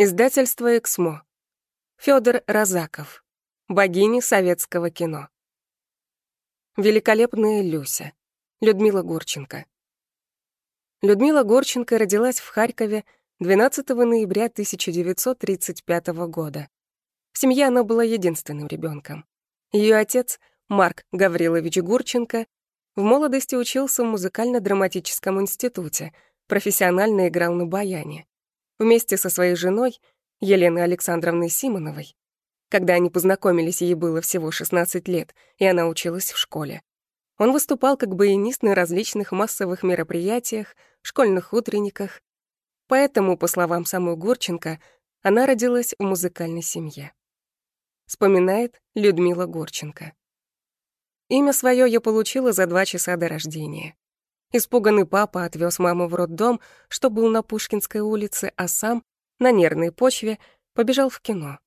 Издательство «Эксмо». Фёдор Розаков. Богини советского кино. Великолепная Люся. Людмила Горченко. Людмила Горченко родилась в Харькове 12 ноября 1935 года. В семье она была единственным ребенком. Ее отец, Марк Гаврилович Гурченко, в молодости учился в музыкально-драматическом институте, профессионально играл на баяне. Вместе со своей женой, Еленой Александровной Симоновой, когда они познакомились, ей было всего 16 лет, и она училась в школе. Он выступал как баянист на различных массовых мероприятиях, школьных утренниках. Поэтому, по словам самой Горченко, она родилась в музыкальной семье. Вспоминает Людмила Горченко. Имя свое я получила за два часа до рождения. Испуганный папа отвез маму в роддом, что был на Пушкинской улице, а сам, на нервной почве, побежал в кино.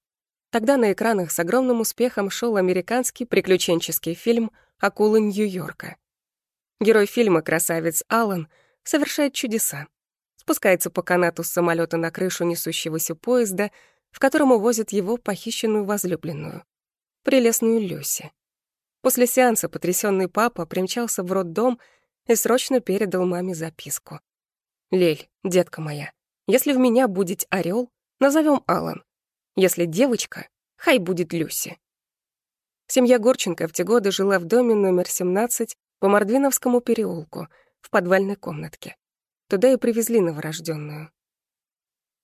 Тогда на экранах с огромным успехом шел американский приключенческий фильм «Акулы Нью-Йорка». Герой фильма, красавец Аллан, совершает чудеса. Спускается по канату с самолета на крышу несущегося поезда, в котором увозят его похищенную возлюбленную, прелестную Люси. После сеанса потрясенный папа примчался в роддом и срочно передал маме записку. «Лель, детка моя, если в меня будет орел, назовем Алан. Если девочка, хай будет Люси». Семья Горченко в те годы жила в доме номер 17 по Мордвиновскому переулку, в подвальной комнатке. Туда и привезли новорожденную.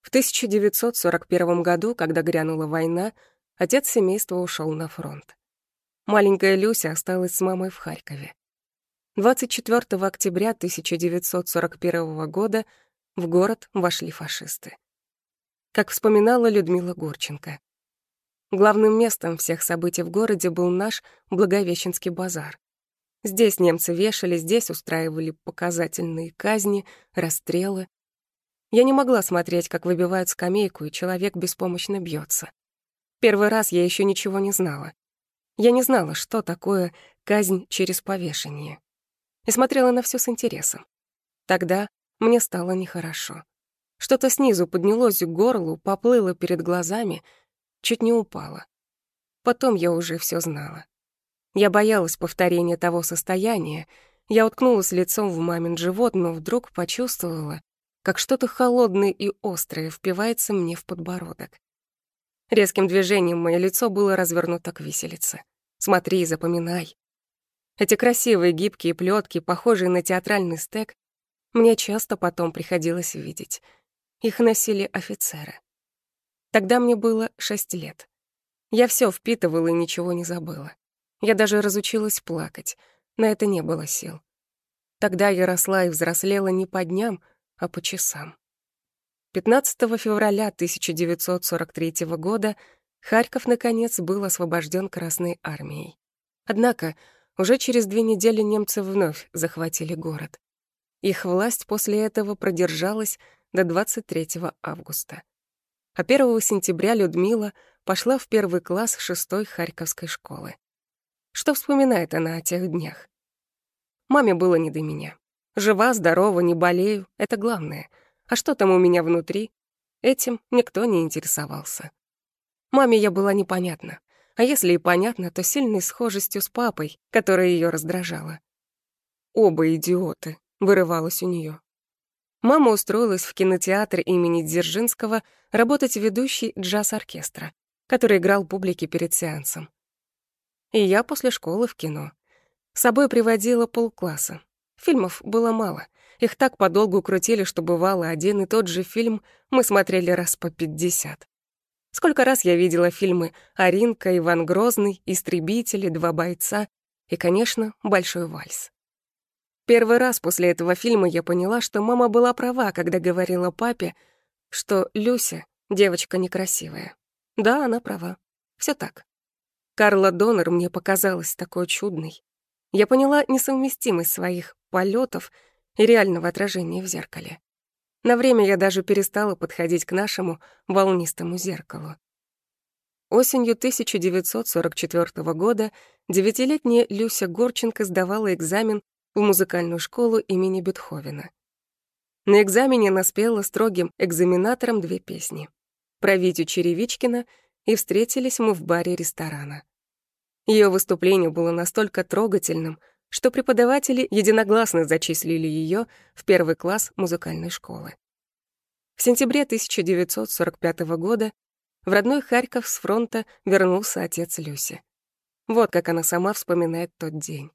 В 1941 году, когда грянула война, отец семейства ушел на фронт. Маленькая Люся осталась с мамой в Харькове. 24 октября 1941 года в город вошли фашисты. Как вспоминала Людмила Гурченко. Главным местом всех событий в городе был наш Благовещенский базар. Здесь немцы вешали, здесь устраивали показательные казни, расстрелы. Я не могла смотреть, как выбивают скамейку, и человек беспомощно бьется. Первый раз я еще ничего не знала. Я не знала, что такое казнь через повешение и смотрела на все с интересом. Тогда мне стало нехорошо. Что-то снизу поднялось к горлу, поплыло перед глазами, чуть не упало. Потом я уже все знала. Я боялась повторения того состояния, я уткнулась лицом в мамин живот, но вдруг почувствовала, как что-то холодное и острое впивается мне в подбородок. Резким движением мое лицо было развернуто к виселице. «Смотри, запоминай. Эти красивые гибкие плетки, похожие на театральный стек, мне часто потом приходилось видеть. Их носили офицеры. Тогда мне было шесть лет. Я все впитывала и ничего не забыла. Я даже разучилась плакать. На это не было сил. Тогда я росла и взрослела не по дням, а по часам. 15 февраля 1943 года Харьков, наконец, был освобожден Красной армией. Однако уже через две недели немцы вновь захватили город. Их власть после этого продержалась до 23 августа. А 1 сентября Людмила пошла в первый класс шестой Харьковской школы. Что вспоминает она о тех днях? Маме было не до меня. Жива, здорова, не болею — это главное. А что там у меня внутри? Этим никто не интересовался. Маме я была непонятна. А если и понятно, то сильной схожестью с папой, которая ее раздражала. «Оба идиоты», — вырывалось у нее. Мама устроилась в кинотеатр имени Дзержинского работать ведущей джаз-оркестра, который играл публике перед сеансом. И я после школы в кино. С собой приводила полкласса. Фильмов было мало. Их так подолгу крутили, что бывало один и тот же фильм мы смотрели раз по пятьдесят. Сколько раз я видела фильмы «Аринка», «Иван Грозный», «Истребители», «Два бойца» и, конечно, «Большой вальс». Первый раз после этого фильма я поняла, что мама была права, когда говорила папе, что Люся — девочка некрасивая. Да, она права. Все так. Карла Донор мне показалась такой чудной. Я поняла несовместимость своих полетов и реального отражения в зеркале. На время я даже перестала подходить к нашему волнистому зеркалу. Осенью 1944 года девятилетняя Люся Горченко сдавала экзамен в музыкальную школу имени Бетховена. На экзамене она спела строгим экзаменатором две песни. про Витю Черевичкина, и встретились мы в баре ресторана. Ее выступление было настолько трогательным, что преподаватели единогласно зачислили ее в первый класс музыкальной школы. В сентябре 1945 года в родной Харьков с фронта вернулся отец Люси. Вот как она сама вспоминает тот день.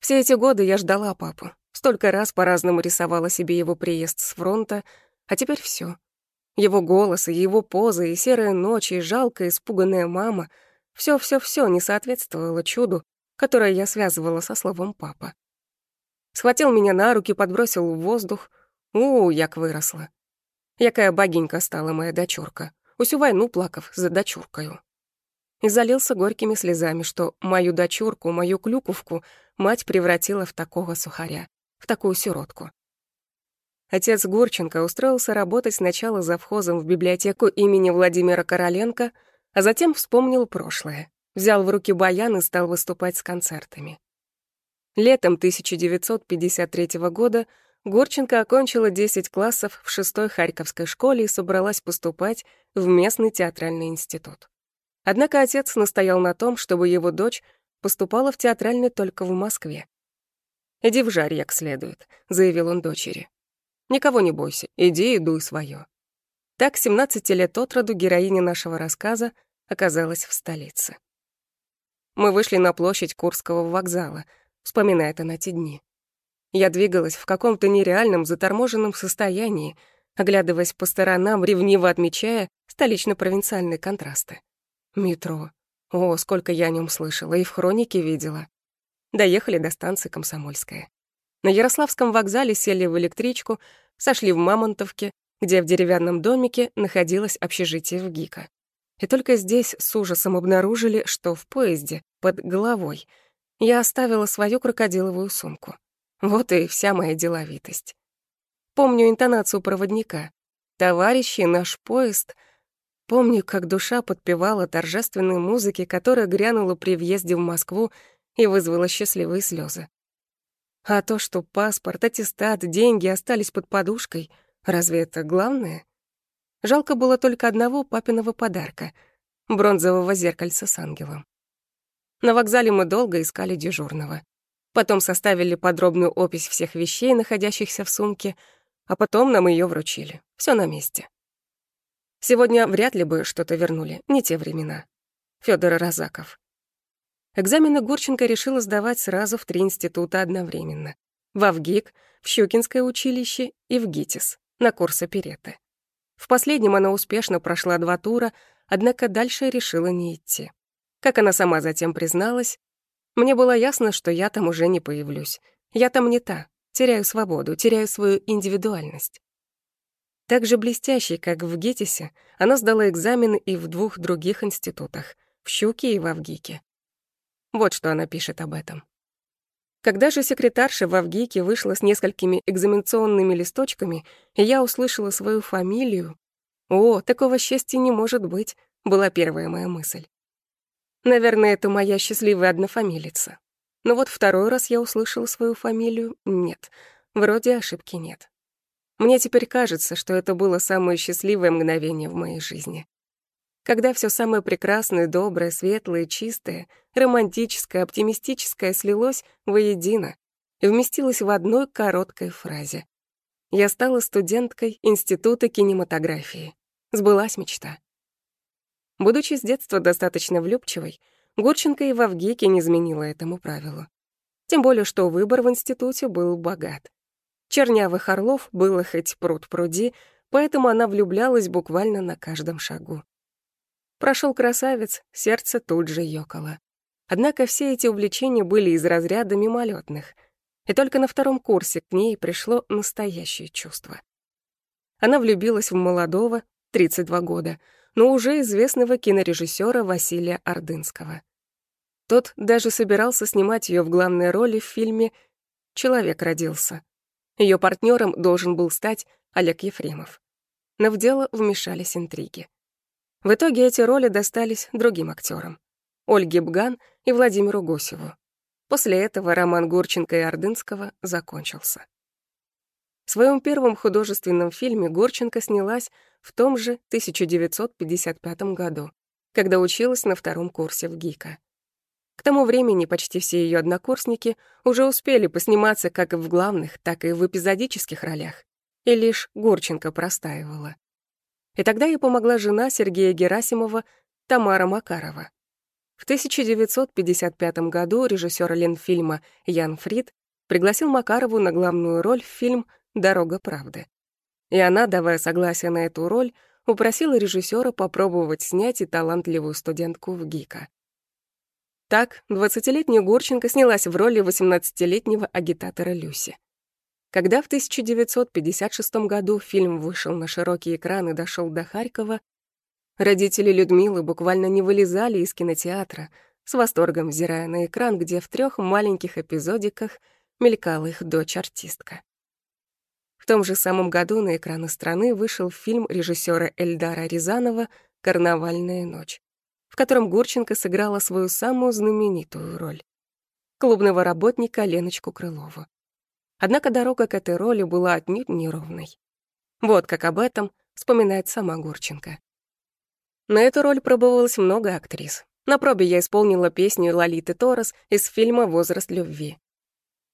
Все эти годы я ждала папу. Столько раз по-разному рисовала себе его приезд с фронта, а теперь все. Его голос и его позы, и серая ночь, и жалкая, испуганная мама — все-все-все не соответствовало чуду, которое я связывала со словом «папа». Схватил меня на руки, подбросил в воздух. У, як выросла. Якая богинька стала моя дочурка. Усю войну плакав за дочуркою. И залился горькими слезами, что мою дочурку, мою клюковку мать превратила в такого сухаря, в такую сиротку. Отец Гурченко устроился работать сначала завхозом в библиотеку имени Владимира Короленко, а затем вспомнил прошлое, взял в руки баян и стал выступать с концертами. Летом 1953 года Гурченко окончила 10 классов в шестой Харьковской школе и собралась поступать в местный театральный институт. Однако отец настоял на том, чтобы его дочь поступала в театральный только в Москве. «Иди в жарь, як следует», — заявил он дочери. Никого не бойся, иди и дуй своё. Так 17 лет от роду героиня нашего рассказа оказалась в столице. Мы вышли на площадь Курского вокзала, вспоминает она те дни. Я двигалась в каком-то нереальном заторможенном состоянии, оглядываясь по сторонам, ревниво отмечая столично-провинциальные контрасты. Метро. О, сколько я о нем слышала и в хронике видела. Доехали до станции Комсомольская. На Ярославском вокзале сели в электричку, сошли в Мамонтовке, где в деревянном домике находилось общежитие в ГИКа. И только здесь с ужасом обнаружили, что в поезде, под головой, я оставила свою крокодиловую сумку. Вот и вся моя деловитость. Помню интонацию проводника. «Товарищи, наш поезд...» Помню, как душа подпевала торжественной музыке, которая грянула при въезде в Москву и вызвала счастливые слезы. А то, что паспорт, аттестат, деньги остались под подушкой, разве это главное? Жалко было только одного папиного подарка — бронзового зеркальца с ангелом. На вокзале мы долго искали дежурного. Потом составили подробную опись всех вещей, находящихся в сумке, а потом нам ее вручили. Все на месте. Сегодня вряд ли бы что-то вернули, не те времена. Федор Розаков. Экзамены Гурченко решила сдавать сразу в три института одновременно. В Авгик, в Щукинское училище и в ГИТИС, на курс опереты. В последнем она успешно прошла два тура, однако дальше решила не идти. Как она сама затем призналась, «Мне было ясно, что я там уже не появлюсь. Я там не та, теряю свободу, теряю свою индивидуальность». Так же блестящей, как в ГИТИСе, она сдала экзамены и в двух других институтах, в Щуке и в Авгике. Вот что она пишет об этом. Когда же секретарша в Авгике вышла с несколькими экзаменационными листочками, и я услышала свою фамилию, «О, такого счастья не может быть», была первая моя мысль. Наверное, это моя счастливая однофамилица. Но вот второй раз я услышала свою фамилию — нет, вроде ошибки нет. Мне теперь кажется, что это было самое счастливое мгновение в моей жизни когда все самое прекрасное, доброе, светлое, чистое, романтическое, оптимистическое слилось воедино и вместилось в одной короткой фразе. Я стала студенткой Института кинематографии. Сбылась мечта. Будучи с детства достаточно влюбчивой, Гурченко и в Авгике не изменила этому правилу. Тем более, что выбор в институте был богат. Чернявых орлов было хоть пруд пруди, поэтому она влюблялась буквально на каждом шагу. Прошел красавец, сердце тут же ёкало. Однако все эти увлечения были из разряда мимолетных, и только на втором курсе к ней пришло настоящее чувство. Она влюбилась в молодого, 32 года, но уже известного кинорежиссера Василия Ордынского. Тот даже собирался снимать ее в главной роли в фильме «Человек родился». Ее партнером должен был стать Олег Ефремов. Но в дело вмешались интриги. В итоге эти роли достались другим актерам — Ольге Бган и Владимиру Гусеву. После этого роман Гурченко и Ордынского закончился. В своем первом художественном фильме Горченко снялась в том же 1955 году, когда училась на втором курсе в ГИКа. К тому времени почти все ее однокурсники уже успели посниматься как в главных, так и в эпизодических ролях, и лишь Гурченко простаивала. И тогда ей помогла жена Сергея Герасимова Тамара Макарова. В 1955 году режиссер Ленфильма Ян Фрид пригласил Макарову на главную роль в фильм «Дорога правды». И она, давая согласие на эту роль, упросила режиссера попробовать снять и талантливую студентку в ГИКа. Так, 20-летняя Гурченко снялась в роли 18-летнего агитатора Люси. Когда в 1956 году фильм вышел на широкий экран и дошел до Харькова, родители Людмилы буквально не вылезали из кинотеатра, с восторгом взирая на экран, где в трех маленьких эпизодиках мелькала их дочь-артистка. В том же самом году на экраны страны вышел фильм режиссера Эльдара Рязанова «Карнавальная ночь», в котором Гурченко сыграла свою самую знаменитую роль — клубного работника Леночку Крылову. Однако дорога к этой роли была отнюдь неровной. Вот как об этом вспоминает сама Гурченко. На эту роль пробовалось много актрис. На пробе я исполнила песню Лолиты Торос из фильма «Возраст любви».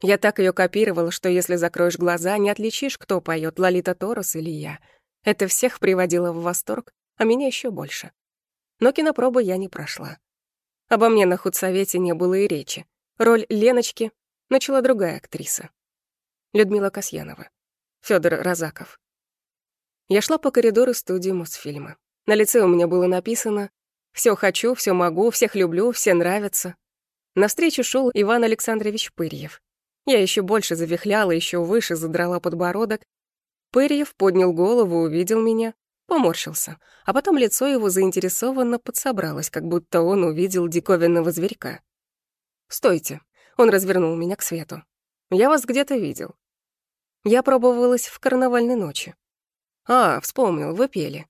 Я так ее копировала, что если закроешь глаза, не отличишь, кто поет, Лолита Торос или я. Это всех приводило в восторг, а меня еще больше. Но кинопробы я не прошла. Обо мне на худсовете не было и речи. Роль Леночки начала другая актриса. Людмила Касьянова. Федор Розаков. Я шла по коридору студии Мосфильма. На лице у меня было написано «Все хочу, все могу, всех люблю, все нравятся». Навстречу шел Иван Александрович Пырьев. Я еще больше завихляла, еще выше задрала подбородок. Пырьев поднял голову, увидел меня, поморщился, а потом лицо его заинтересованно подсобралось, как будто он увидел диковинного зверька. «Стойте!» — он развернул меня к свету. «Я вас где-то видел». Я пробовалась в карнавальной ночи. «А, вспомнил, вы пели».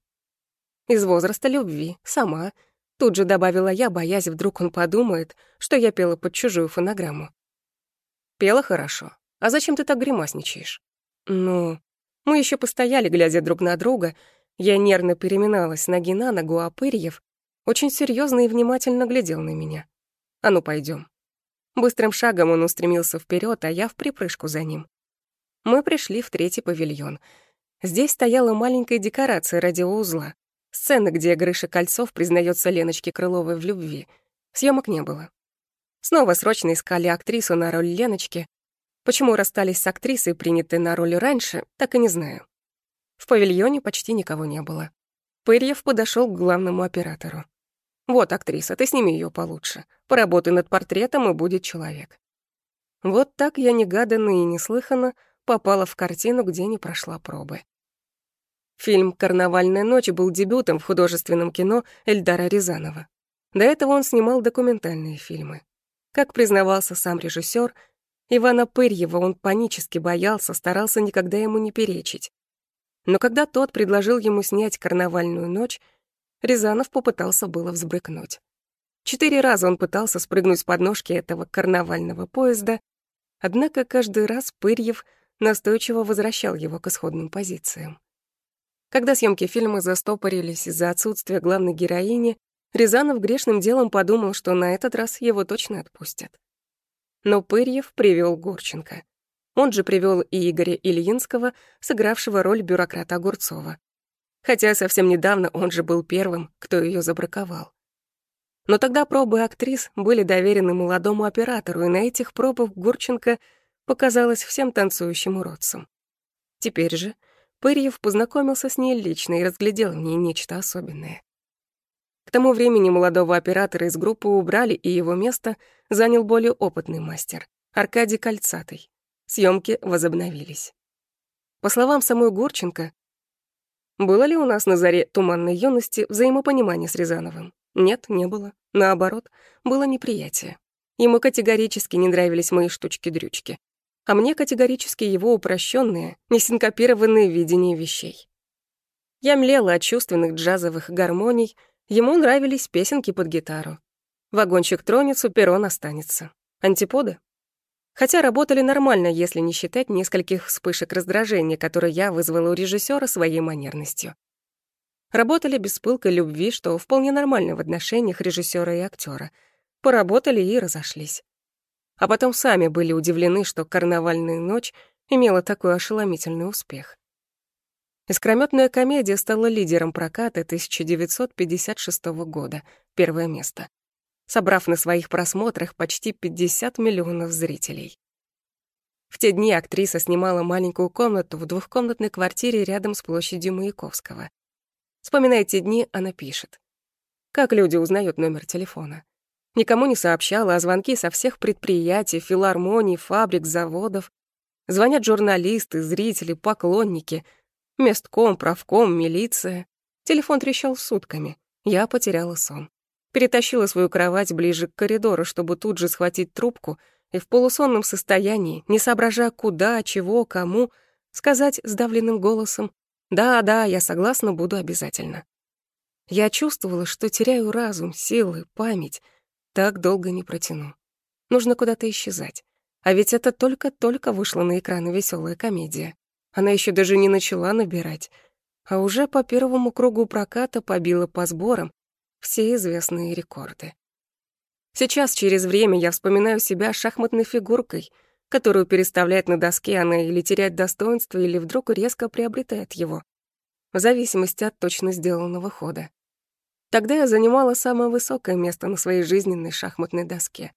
«Из возраста любви, сама», — тут же добавила я, боясь, вдруг он подумает, что я пела под чужую фонограмму. Пела хорошо. А зачем ты так гримасничаешь? Ну, мы еще постояли, глядя друг на друга. Я нервно переминалась ноги на ногу, а Пырьев очень серьезно и внимательно глядел на меня. А ну, пойдем. Быстрым шагом он устремился вперед, а я в припрыжку за ним. Мы пришли в третий павильон. Здесь стояла маленькая декорация радиоузла. Сцена, где Грыша Кольцов признается Леночке Крыловой в любви. Съемок не было. Снова срочно искали актрису на роль Леночки. Почему расстались с актрисой, принятой на роль раньше, так и не знаю. В павильоне почти никого не было. Пырьев подошел к главному оператору. «Вот актриса, ты сними ее получше. Поработай над портретом, и будет человек». Вот так я негаданно и неслыханно попала в картину, где не прошла пробы. Фильм «Карнавальная ночь» был дебютом в художественном кино Эльдара Рязанова. До этого он снимал документальные фильмы. Как признавался сам режиссер, Ивана Пырьева он панически боялся, старался никогда ему не перечить. Но когда тот предложил ему снять «Карнавальную ночь», Рязанов попытался было взбрыкнуть. Четыре раза он пытался спрыгнуть с подножки этого карнавального поезда, однако каждый раз Пырьев настойчиво возвращал его к исходным позициям. Когда съемки фильма застопорились из-за отсутствия главной героини, Рязанов грешным делом подумал, что на этот раз его точно отпустят. Но Пырьев привел Гурченко. Он же привел и Игоря Ильинского, сыгравшего роль бюрократа Огурцова. Хотя совсем недавно он же был первым, кто ее забраковал. Но тогда пробы актрис были доверены молодому оператору, и на этих пробах Гурченко показалась всем танцующим уродцам. Теперь же Пырьев познакомился с ней лично и разглядел в ней нечто особенное. К тому времени молодого оператора из группы убрали, и его место занял более опытный мастер — Аркадий Кольцатый. Съемки возобновились. По словам самой Горченко, было ли у нас на заре туманной юности взаимопонимание с Рязановым? Нет, не было. Наоборот, было неприятие. Ему категорически не нравились мои штучки-дрючки. А мне категорически его упрощенные, несинкопированные видения вещей. Я млела от чувственных джазовых гармоний — Ему нравились песенки под гитару. Вагончик тронется, перрон останется. Антиподы? Хотя работали нормально, если не считать нескольких вспышек раздражения, которые я вызвала у режиссера своей манерностью. Работали без пылкой любви, что вполне нормально в отношениях режиссера и актера. Поработали и разошлись. А потом сами были удивлены, что «Карнавальная ночь» имела такой ошеломительный успех. Искрометная комедия стала лидером проката 1956 года, первое место, собрав на своих просмотрах почти 50 миллионов зрителей. В те дни актриса снимала маленькую комнату в двухкомнатной квартире рядом с площадью Маяковского. Вспоминая те дни, она пишет. Как люди узнают номер телефона? Никому не сообщала, а звонки со всех предприятий, филармоний, фабрик, заводов. Звонят журналисты, зрители, поклонники, местком, правком, милиция. Телефон трещал сутками. Я потеряла сон. Перетащила свою кровать ближе к коридору, чтобы тут же схватить трубку и в полусонном состоянии, не соображая куда, чего, кому, сказать сдавленным голосом «Да, да, я согласна, буду обязательно». Я чувствовала, что теряю разум, силы, память. Так долго не протяну. Нужно куда-то исчезать. А ведь это только-только вышла на экраны веселая комедия. Она еще даже не начала набирать, а уже по первому кругу проката побила по сборам все известные рекорды. Сейчас, через время, я вспоминаю себя шахматной фигуркой, которую переставляет на доске она или теряет достоинство, или вдруг резко приобретает его, в зависимости от точно сделанного хода. Тогда я занимала самое высокое место на своей жизненной шахматной доске.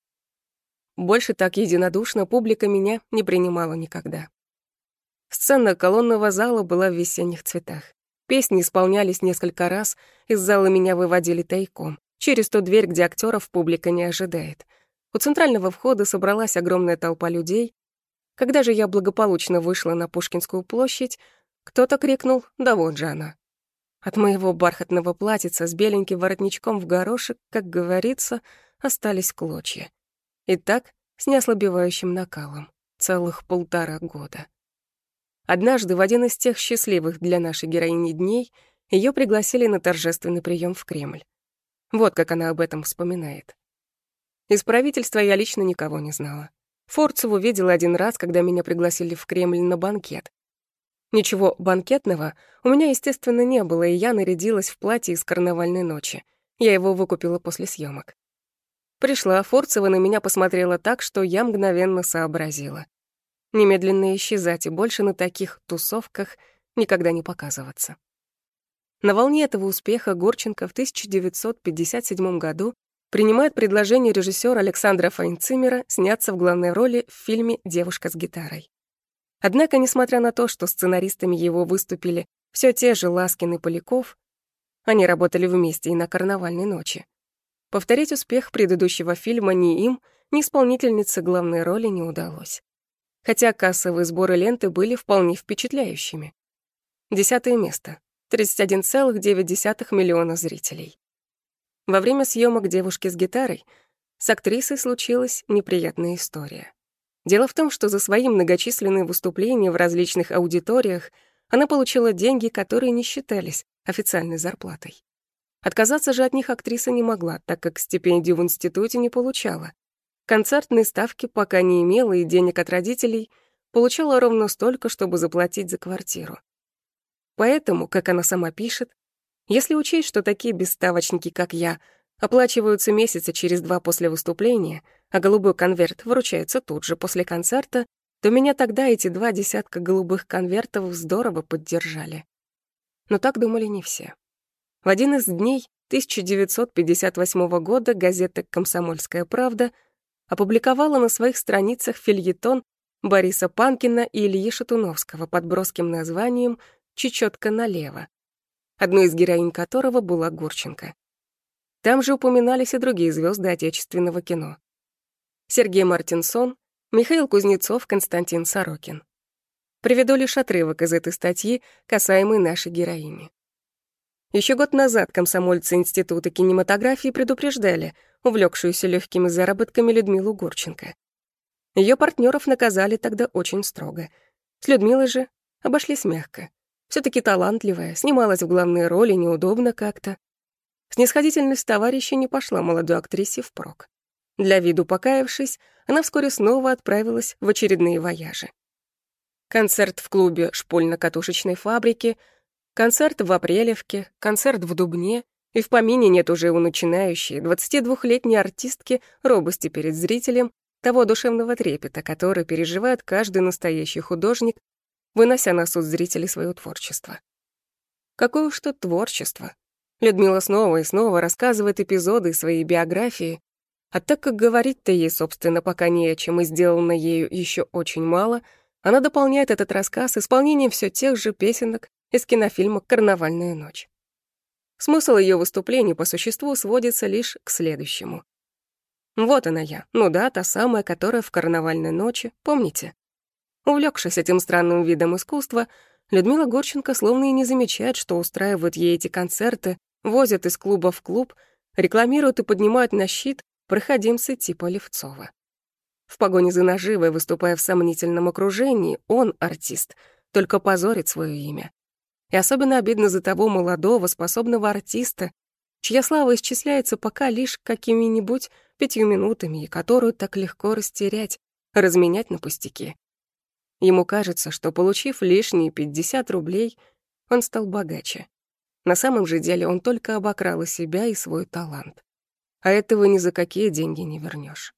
Больше так единодушно публика меня не принимала никогда. Сцена колонного зала была в весенних цветах. Песни исполнялись несколько раз, из зала меня выводили тайком, через ту дверь, где актеров публика не ожидает. У центрального входа собралась огромная толпа людей. Когда же я благополучно вышла на Пушкинскую площадь, кто-то крикнул «Да вот же она!». От моего бархатного платьица с беленьким воротничком в горошек, как говорится, остались клочья. И так с неослабевающим накалом. Целых полтора года. Однажды, в один из тех счастливых для нашей героини дней, ее пригласили на торжественный прием в Кремль. Вот как она об этом вспоминает. Из правительства я лично никого не знала. Форцеву видела один раз, когда меня пригласили в Кремль на банкет. Ничего банкетного у меня, естественно, не было, и я нарядилась в платье из карнавальной ночи. Я его выкупила после съемок. Пришла, Форцева на меня посмотрела так, что я мгновенно сообразила немедленно исчезать и больше на таких тусовках никогда не показываться. На волне этого успеха Горченко в 1957 году принимает предложение режиссера Александра Файнцимера сняться в главной роли в фильме «Девушка с гитарой». Однако, несмотря на то, что сценаристами его выступили все те же Ласкин и Поляков, они работали вместе и на карнавальной ночи. Повторить успех предыдущего фильма ни им, ни исполнительнице главной роли не удалось хотя кассовые сборы ленты были вполне впечатляющими. Десятое место. 31,9 миллиона зрителей. Во время съемок «Девушки с гитарой» с актрисой случилась неприятная история. Дело в том, что за свои многочисленные выступления в различных аудиториях она получила деньги, которые не считались официальной зарплатой. Отказаться же от них актриса не могла, так как стипендию в институте не получала, Концертной ставки пока не имела и денег от родителей получала ровно столько, чтобы заплатить за квартиру. Поэтому, как она сама пишет, если учесть, что такие бесставочники, как я, оплачиваются месяца через два после выступления, а голубой конверт вручается тут же после концерта, то меня тогда эти два десятка голубых конвертов здорово поддержали. Но так думали не все. В один из дней 1958 года газета «Комсомольская правда» опубликовала на своих страницах фильетон Бориса Панкина и Ильи Шатуновского под броским названием «Чечётка налево», одной из героинь которого была Гурченко. Там же упоминались и другие звезды отечественного кино. Сергей Мартинсон, Михаил Кузнецов, Константин Сорокин. Приведу лишь отрывок из этой статьи, касаемой нашей героини. Еще год назад комсомольцы Института кинематографии предупреждали увлекшуюся легкими заработками Людмилу Гурченко. Ее партнеров наказали тогда очень строго. С Людмилой же обошлись мягко. все таки талантливая, снималась в главной роли, неудобно как-то. Снисходительность товарища не пошла молодой актрисе впрок. Для виду покаявшись, она вскоре снова отправилась в очередные вояжи. Концерт в клубе шпульно-катушечной фабрики, концерт в Апрелевке, концерт в Дубне, и в помине нет уже у начинающей 22-летней артистки робости перед зрителем, того душевного трепета, который переживает каждый настоящий художник, вынося на суд зрителей свое творчество. Какое уж тут творчество. Людмила снова и снова рассказывает эпизоды своей биографии, а так как говорить-то ей, собственно, пока не о чем и сделано ею еще очень мало, она дополняет этот рассказ исполнением все тех же песенок из кинофильма «Карнавальная ночь». Смысл ее выступлений по существу сводится лишь к следующему. Вот она я, ну да, та самая, которая в карнавальной ночи, помните? Увлекшись этим странным видом искусства, Людмила Горченко словно и не замечает, что устраивают ей эти концерты, возят из клуба в клуб, рекламируют и поднимают на щит проходимцы типа Левцова. В погоне за наживой, выступая в сомнительном окружении, он, артист, только позорит свое имя. И особенно обидно за того молодого, способного артиста, чья слава исчисляется пока лишь какими-нибудь пятью минутами, и которую так легко растерять, разменять на пустяки. Ему кажется, что, получив лишние 50 рублей, он стал богаче. На самом же деле он только обокрал и себя, и свой талант. А этого ни за какие деньги не вернешь.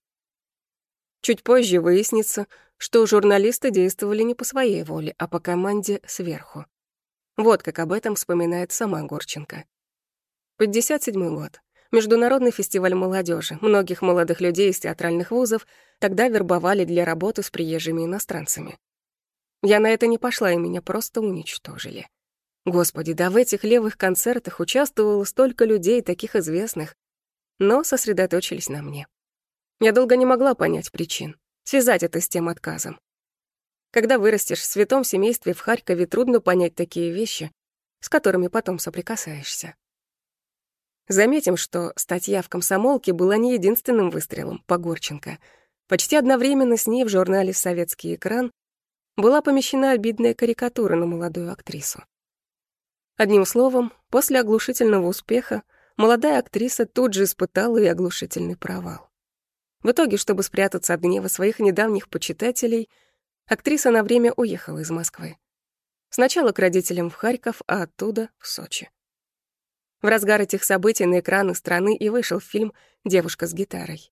Чуть позже выяснится, что журналисты действовали не по своей воле, а по команде сверху. Вот как об этом вспоминает сама Горченко. 57 год. Международный фестиваль молодежи. Многих молодых людей из театральных вузов тогда вербовали для работы с приезжими иностранцами. Я на это не пошла, и меня просто уничтожили. Господи, да в этих левых концертах участвовало столько людей, таких известных, но сосредоточились на мне. Я долго не могла понять причин, связать это с тем отказом. Когда вырастешь в святом семействе в Харькове, трудно понять такие вещи, с которыми потом соприкасаешься. Заметим, что статья в «Комсомолке» была не единственным выстрелом по Горченко. Почти одновременно с ней в журнале «Советский экран» была помещена обидная карикатура на молодую актрису. Одним словом, после оглушительного успеха молодая актриса тут же испытала и оглушительный провал. В итоге, чтобы спрятаться от гнева своих недавних почитателей, актриса на время уехала из Москвы. Сначала к родителям в Харьков, а оттуда — в Сочи. В разгар этих событий на экраны страны и вышел фильм «Девушка с гитарой».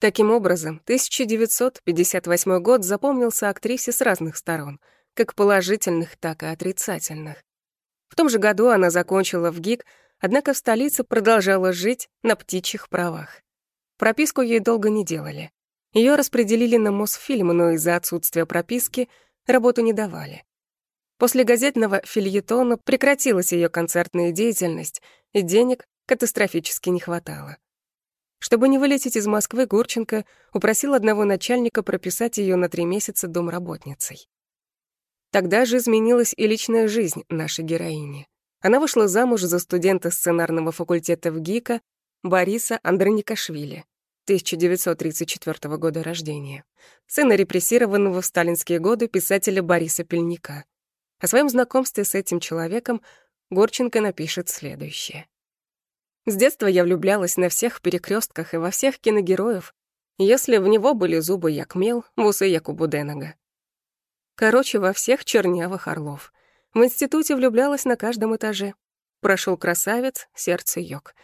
Таким образом, 1958 год запомнился актрисе с разных сторон, как положительных, так и отрицательных. В том же году она закончила в ГИК, однако в столице продолжала жить на птичьих правах. Прописку ей долго не делали. Ее распределили на Мосфильм, но из-за отсутствия прописки работу не давали. После газетного фильетона прекратилась ее концертная деятельность, и денег катастрофически не хватало. Чтобы не вылететь из Москвы, Гурченко упросил одного начальника прописать ее на три месяца домработницей. Тогда же изменилась и личная жизнь нашей героини. Она вышла замуж за студента сценарного факультета в ГИКа Бориса Андроникашвили, 1934 года рождения, сына репрессированного в сталинские годы писателя Бориса Пельника. О своем знакомстве с этим человеком Горченко напишет следующее. С детства я влюблялась на всех перекрестках и во всех киногероев, если в него были зубы як мел, в усы як у Буденога. Короче, во всех чернявых орлов. В институте влюблялась на каждом этаже. Прошел красавец, сердце ёг.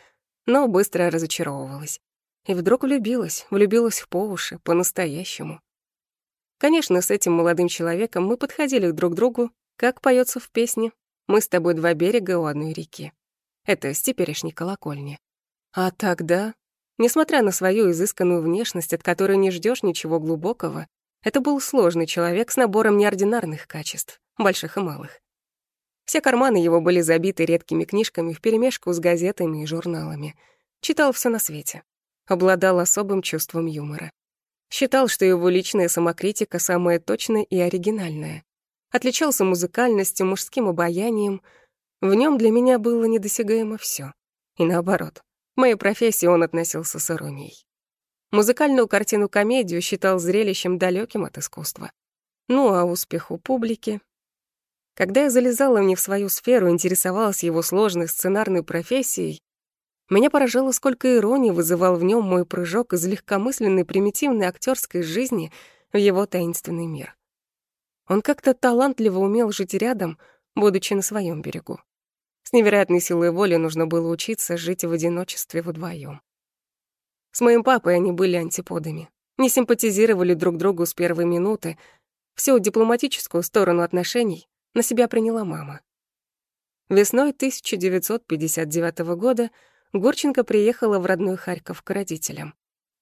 Но быстро разочаровывалась. И вдруг влюбилась, влюбилась в по уши, по-настоящему. Конечно, с этим молодым человеком мы подходили друг к другу, как поется в песне «Мы с тобой два берега у одной реки». Это с теперешней колокольни. А тогда, несмотря на свою изысканную внешность, от которой не ждешь ничего глубокого, это был сложный человек с набором неординарных качеств, больших и малых. Все карманы его были забиты редкими книжками вперемешку с газетами и журналами. Читал все на свете. Обладал особым чувством юмора. Считал, что его личная самокритика самая точная и оригинальная. Отличался музыкальностью, мужским обаянием — в нем для меня было недосягаемо все. И наоборот, к моей профессии он относился с иронией. Музыкальную картину-комедию считал зрелищем далеким от искусства. Ну а успех у публики... Когда я залезала не в свою сферу, интересовалась его сложной сценарной профессией, Меня поражало, сколько иронии вызывал в нем мой прыжок из легкомысленной примитивной актерской жизни в его таинственный мир. Он как-то талантливо умел жить рядом, будучи на своем берегу. С невероятной силой воли нужно было учиться жить в одиночестве вдвоем. С моим папой они были антиподами. Не симпатизировали друг другу с первой минуты. Всю дипломатическую сторону отношений на себя приняла мама. Весной 1959 года Горченко приехала в родной Харьков к родителям.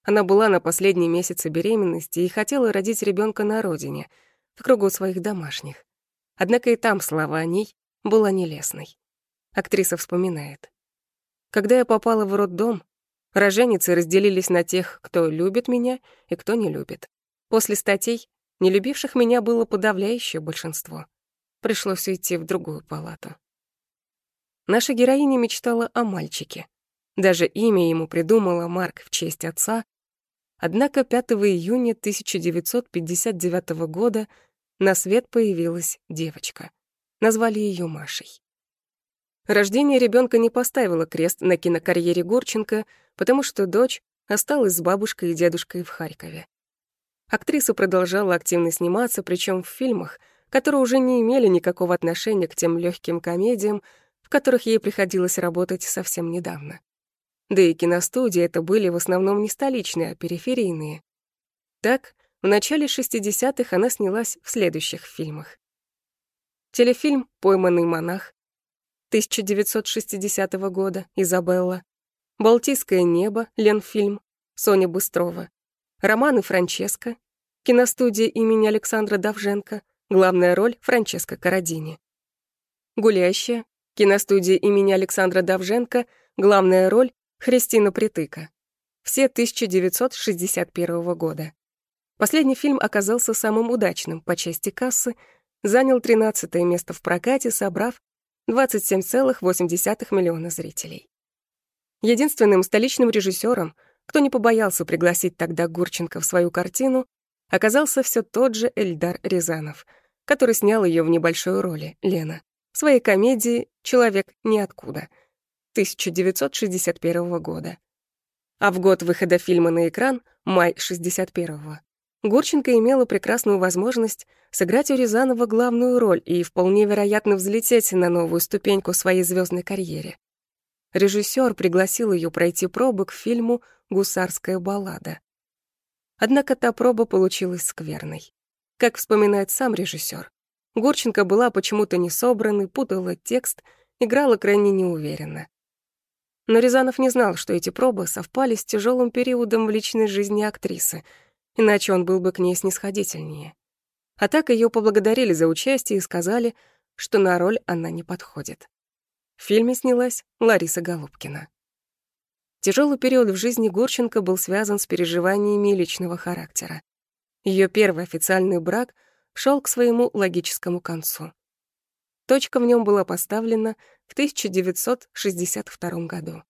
Она была на последней месяце беременности и хотела родить ребенка на родине, в кругу своих домашних. Однако и там слова о ней была нелестной. Актриса вспоминает. Когда я попала в роддом, роженицы разделились на тех, кто любит меня и кто не любит. После статей не любивших меня было подавляющее большинство. Пришлось уйти в другую палату. Наша героиня мечтала о мальчике. Даже имя ему придумала Марк в честь отца. Однако 5 июня 1959 года на свет появилась девочка. Назвали ее Машей. Рождение ребенка не поставило крест на кинокарьере Горченко, потому что дочь осталась с бабушкой и дедушкой в Харькове. Актриса продолжала активно сниматься, причем в фильмах, которые уже не имели никакого отношения к тем легким комедиям, в которых ей приходилось работать совсем недавно. Да и киностудии это были в основном не столичные, а периферийные. Так, в начале 60-х она снялась в следующих фильмах. Телефильм «Пойманный монах», 1960 года, Изабелла, «Балтийское небо», Ленфильм, Соня Быстрова, романы Франческо, киностудия имени Александра Давженко, главная роль Франческо Карадини. «Гулящая», киностудия имени Александра Давженко, главная роль Христина Притыка. Все 1961 года. Последний фильм оказался самым удачным по части кассы, занял 13 место в прокате, собрав 27,8 миллиона зрителей. Единственным столичным режиссером, кто не побоялся пригласить тогда Гурченко в свою картину, оказался все тот же Эльдар Рязанов, который снял ее в небольшой роли, Лена, в своей комедии «Человек ниоткуда», 1961 года. А в год выхода фильма на экран, май 61-го, Гурченко имела прекрасную возможность сыграть у Рязанова главную роль и вполне вероятно взлететь на новую ступеньку своей звездной карьере. Режиссер пригласил ее пройти пробы к фильму «Гусарская баллада». Однако та проба получилась скверной. Как вспоминает сам режиссер, Гурченко была почему-то не собранной, путала текст, играла крайне неуверенно. Но Рязанов не знал, что эти пробы совпали с тяжелым периодом в личной жизни актрисы, иначе он был бы к ней снисходительнее. А так ее поблагодарили за участие и сказали, что на роль она не подходит. В фильме снялась Лариса Голубкина. Тяжелый период в жизни Гурченко был связан с переживаниями личного характера. Ее первый официальный брак шел к своему логическому концу. Точка в нем была поставлена в 1962 году.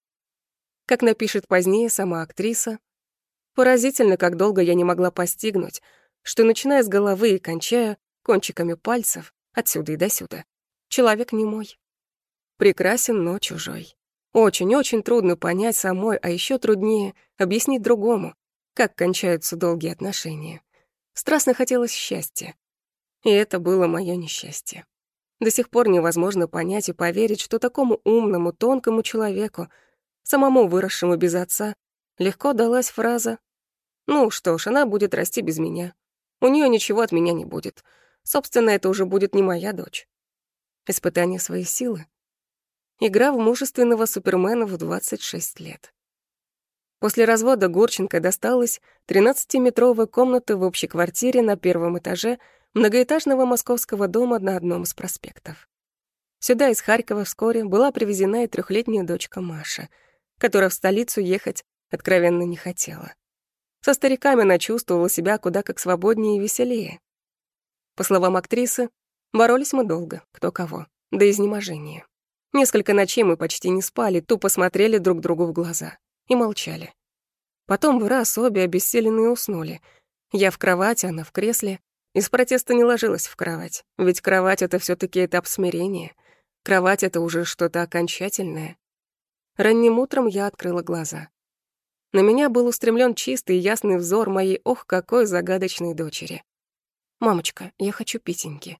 Как напишет позднее сама актриса, поразительно, как долго я не могла постигнуть, что, начиная с головы и кончая кончиками пальцев, отсюда и до сюда, человек не мой. Прекрасен, но чужой. Очень-очень трудно понять самой, а еще труднее объяснить другому, как кончаются долгие отношения. Страстно хотелось счастья. И это было мое несчастье. До сих пор невозможно понять и поверить, что такому умному, тонкому человеку, самому выросшему без отца, легко далась фраза «Ну что ж, она будет расти без меня. У нее ничего от меня не будет. Собственно, это уже будет не моя дочь». Испытание своей силы. Игра в мужественного супермена в 26 лет. После развода Гурченко досталась 13-метровая комната в общей квартире на первом этаже многоэтажного московского дома на одном из проспектов. Сюда из Харькова вскоре была привезена и трехлетняя дочка Маша, которая в столицу ехать откровенно не хотела. Со стариками она чувствовала себя куда как свободнее и веселее. По словам актрисы, боролись мы долго, кто кого, до изнеможения. Несколько ночей мы почти не спали, тупо смотрели друг другу в глаза и молчали. Потом в раз обе обессиленные уснули. Я в кровати, она в кресле, из протеста не ложилась в кровать, ведь кровать — это все таки этап смирения. Кровать — это уже что-то окончательное. Ранним утром я открыла глаза. На меня был устремлен чистый и ясный взор моей ох, какой загадочной дочери. «Мамочка, я хочу питеньки».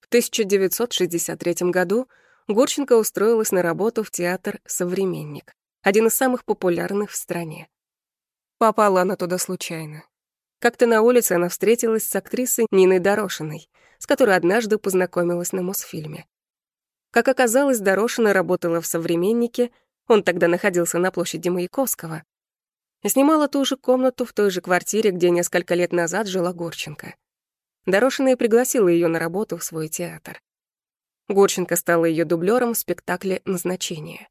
В 1963 году Гурченко устроилась на работу в театр «Современник», один из самых популярных в стране. Попала она туда случайно. Как-то на улице она встретилась с актрисой Ниной Дорошиной, с которой однажды познакомилась на Мосфильме. Как оказалось, Дорошина работала в «Современнике», он тогда находился на площади Маяковского, снимала ту же комнату в той же квартире, где несколько лет назад жила Горченко. Дорошина и пригласила ее на работу в свой театр. Горченко стала ее дублером в спектакле «Назначение».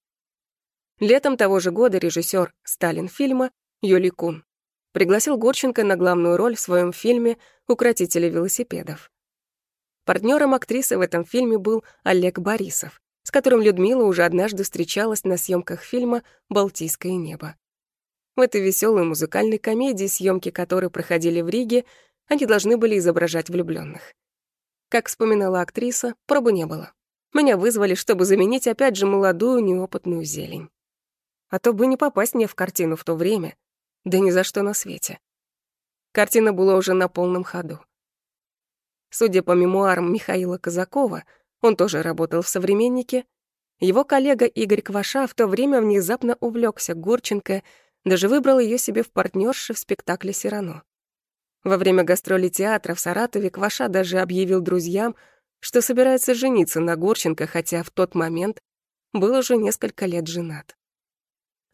Летом того же года режиссер Сталин фильма Юлий Кун пригласил Горченко на главную роль в своем фильме «Укротители велосипедов». Партнером актрисы в этом фильме был Олег Борисов, с которым Людмила уже однажды встречалась на съемках фильма «Балтийское небо». В этой веселой музыкальной комедии, съемки которой проходили в Риге, они должны были изображать влюбленных. Как вспоминала актриса, пробы не было. Меня вызвали, чтобы заменить опять же молодую неопытную зелень. А то бы не попасть мне в картину в то время, да ни за что на свете. Картина была уже на полном ходу. Судя по мемуарам Михаила Казакова, он тоже работал в «Современнике», его коллега Игорь Кваша в то время внезапно увлекся Горченко, даже выбрал ее себе в партнерши в спектакле «Сирано». Во время гастроли театра в Саратове Кваша даже объявил друзьям, что собирается жениться на Горченко, хотя в тот момент был уже несколько лет женат.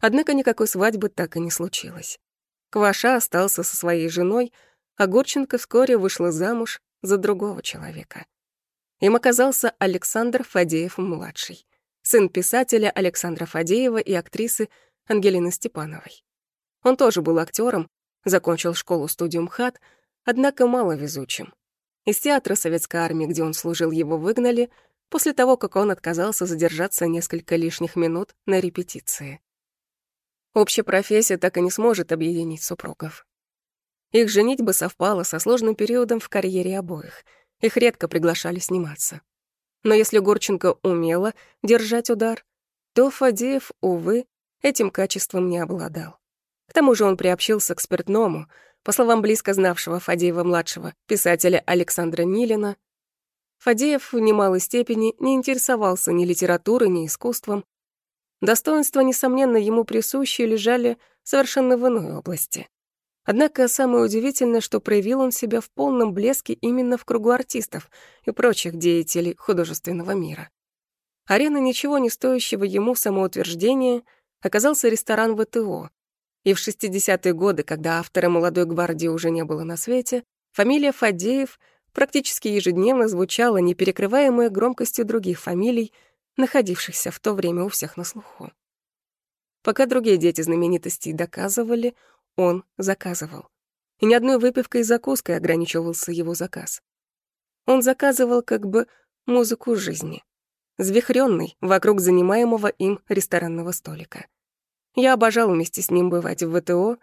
Однако никакой свадьбы так и не случилось. Кваша остался со своей женой, а Горченко вскоре вышла замуж за другого человека. Им оказался Александр Фадеев-младший, сын писателя Александра Фадеева и актрисы Ангелины Степановой. Он тоже был актером, закончил школу-студию МХАТ, однако маловезучим. Из театра Советской армии, где он служил, его выгнали после того, как он отказался задержаться несколько лишних минут на репетиции. Общая профессия так и не сможет объединить супругов. Их женитьба совпала со сложным периодом в карьере обоих. Их редко приглашали сниматься. Но если Горченко умела держать удар, то Фадеев, увы, этим качеством не обладал. К тому же он приобщился к спиртному, по словам близко знавшего Фадеева-младшего, писателя Александра Нилина, Фадеев в немалой степени не интересовался ни литературой, ни искусством, Достоинства, несомненно, ему присущие, лежали совершенно в иной области. Однако самое удивительное, что проявил он себя в полном блеске именно в кругу артистов и прочих деятелей художественного мира. Арена ничего не стоящего ему самоутверждения оказался ресторан ВТО. И в 60-е годы, когда автора «Молодой гвардии» уже не было на свете, фамилия Фадеев практически ежедневно звучала, не перекрываемая громкостью других фамилий, находившихся в то время у всех на слуху. Пока другие дети знаменитостей доказывали, он заказывал. И ни одной выпивкой и закуской ограничивался его заказ. Он заказывал как бы музыку жизни, звихрённый вокруг занимаемого им ресторанного столика. Я обожал вместе с ним бывать в ВТО.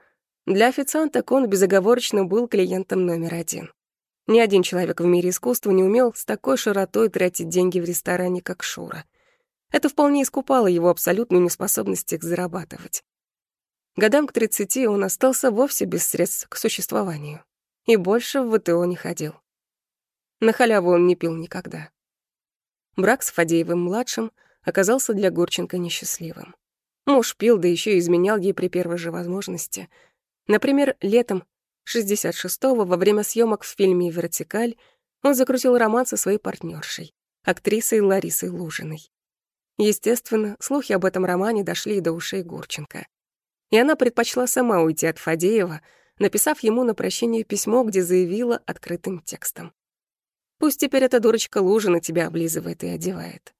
Для официанток он безоговорочно был клиентом номер один. Ни один человек в мире искусства не умел с такой широтой тратить деньги в ресторане, как Шура. Это вполне искупало его абсолютную неспособность их зарабатывать. Годам к 30 он остался вовсе без средств к существованию. И больше в ВТО не ходил. На халяву он не пил никогда. Брак с Фадеевым-младшим оказался для Гурченко несчастливым. Муж пил, да еще и изменял ей при первой же возможности. Например, летом 66-го во время съемок в фильме «Вертикаль» он закрутил роман со своей партнершей, актрисой Ларисой Лужиной. Естественно, слухи об этом романе дошли до ушей Гурченко. И она предпочла сама уйти от Фадеева, написав ему на прощение письмо, где заявила открытым текстом. «Пусть теперь эта дурочка Лужина тебя облизывает и одевает».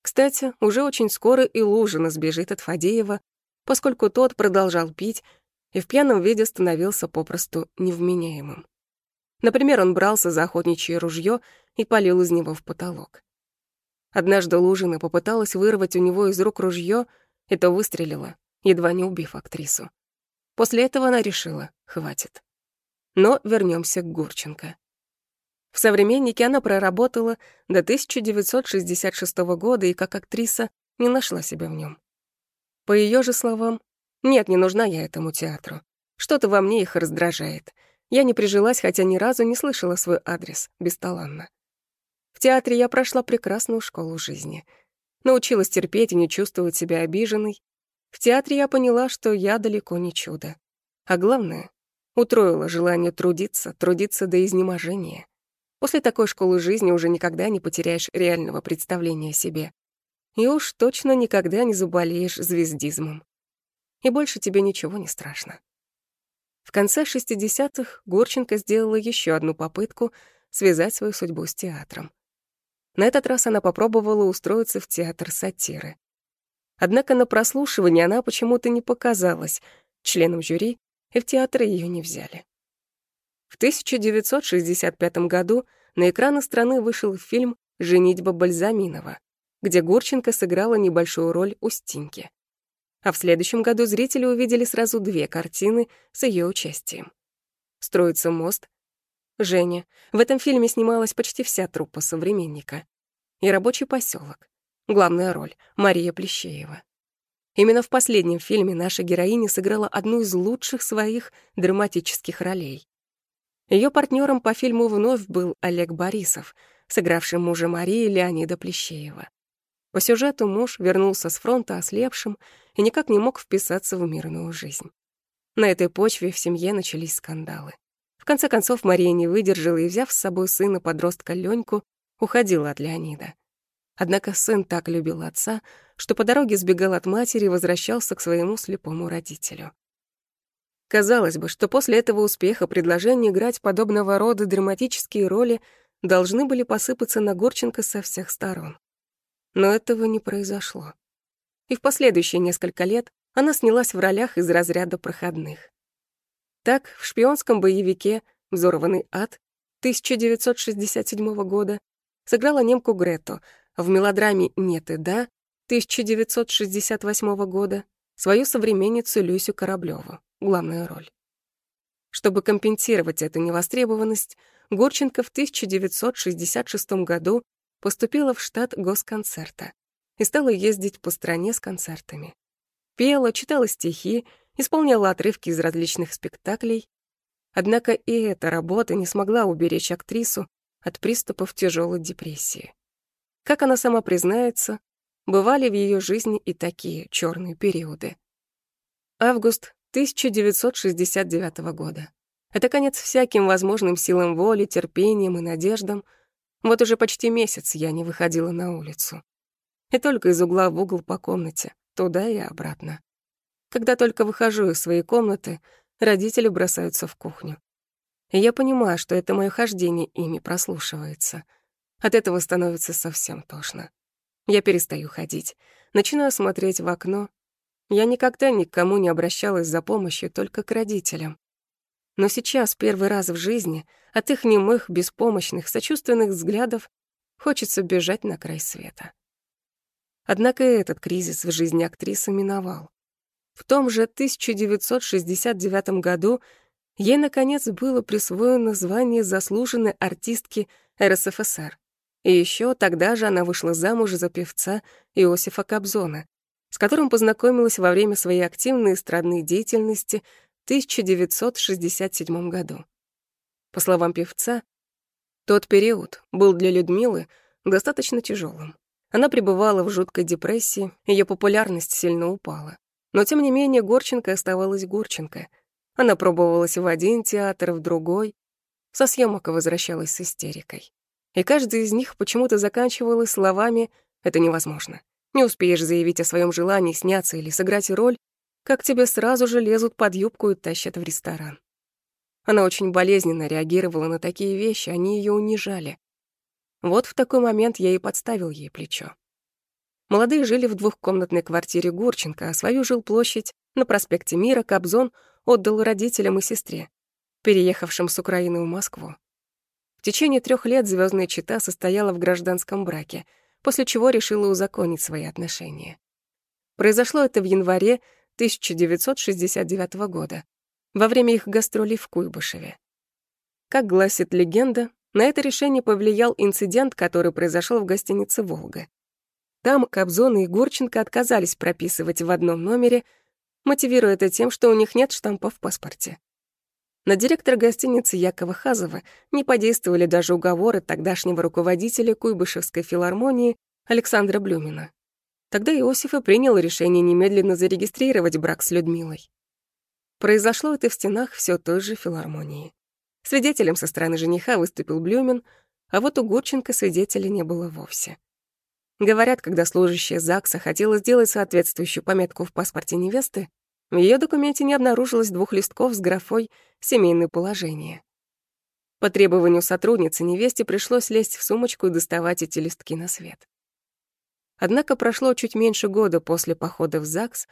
Кстати, уже очень скоро и Лужина сбежит от Фадеева, поскольку тот продолжал пить и в пьяном виде становился попросту невменяемым. Например, он брался за охотничье ружье и палил из него в потолок. Однажды Лужина попыталась вырвать у него из рук ружье, и то выстрелила, едва не убив актрису. После этого она решила, хватит. Но вернемся к Гурченко. В «Современнике» она проработала до 1966 года и как актриса не нашла себя в нем. По ее же словам, «Нет, не нужна я этому театру. Что-то во мне их раздражает. Я не прижилась, хотя ни разу не слышала свой адрес, бесталанно. В театре я прошла прекрасную школу жизни. Научилась терпеть и не чувствовать себя обиженной. В театре я поняла, что я далеко не чудо. А главное, утроила желание трудиться, трудиться до изнеможения. После такой школы жизни уже никогда не потеряешь реального представления о себе. И уж точно никогда не заболеешь звездизмом. И больше тебе ничего не страшно. В конце 60-х Гурченко сделала еще одну попытку связать свою судьбу с театром. На этот раз она попробовала устроиться в театр сатиры. Однако на прослушивании она почему-то не показалась членом жюри, и в театр ее не взяли. В 1965 году на экраны страны вышел фильм «Женитьба Бальзаминова», где Гурченко сыграла небольшую роль Устиньки. А в следующем году зрители увидели сразу две картины с ее участием. «Строится мост», «Женя». В этом фильме снималась почти вся труппа современника. И «Рабочий поселок. Главная роль — Мария Плещеева. Именно в последнем фильме наша героиня сыграла одну из лучших своих драматических ролей. Ее партнером по фильму вновь был Олег Борисов, сыгравший мужа Марии Леонида Плещеева. По сюжету муж вернулся с фронта ослепшим и никак не мог вписаться в мирную жизнь. На этой почве в семье начались скандалы. В конце концов Мария не выдержала и, взяв с собой сына-подростка Леньку, уходила от Леонида. Однако сын так любил отца, что по дороге сбегал от матери и возвращался к своему слепому родителю. Казалось бы, что после этого успеха предложения играть подобного рода драматические роли должны были посыпаться на Горченко со всех сторон. Но этого не произошло. И в последующие несколько лет она снялась в ролях из разряда проходных. Так, в шпионском боевике «Взорванный ад» 1967 года сыграла немку Грету, в мелодраме «Нет и да» 1968 года свою современницу Люсю Кораблёву, главную роль. Чтобы компенсировать эту невостребованность, Гурченко в 1966 году поступила в штат госконцерта и стала ездить по стране с концертами. Пела, читала стихи, исполняла отрывки из различных спектаклей. Однако и эта работа не смогла уберечь актрису от приступов тяжелой депрессии. Как она сама признается, бывали в ее жизни и такие черные периоды. Август 1969 года. Это конец всяким возможным силам воли, терпением и надеждам. Вот уже почти месяц я не выходила на улицу. И только из угла в угол по комнате, туда и обратно. Когда только выхожу из своей комнаты, родители бросаются в кухню. И я понимаю, что это мое хождение ими прослушивается — от этого становится совсем тошно. Я перестаю ходить, начинаю смотреть в окно. Я никогда ни к кому не обращалась за помощью, только к родителям. Но сейчас, первый раз в жизни, от их немых, беспомощных, сочувственных взглядов хочется бежать на край света. Однако этот кризис в жизни актрисы миновал. В том же 1969 году ей, наконец, было присвоено звание заслуженной артистки РСФСР. И еще тогда же она вышла замуж за певца Иосифа Кобзона, с которым познакомилась во время своей активной эстрадной деятельности в 1967 году. По словам певца, тот период был для Людмилы достаточно тяжелым. Она пребывала в жуткой депрессии, ее популярность сильно упала. Но, тем не менее, Горченко оставалась Горченко. Она пробовалась в один театр, в другой. Со съемок возвращалась с истерикой и каждая из них почему-то заканчивалась словами «это невозможно». Не успеешь заявить о своем желании сняться или сыграть роль, как тебе сразу же лезут под юбку и тащат в ресторан. Она очень болезненно реагировала на такие вещи, они ее унижали. Вот в такой момент я и подставил ей плечо. Молодые жили в двухкомнатной квартире Гурченко, а свою жилплощадь на проспекте Мира Кобзон отдал родителям и сестре, переехавшим с Украины в Москву. В течение трех лет звездная чита состояла в гражданском браке, после чего решила узаконить свои отношения. Произошло это в январе 1969 года, во время их гастролей в Куйбышеве. Как гласит легенда, на это решение повлиял инцидент, который произошел в гостинице «Волга». Там Кобзон и Гурченко отказались прописывать в одном номере, мотивируя это тем, что у них нет штампа в паспорте. На директора гостиницы Якова Хазова не подействовали даже уговоры тогдашнего руководителя Куйбышевской филармонии Александра Блюмина. Тогда Иосиф и принял решение немедленно зарегистрировать брак с Людмилой. Произошло это в стенах все той же филармонии. Свидетелем со стороны жениха выступил Блюмин, а вот у Гурченко свидетеля не было вовсе. Говорят, когда служащая ЗАГСа хотела сделать соответствующую пометку в паспорте невесты, в ее документе не обнаружилось двух листков с графой «Семейное положение». По требованию сотрудницы невесте пришлось лезть в сумочку и доставать эти листки на свет. Однако прошло чуть меньше года после похода в ЗАГС,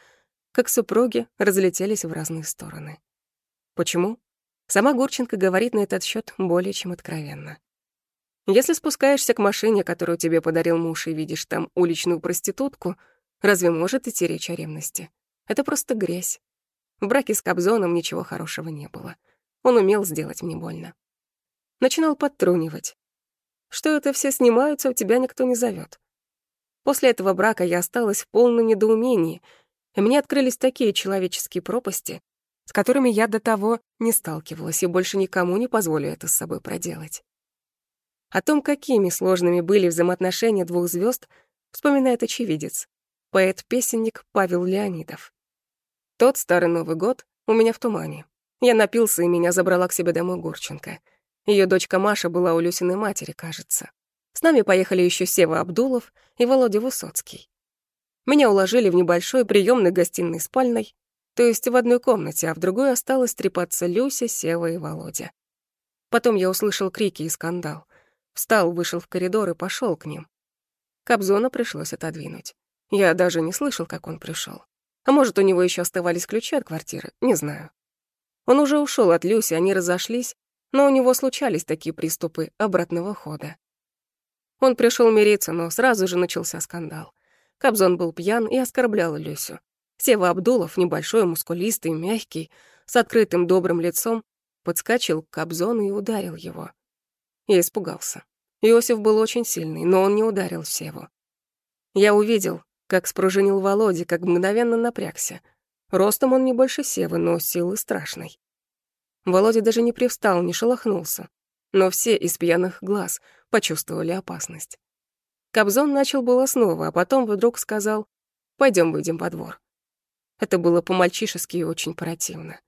как супруги разлетелись в разные стороны. Почему? Сама Гурченко говорит на этот счет более чем откровенно. Если спускаешься к машине, которую тебе подарил муж, и видишь там уличную проститутку, разве может идти речь о ревности? Это просто грязь. В браке с Кобзоном ничего хорошего не было. Он умел сделать мне больно. Начинал подтрунивать. Что это все снимаются, у тебя никто не зовет. После этого брака я осталась в полном недоумении, и мне открылись такие человеческие пропасти, с которыми я до того не сталкивалась и больше никому не позволю это с собой проделать. О том, какими сложными были взаимоотношения двух звезд, вспоминает очевидец, поэт-песенник Павел Леонидов. Тот старый Новый год у меня в тумане. Я напился, и меня забрала к себе домой Гурченко. Ее дочка Маша была у Люсиной матери, кажется. С нами поехали еще Сева Абдулов и Володя Высоцкий. Меня уложили в небольшой приемной гостиной спальной, то есть в одной комнате, а в другой осталось трепаться Люся, Сева и Володя. Потом я услышал крики и скандал. Встал, вышел в коридор и пошел к ним. Кобзона пришлось отодвинуть. Я даже не слышал, как он пришел. А может, у него еще оставались ключи от квартиры, не знаю. Он уже ушел от Люси, они разошлись, но у него случались такие приступы обратного хода. Он пришел мириться, но сразу же начался скандал. Кобзон был пьян и оскорблял Люсю. Сева Абдулов, небольшой, мускулистый, мягкий, с открытым добрым лицом, подскочил к Кобзону и ударил его. Я испугался. Иосиф был очень сильный, но он не ударил Севу. Я увидел, как спружинил Володя, как мгновенно напрягся. Ростом он не больше Севы, но силы страшной. Володя даже не привстал, не шелохнулся. Но все из пьяных глаз почувствовали опасность. Кобзон начал было снова, а потом вдруг сказал «Пойдем выйдем во двор». Это было по-мальчишески и очень противно.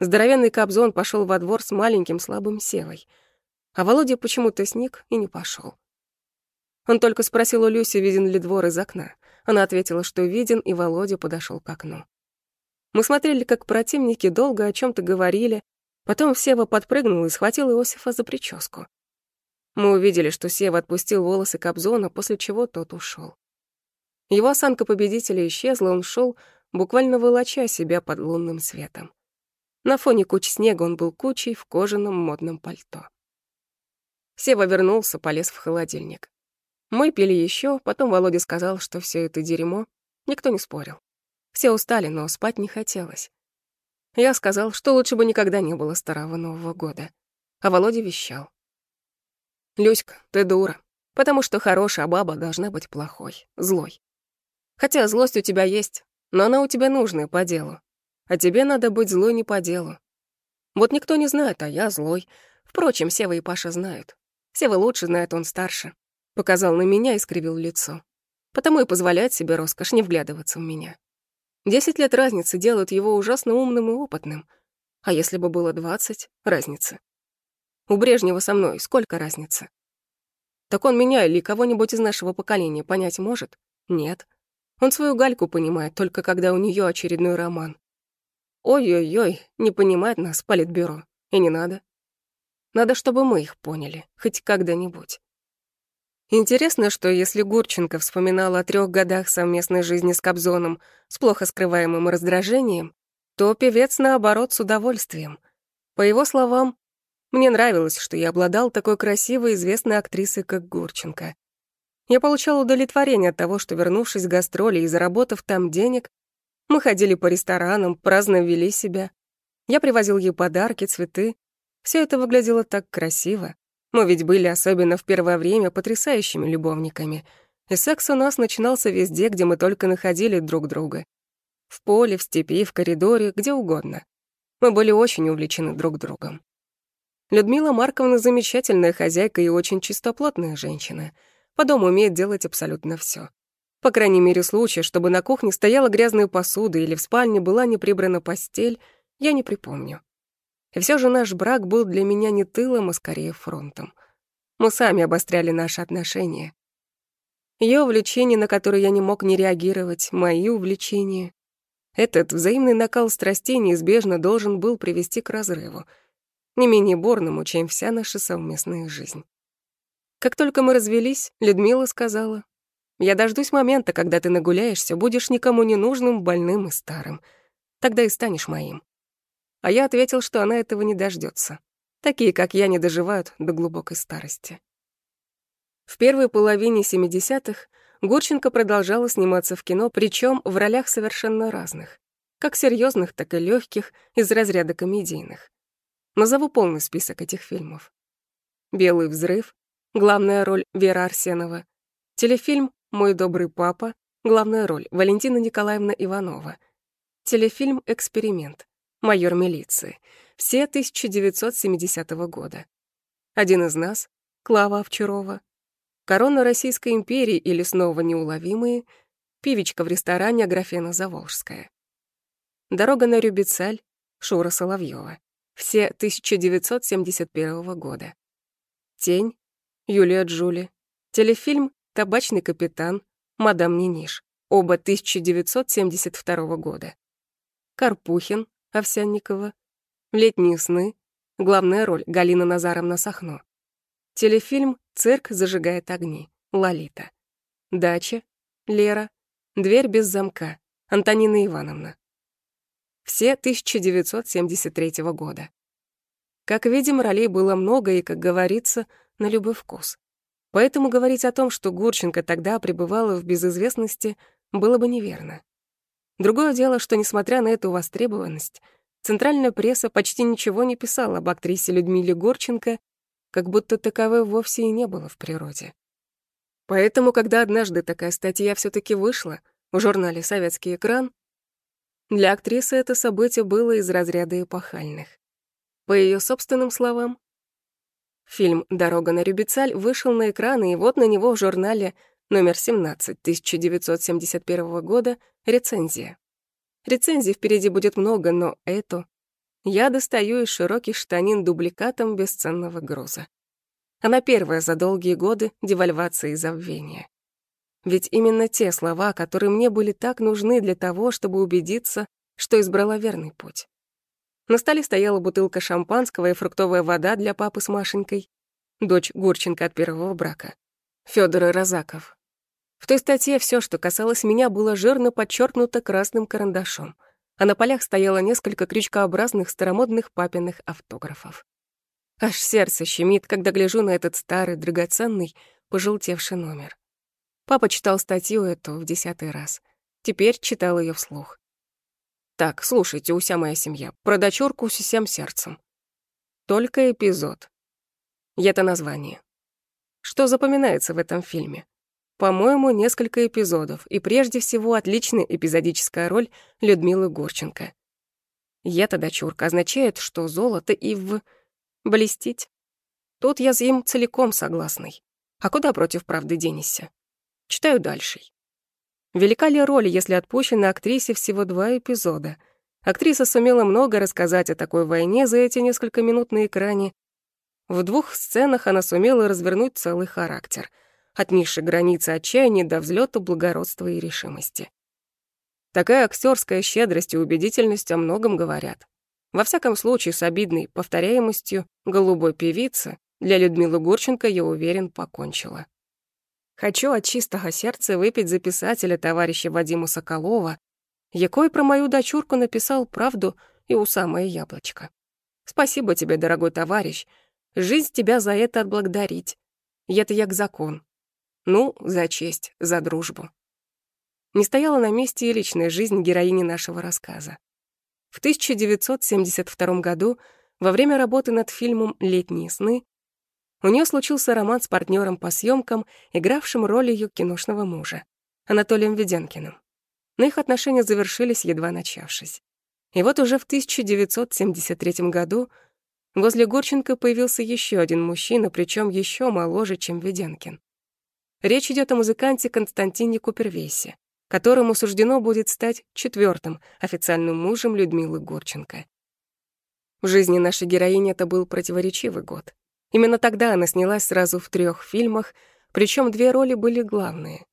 Здоровенный Кобзон пошел во двор с маленьким слабым Севой — а Володя почему-то сник и не пошел. Он только спросил у Люси, виден ли двор из окна. Она ответила, что виден, и Володя подошел к окну. Мы смотрели, как противники долго о чем то говорили, потом Сева подпрыгнул и схватил Иосифа за прическу. Мы увидели, что Сева отпустил волосы Кобзона, после чего тот ушел. Его осанка победителя исчезла, он шел, буквально волоча себя под лунным светом. На фоне куч снега он был кучей в кожаном модном пальто. Сева вернулся, полез в холодильник. Мы пили еще, потом Володя сказал, что все это дерьмо. Никто не спорил. Все устали, но спать не хотелось. Я сказал, что лучше бы никогда не было Старого Нового года. А Володя вещал. «Люська, ты дура, потому что хорошая баба должна быть плохой, злой. Хотя злость у тебя есть, но она у тебя нужная по делу. А тебе надо быть злой не по делу. Вот никто не знает, а я злой. Впрочем, Сева и Паша знают. Сева лучше знает, он старше. Показал на меня и скривил лицо. Потому и позволяет себе роскошь не вглядываться в меня. Десять лет разницы делают его ужасно умным и опытным. А если бы было двадцать, разница. У Брежнева со мной сколько разницы? Так он меня или кого-нибудь из нашего поколения понять может? Нет. Он свою гальку понимает, только когда у нее очередной роман. Ой-ой-ой, не понимает нас политбюро. И не надо. Надо, чтобы мы их поняли, хоть когда-нибудь. Интересно, что если Гурченко вспоминала о трех годах совместной жизни с Кобзоном с плохо скрываемым раздражением, то певец, наоборот, с удовольствием. По его словам, мне нравилось, что я обладал такой красивой известной актрисой, как Гурченко. Я получал удовлетворение от того, что, вернувшись с гастролей и заработав там денег, мы ходили по ресторанам, праздно вели себя. Я привозил ей подарки, цветы, все это выглядело так красиво. Мы ведь были, особенно в первое время, потрясающими любовниками. И секс у нас начинался везде, где мы только находили друг друга. В поле, в степи, в коридоре, где угодно. Мы были очень увлечены друг другом. Людмила Марковна замечательная хозяйка и очень чистоплотная женщина. По дому умеет делать абсолютно все. По крайней мере, случая, чтобы на кухне стояла грязная посуда или в спальне была не прибрана постель, я не припомню. И все же наш брак был для меня не тылом, а скорее фронтом. Мы сами обостряли наши отношения. Ее увлечения, на которые я не мог не реагировать, мои увлечения. Этот взаимный накал страстей неизбежно должен был привести к разрыву, не менее борному, чем вся наша совместная жизнь. Как только мы развелись, Людмила сказала, «Я дождусь момента, когда ты нагуляешься, будешь никому не нужным, больным и старым. Тогда и станешь моим». А я ответил, что она этого не дождется. Такие, как я, не доживают до глубокой старости. В первой половине 70-х Гурченко продолжала сниматься в кино, причем в ролях совершенно разных, как серьезных, так и легких, из разряда комедийных. Назову полный список этих фильмов. «Белый взрыв», главная роль Вера Арсенова, телефильм «Мой добрый папа», главная роль Валентина Николаевна Иванова, телефильм «Эксперимент», майор милиции, все 1970 года. Один из нас, Клава Овчарова, Корона Российской империи или снова неуловимые, пивечка в ресторане Аграфена Заволжская. Дорога на Рюбицаль, Шура Соловьева. Все 1971 года. Тень, Юлия Джули. Телефильм «Табачный капитан», «Мадам Ниниш». Оба 1972 года. Карпухин, Овсянникова. «Летние сны». Главная роль Галина Назаровна Сахно. Телефильм «Цирк зажигает огни». Лолита. Дача. Лера. Дверь без замка. Антонина Ивановна. Все 1973 года. Как видим, ролей было много и, как говорится, на любой вкус. Поэтому говорить о том, что Гурченко тогда пребывала в безызвестности, было бы неверно. Другое дело, что, несмотря на эту востребованность, центральная пресса почти ничего не писала об актрисе Людмиле Горченко как будто таковой вовсе и не было в природе. Поэтому, когда однажды такая статья все таки вышла в журнале «Советский экран», для актрисы это событие было из разряда эпохальных. По ее собственным словам, фильм «Дорога на Рюбицаль» вышел на экраны, и вот на него в журнале номер 17 1971 года рецензия. Рецензий впереди будет много, но эту я достаю из широких штанин дубликатом бесценного груза. Она первая за долгие годы девальвации и забвения. Ведь именно те слова, которые мне были так нужны для того, чтобы убедиться, что избрала верный путь. На столе стояла бутылка шампанского и фруктовая вода для папы с Машенькой, дочь Гурченко от первого брака, Фёдор Розаков. В той статье все, что касалось меня, было жирно подчеркнуто красным карандашом — а на полях стояло несколько крючкообразных старомодных папиных автографов. Аж сердце щемит, когда гляжу на этот старый, драгоценный, пожелтевший номер. Папа читал статью эту в десятый раз. Теперь читал ее вслух. «Так, слушайте, уся моя семья, про дочурку с всем сердцем. Только эпизод. Это название. Что запоминается в этом фильме? По-моему, несколько эпизодов, и прежде всего отличная эпизодическая роль Людмилы Горченко. «Я-то дочурка» означает, что золото и в... блестить. Тут я с им целиком согласный. А куда против правды денешься? Читаю дальше. Велика ли роль, если отпущена актрисе всего два эпизода? Актриса сумела много рассказать о такой войне за эти несколько минут на экране. В двух сценах она сумела развернуть целый характер — от низшей границы отчаяния до взлета благородства и решимости. Такая актерская щедрость и убедительность о многом говорят. Во всяком случае, с обидной повторяемостью голубой певицы для Людмилы Гурченко, я уверен, покончила. Хочу от чистого сердца выпить за писателя товарища Вадима Соколова, якой про мою дочурку написал правду и у самое яблочко. Спасибо тебе, дорогой товарищ. Жизнь тебя за это отблагодарить. Это як закон. Ну, за честь, за дружбу. Не стояла на месте и личная жизнь героини нашего рассказа. В 1972 году, во время работы над фильмом «Летние сны», У нее случился роман с партнером по съемкам, игравшим роль ее киношного мужа, Анатолием Веденкиным. Но их отношения завершились, едва начавшись. И вот уже в 1973 году возле Гурченко появился еще один мужчина, причем еще моложе, чем Веденкин. Речь идет о музыканте Константине Купервейсе, которому суждено будет стать четвертым официальным мужем Людмилы Гурченко. В жизни нашей героини это был противоречивый год. Именно тогда она снялась сразу в трех фильмах, причем две роли были главные.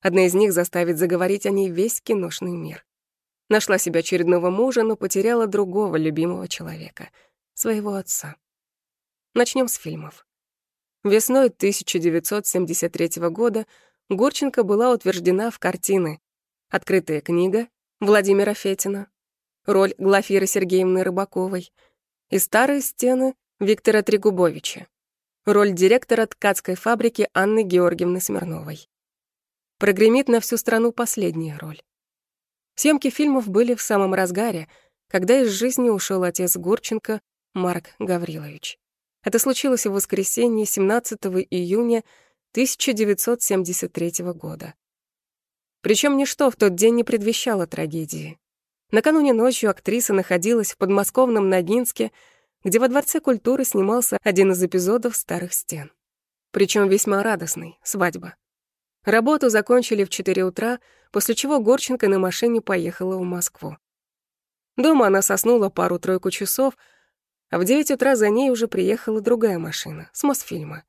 Одна из них заставит заговорить о ней весь киношный мир. Нашла себе очередного мужа, но потеряла другого любимого человека, своего отца. Начнем с фильмов. Весной 1973 года Гурченко была утверждена в картины «Открытая книга» Владимира Фетина, роль Глафиры Сергеевны Рыбаковой и «Старые стены» Виктора Трегубовича, роль директора ткацкой фабрики Анны Георгиевны Смирновой. Прогремит на всю страну последняя роль. Съемки фильмов были в самом разгаре, когда из жизни ушел отец Гурченко Марк Гаврилович. Это случилось в воскресенье 17 июня 1973 года. Причем ничто в тот день не предвещало трагедии. Накануне ночью актриса находилась в подмосковном Ногинске, где во Дворце культуры снимался один из эпизодов «Старых стен». Причем весьма радостный — свадьба. Работу закончили в 4 утра, после чего Горченко на машине поехала в Москву. Дома она соснула пару-тройку часов, а в 9 утра за ней уже приехала другая машина с Мосфильма,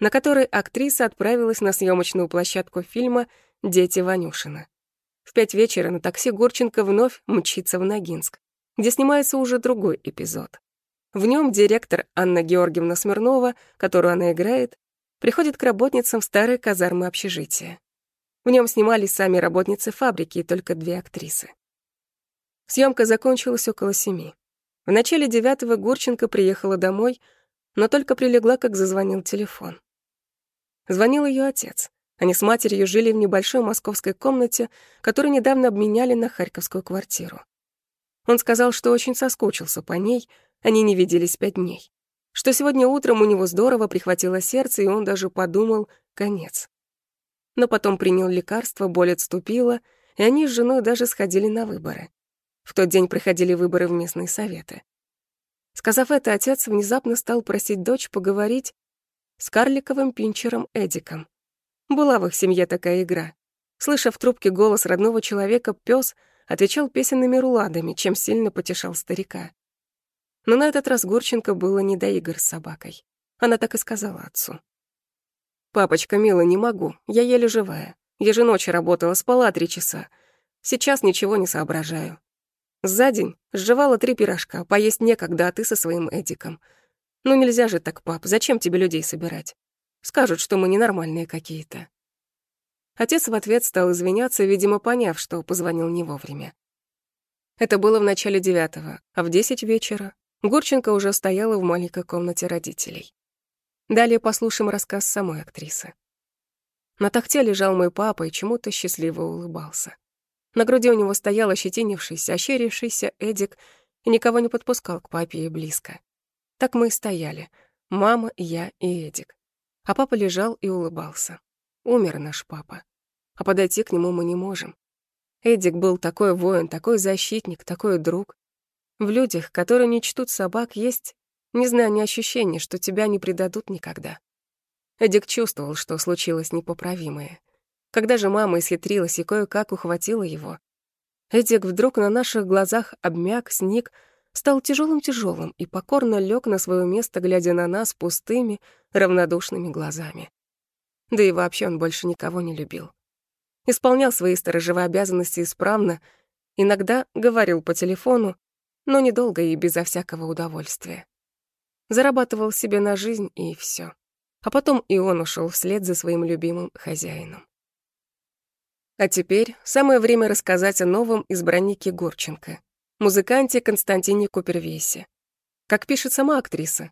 на которой актриса отправилась на съемочную площадку фильма «Дети Ванюшина». В пять вечера на такси Горченко вновь мчится в Ногинск, где снимается уже другой эпизод. В нем директор Анна Георгиевна Смирнова, которую она играет, приходит к работницам в старые казармы общежития. В нем снимались сами работницы фабрики и только две актрисы. Съемка закончилась около семи. В начале девятого Гурченко приехала домой, но только прилегла, как зазвонил телефон. Звонил ее отец. Они с матерью жили в небольшой московской комнате, которую недавно обменяли на харьковскую квартиру. Он сказал, что очень соскучился по ней, они не виделись пять дней. Что сегодня утром у него здорово прихватило сердце, и он даже подумал «конец». Но потом принял лекарство, боль отступила, и они с женой даже сходили на выборы. В тот день приходили выборы в местные советы. Сказав это, отец внезапно стал просить дочь поговорить с карликовым пинчером Эдиком. Была в их семье такая игра. Слыша в трубке голос родного человека, пес отвечал песенными руладами, чем сильно потешал старика. Но на этот раз Гурченко было не до игр с собакой. Она так и сказала отцу. «Папочка, мило, не могу. Я еле живая. Я же ночью работала, спала три часа. Сейчас ничего не соображаю. За день сживала три пирожка, поесть некогда, а ты со своим Эдиком. Ну нельзя же так, пап, зачем тебе людей собирать? Скажут, что мы ненормальные какие-то». Отец в ответ стал извиняться, видимо, поняв, что позвонил не вовремя. Это было в начале девятого, а в десять вечера Гурченко уже стояла в маленькой комнате родителей. Далее послушаем рассказ самой актрисы. На тахте лежал мой папа и чему-то счастливо улыбался. На груди у него стоял ощетинившийся, ощерившийся Эдик и никого не подпускал к папе и близко. Так мы и стояли. Мама, я и Эдик. А папа лежал и улыбался. Умер наш папа. А подойти к нему мы не можем. Эдик был такой воин, такой защитник, такой друг. В людях, которые не чтут собак, есть незнание ощущения, что тебя не предадут никогда. Эдик чувствовал, что случилось непоправимое. Когда же мама исхитрилась и кое-как ухватила его, Эдик вдруг на наших глазах обмяк, сник, стал тяжелым тяжелым и покорно лег на свое место, глядя на нас пустыми, равнодушными глазами. Да и вообще он больше никого не любил. Исполнял свои сторожевые обязанности исправно, иногда говорил по телефону, но недолго и безо всякого удовольствия. Зарабатывал себе на жизнь и все. А потом и он ушел вслед за своим любимым хозяином. А теперь самое время рассказать о новом избраннике Горченко, музыканте Константине Купервейсе. Как пишет сама актриса,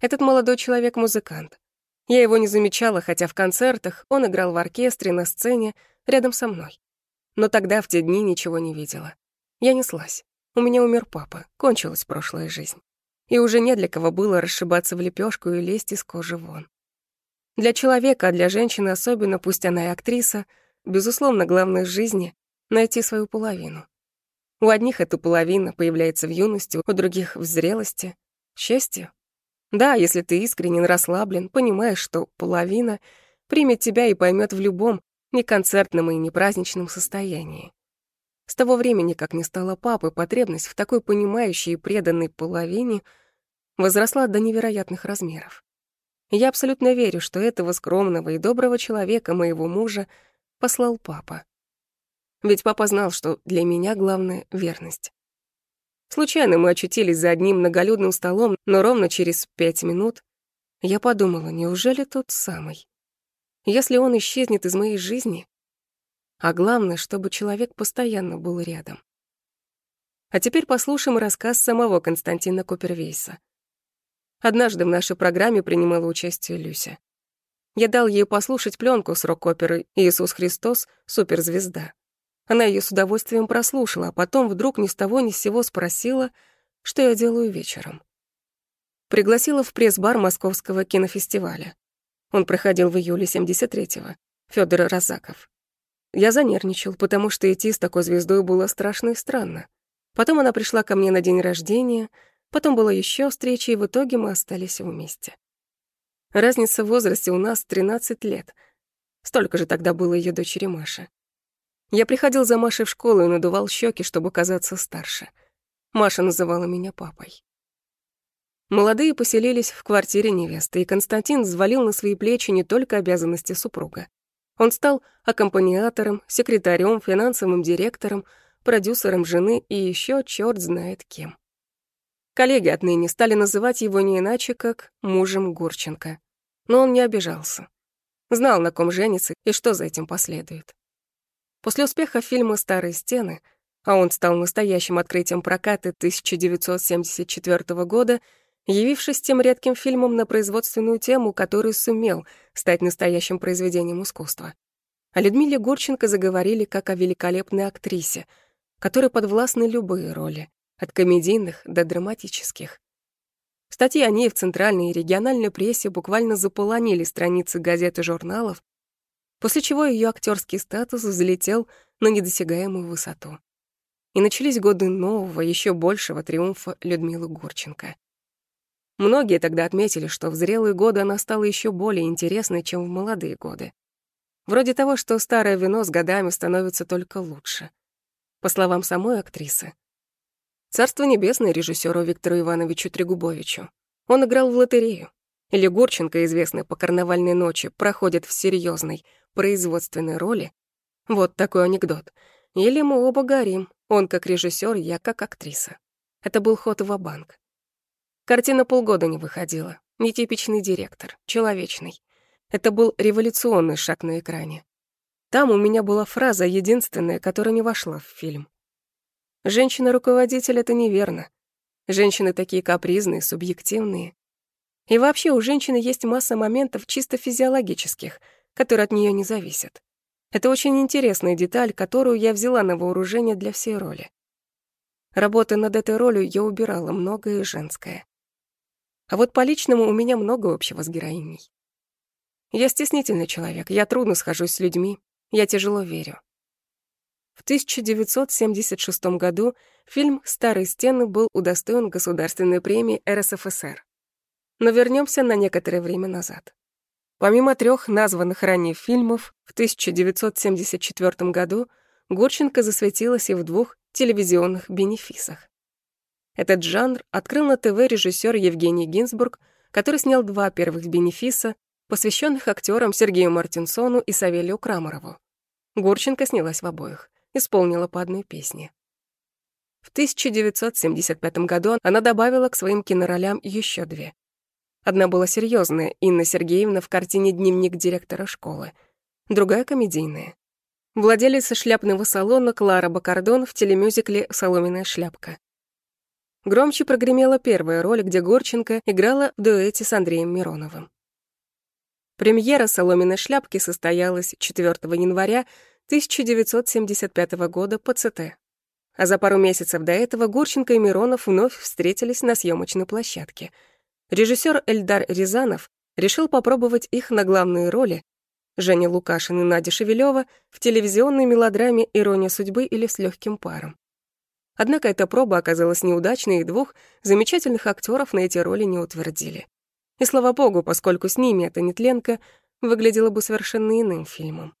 этот молодой человек — музыкант. Я его не замечала, хотя в концертах он играл в оркестре, на сцене, рядом со мной. Но тогда, в те дни, ничего не видела. Я неслась. У меня умер папа, кончилась прошлая жизнь. и уже не для кого было расшибаться в лепешку и лезть из кожи вон. Для человека, а для женщины особенно, пусть она и актриса, безусловно, главное в жизни — найти свою половину. У одних эта половина появляется в юности, у других — в зрелости. Счастье? Да, если ты искренен, расслаблен, понимаешь, что половина примет тебя и поймет в любом, не концертном и не праздничном состоянии. С того времени, как не стало папы, потребность в такой понимающей и преданной половине возросла до невероятных размеров. я абсолютно верю, что этого скромного и доброго человека, моего мужа, послал папа. Ведь папа знал, что для меня главное — верность. Случайно мы очутились за одним многолюдным столом, но ровно через пять минут я подумала, неужели тот самый? Если он исчезнет из моей жизни, а главное, чтобы человек постоянно был рядом. А теперь послушаем рассказ самого Константина Купервейса. Однажды в нашей программе принимала участие Люся. Я дал ей послушать пленку с рок-оперы «Иисус Христос. Суперзвезда». Она ее с удовольствием прослушала, а потом вдруг ни с того ни с сего спросила, что я делаю вечером. Пригласила в пресс-бар Московского кинофестиваля. Он проходил в июле 73-го. Фёдор Розаков. Я занервничал, потому что идти с такой звездой было страшно и странно. Потом она пришла ко мне на день рождения, потом была еще встреча, и в итоге мы остались вместе. Разница в возрасте у нас 13 лет. Столько же тогда было ее дочери Маши. Я приходил за Машей в школу и надувал щеки, чтобы казаться старше. Маша называла меня папой. Молодые поселились в квартире невесты, и Константин взвалил на свои плечи не только обязанности супруга. Он стал аккомпаниатором, секретарем, финансовым директором, продюсером жены и еще черт знает кем. Коллеги отныне стали называть его не иначе, как мужем Гурченко. Но он не обижался. Знал, на ком женится и что за этим последует. После успеха фильма «Старые стены», а он стал настоящим открытием проката 1974 года, явившись тем редким фильмом на производственную тему, который сумел стать настоящим произведением искусства. О Людмиле Гурченко заговорили как о великолепной актрисе, которой подвластны любые роли, от комедийных до драматических. Статьи о ней в центральной и региональной прессе буквально заполонили страницы газет и журналов, после чего ее актерский статус взлетел на недосягаемую высоту. И начались годы нового, еще большего триумфа Людмилы Гурченко. Многие тогда отметили, что в зрелые годы она стала еще более интересной, чем в молодые годы. Вроде того, что старое вино с годами становится только лучше. По словам самой актрисы. Царство небесное режиссеру Виктору Ивановичу Трегубовичу. Он играл в лотерею. Или Гурченко, известный по «Карнавальной ночи», проходит в серьезной производственной роли. Вот такой анекдот. Или мы оба горим. Он как режиссер, я как актриса. Это был ход в банк Картина полгода не выходила. Нетипичный директор, человечный. Это был революционный шаг на экране. Там у меня была фраза, единственная, которая не вошла в фильм. «Женщина-руководитель — это неверно. Женщины такие капризные, субъективные. И вообще у женщины есть масса моментов чисто физиологических, которые от нее не зависят. Это очень интересная деталь, которую я взяла на вооружение для всей роли. Работая над этой ролью, я убирала многое женское. А вот по личному у меня много общего с героиней. Я стеснительный человек, я трудно схожусь с людьми, я тяжело верю. В 1976 году фильм «Старые стены» был удостоен Государственной премии РСФСР. Но вернемся на некоторое время назад. Помимо трех названных ранее фильмов, в 1974 году Гурченко засветилась и в двух телевизионных бенефисах. Этот жанр открыл на ТВ режиссер Евгений Гинзбург, который снял два первых бенефиса, посвященных актерам Сергею Мартинсону и Савелию Крамарову. Гурченко снялась в обоих, исполнила по одной песне. В 1975 году она добавила к своим киноролям еще две. Одна была серьезная, Инна Сергеевна в картине «Дневник директора школы», другая — комедийная. Владелица шляпного салона Клара Бакардон в телемюзикле «Соломенная шляпка». Громче прогремела первая роль, где Горченко играла в дуэте с Андреем Мироновым. Премьера «Соломенной шляпки» состоялась 4 января 1975 года по ЦТ. А за пару месяцев до этого Гурченко и Миронов вновь встретились на съемочной площадке. Режиссер Эльдар Рязанов решил попробовать их на главные роли Женя Лукашин и Надя Шевелева в телевизионной мелодраме «Ирония судьбы» или «С легким паром». Однако эта проба оказалась неудачной, и двух замечательных актеров на эти роли не утвердили. И слава богу, поскольку с ними эта нетленка выглядела бы совершенно иным фильмом.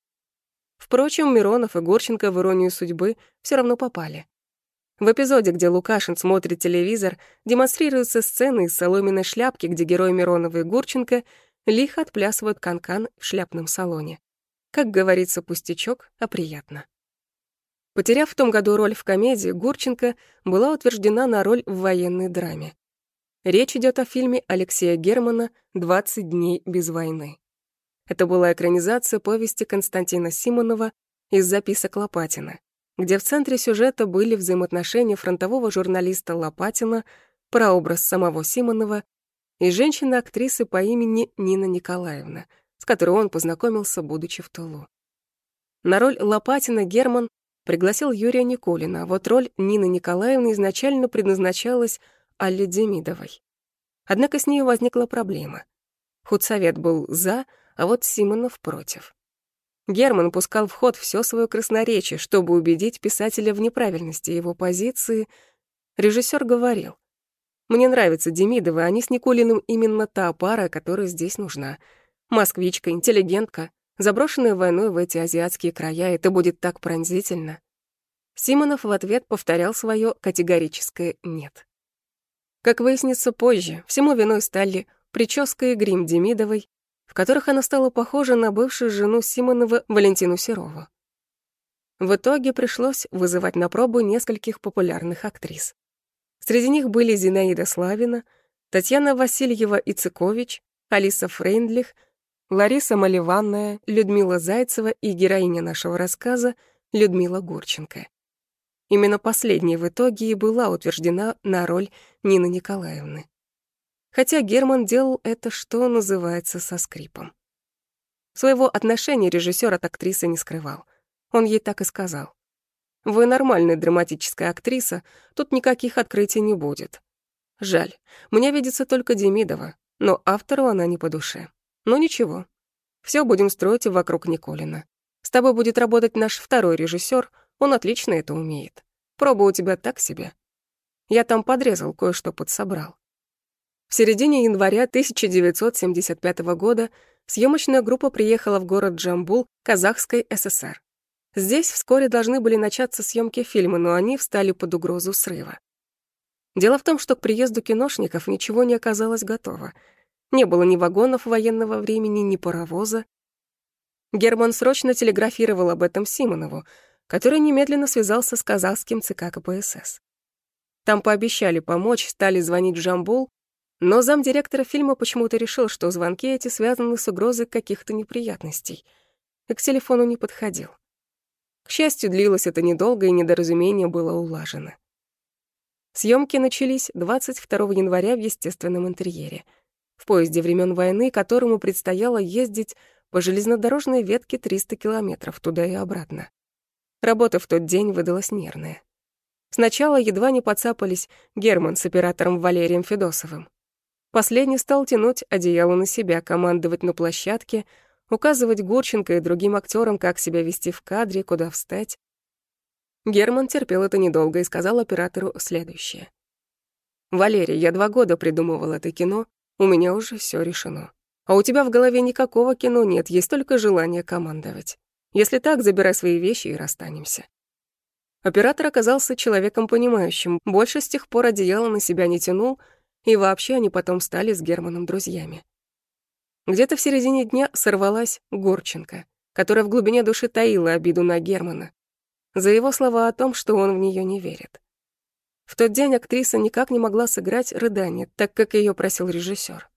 Впрочем, Миронов и Горченко в «Иронию судьбы» все равно попали. В эпизоде, где Лукашин смотрит телевизор, демонстрируются сцены из соломенной шляпки, где герой Миронова и Гурченко лихо отплясывают канкан в шляпном салоне. Как говорится, пустячок, а приятно. Потеряв в том году роль в комедии, Гурченко была утверждена на роль в военной драме. Речь идет о фильме Алексея Германа «20 дней без войны». Это была экранизация повести Константина Симонова из записок Лопатина, где в центре сюжета были взаимоотношения фронтового журналиста Лопатина, прообраз самого Симонова и женщины-актрисы по имени Нина Николаевна, с которой он познакомился, будучи в Тулу. На роль Лопатина Герман пригласил Юрия Николина, а вот роль Нины Николаевны изначально предназначалась Алле Демидовой. Однако с ней возникла проблема. Худсовет был «за», а вот Симонов против. Герман пускал в ход все свое красноречие, чтобы убедить писателя в неправильности его позиции. Режиссер говорил — мне нравятся Демидовы, они с Никулиным именно та пара, которая здесь нужна. Москвичка, интеллигентка, заброшенная войной в эти азиатские края, это будет так пронзительно. Симонов в ответ повторял свое категорическое «нет». Как выяснится позже, всему виной стали прическа и грим Демидовой, в которых она стала похожа на бывшую жену Симонова Валентину Серову. В итоге пришлось вызывать на пробу нескольких популярных актрис. Среди них были Зинаида Славина, Татьяна Васильева-Ицыкович, Алиса Фрейндлих, Лариса Маливанная, Людмила Зайцева и героиня нашего рассказа Людмила Гурченко. Именно последняя в итоге и была утверждена на роль Нины Николаевны. Хотя Герман делал это, что называется, со скрипом. Своего отношения режиссер от актрисы не скрывал. Он ей так и сказал. Вы нормальная драматическая актриса, тут никаких открытий не будет. Жаль, мне видится только Демидова, но автору она не по душе. Но ничего. Все будем строить вокруг Николина. С тобой будет работать наш второй режиссер, он отлично это умеет. Проба у тебя так себе. Я там подрезал, кое-что подсобрал. В середине января 1975 года съемочная группа приехала в город Джамбул Казахской ССР. Здесь вскоре должны были начаться съемки фильма, но они встали под угрозу срыва. Дело в том, что к приезду киношников ничего не оказалось готово. Не было ни вагонов военного времени, ни паровоза. Герман срочно телеграфировал об этом Симонову, который немедленно связался с казахским ЦК КПСС. Там пообещали помочь, стали звонить в Жамбул, но замдиректора фильма почему-то решил, что звонки эти связаны с угрозой каких-то неприятностей, и к телефону не подходил. К счастью, длилось это недолго, и недоразумение было улажено. Съемки начались 22 января в естественном интерьере. В поезде времен войны, которому предстояло ездить по железнодорожной ветке 300 километров туда и обратно. Работа в тот день выдалась нервная. Сначала едва не подцапались Герман с оператором Валерием Федосовым. Последний стал тянуть одеяло на себя, командовать на площадке, указывать Гурченко и другим актерам, как себя вести в кадре, куда встать. Герман терпел это недолго и сказал оператору следующее. «Валерий, я два года придумывал это кино, у меня уже все решено. А у тебя в голове никакого кино нет, есть только желание командовать. Если так, забирай свои вещи и расстанемся». Оператор оказался человеком понимающим, больше с тех пор одеяло на себя не тянул, и вообще они потом стали с Германом друзьями. Где-то в середине дня сорвалась Горченко, которая в глубине души таила обиду на Германа за его слова о том, что он в нее не верит. В тот день актриса никак не могла сыграть рыдание, так как ее просил режиссер.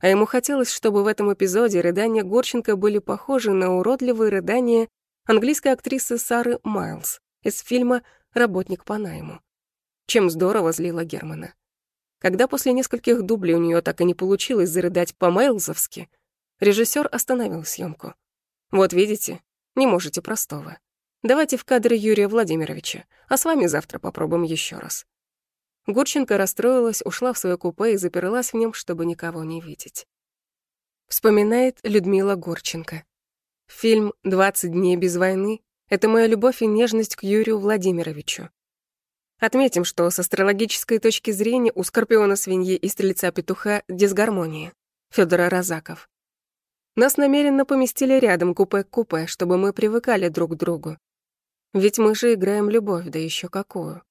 А ему хотелось, чтобы в этом эпизоде рыдания Горченко были похожи на уродливые рыдания английской актрисы Сары Майлз из фильма «Работник по найму». Чем здорово злила Германа. Когда после нескольких дублей у нее так и не получилось зарыдать по-мейлзовски, режиссер остановил съемку. Вот видите, не можете простого. Давайте в кадры Юрия Владимировича, а с вами завтра попробуем еще раз». Гурченко расстроилась, ушла в свое купе и заперлась в нем, чтобы никого не видеть. Вспоминает Людмила Гурченко. Фильм «20 дней без войны» — это моя любовь и нежность к Юрию Владимировичу. Отметим, что с астрологической точки зрения у скорпиона свиньи и стрельца петуха дисгармония. Федора Розаков. Нас намеренно поместили рядом купе к купе, чтобы мы привыкали друг к другу. Ведь мы же играем любовь, да еще какую.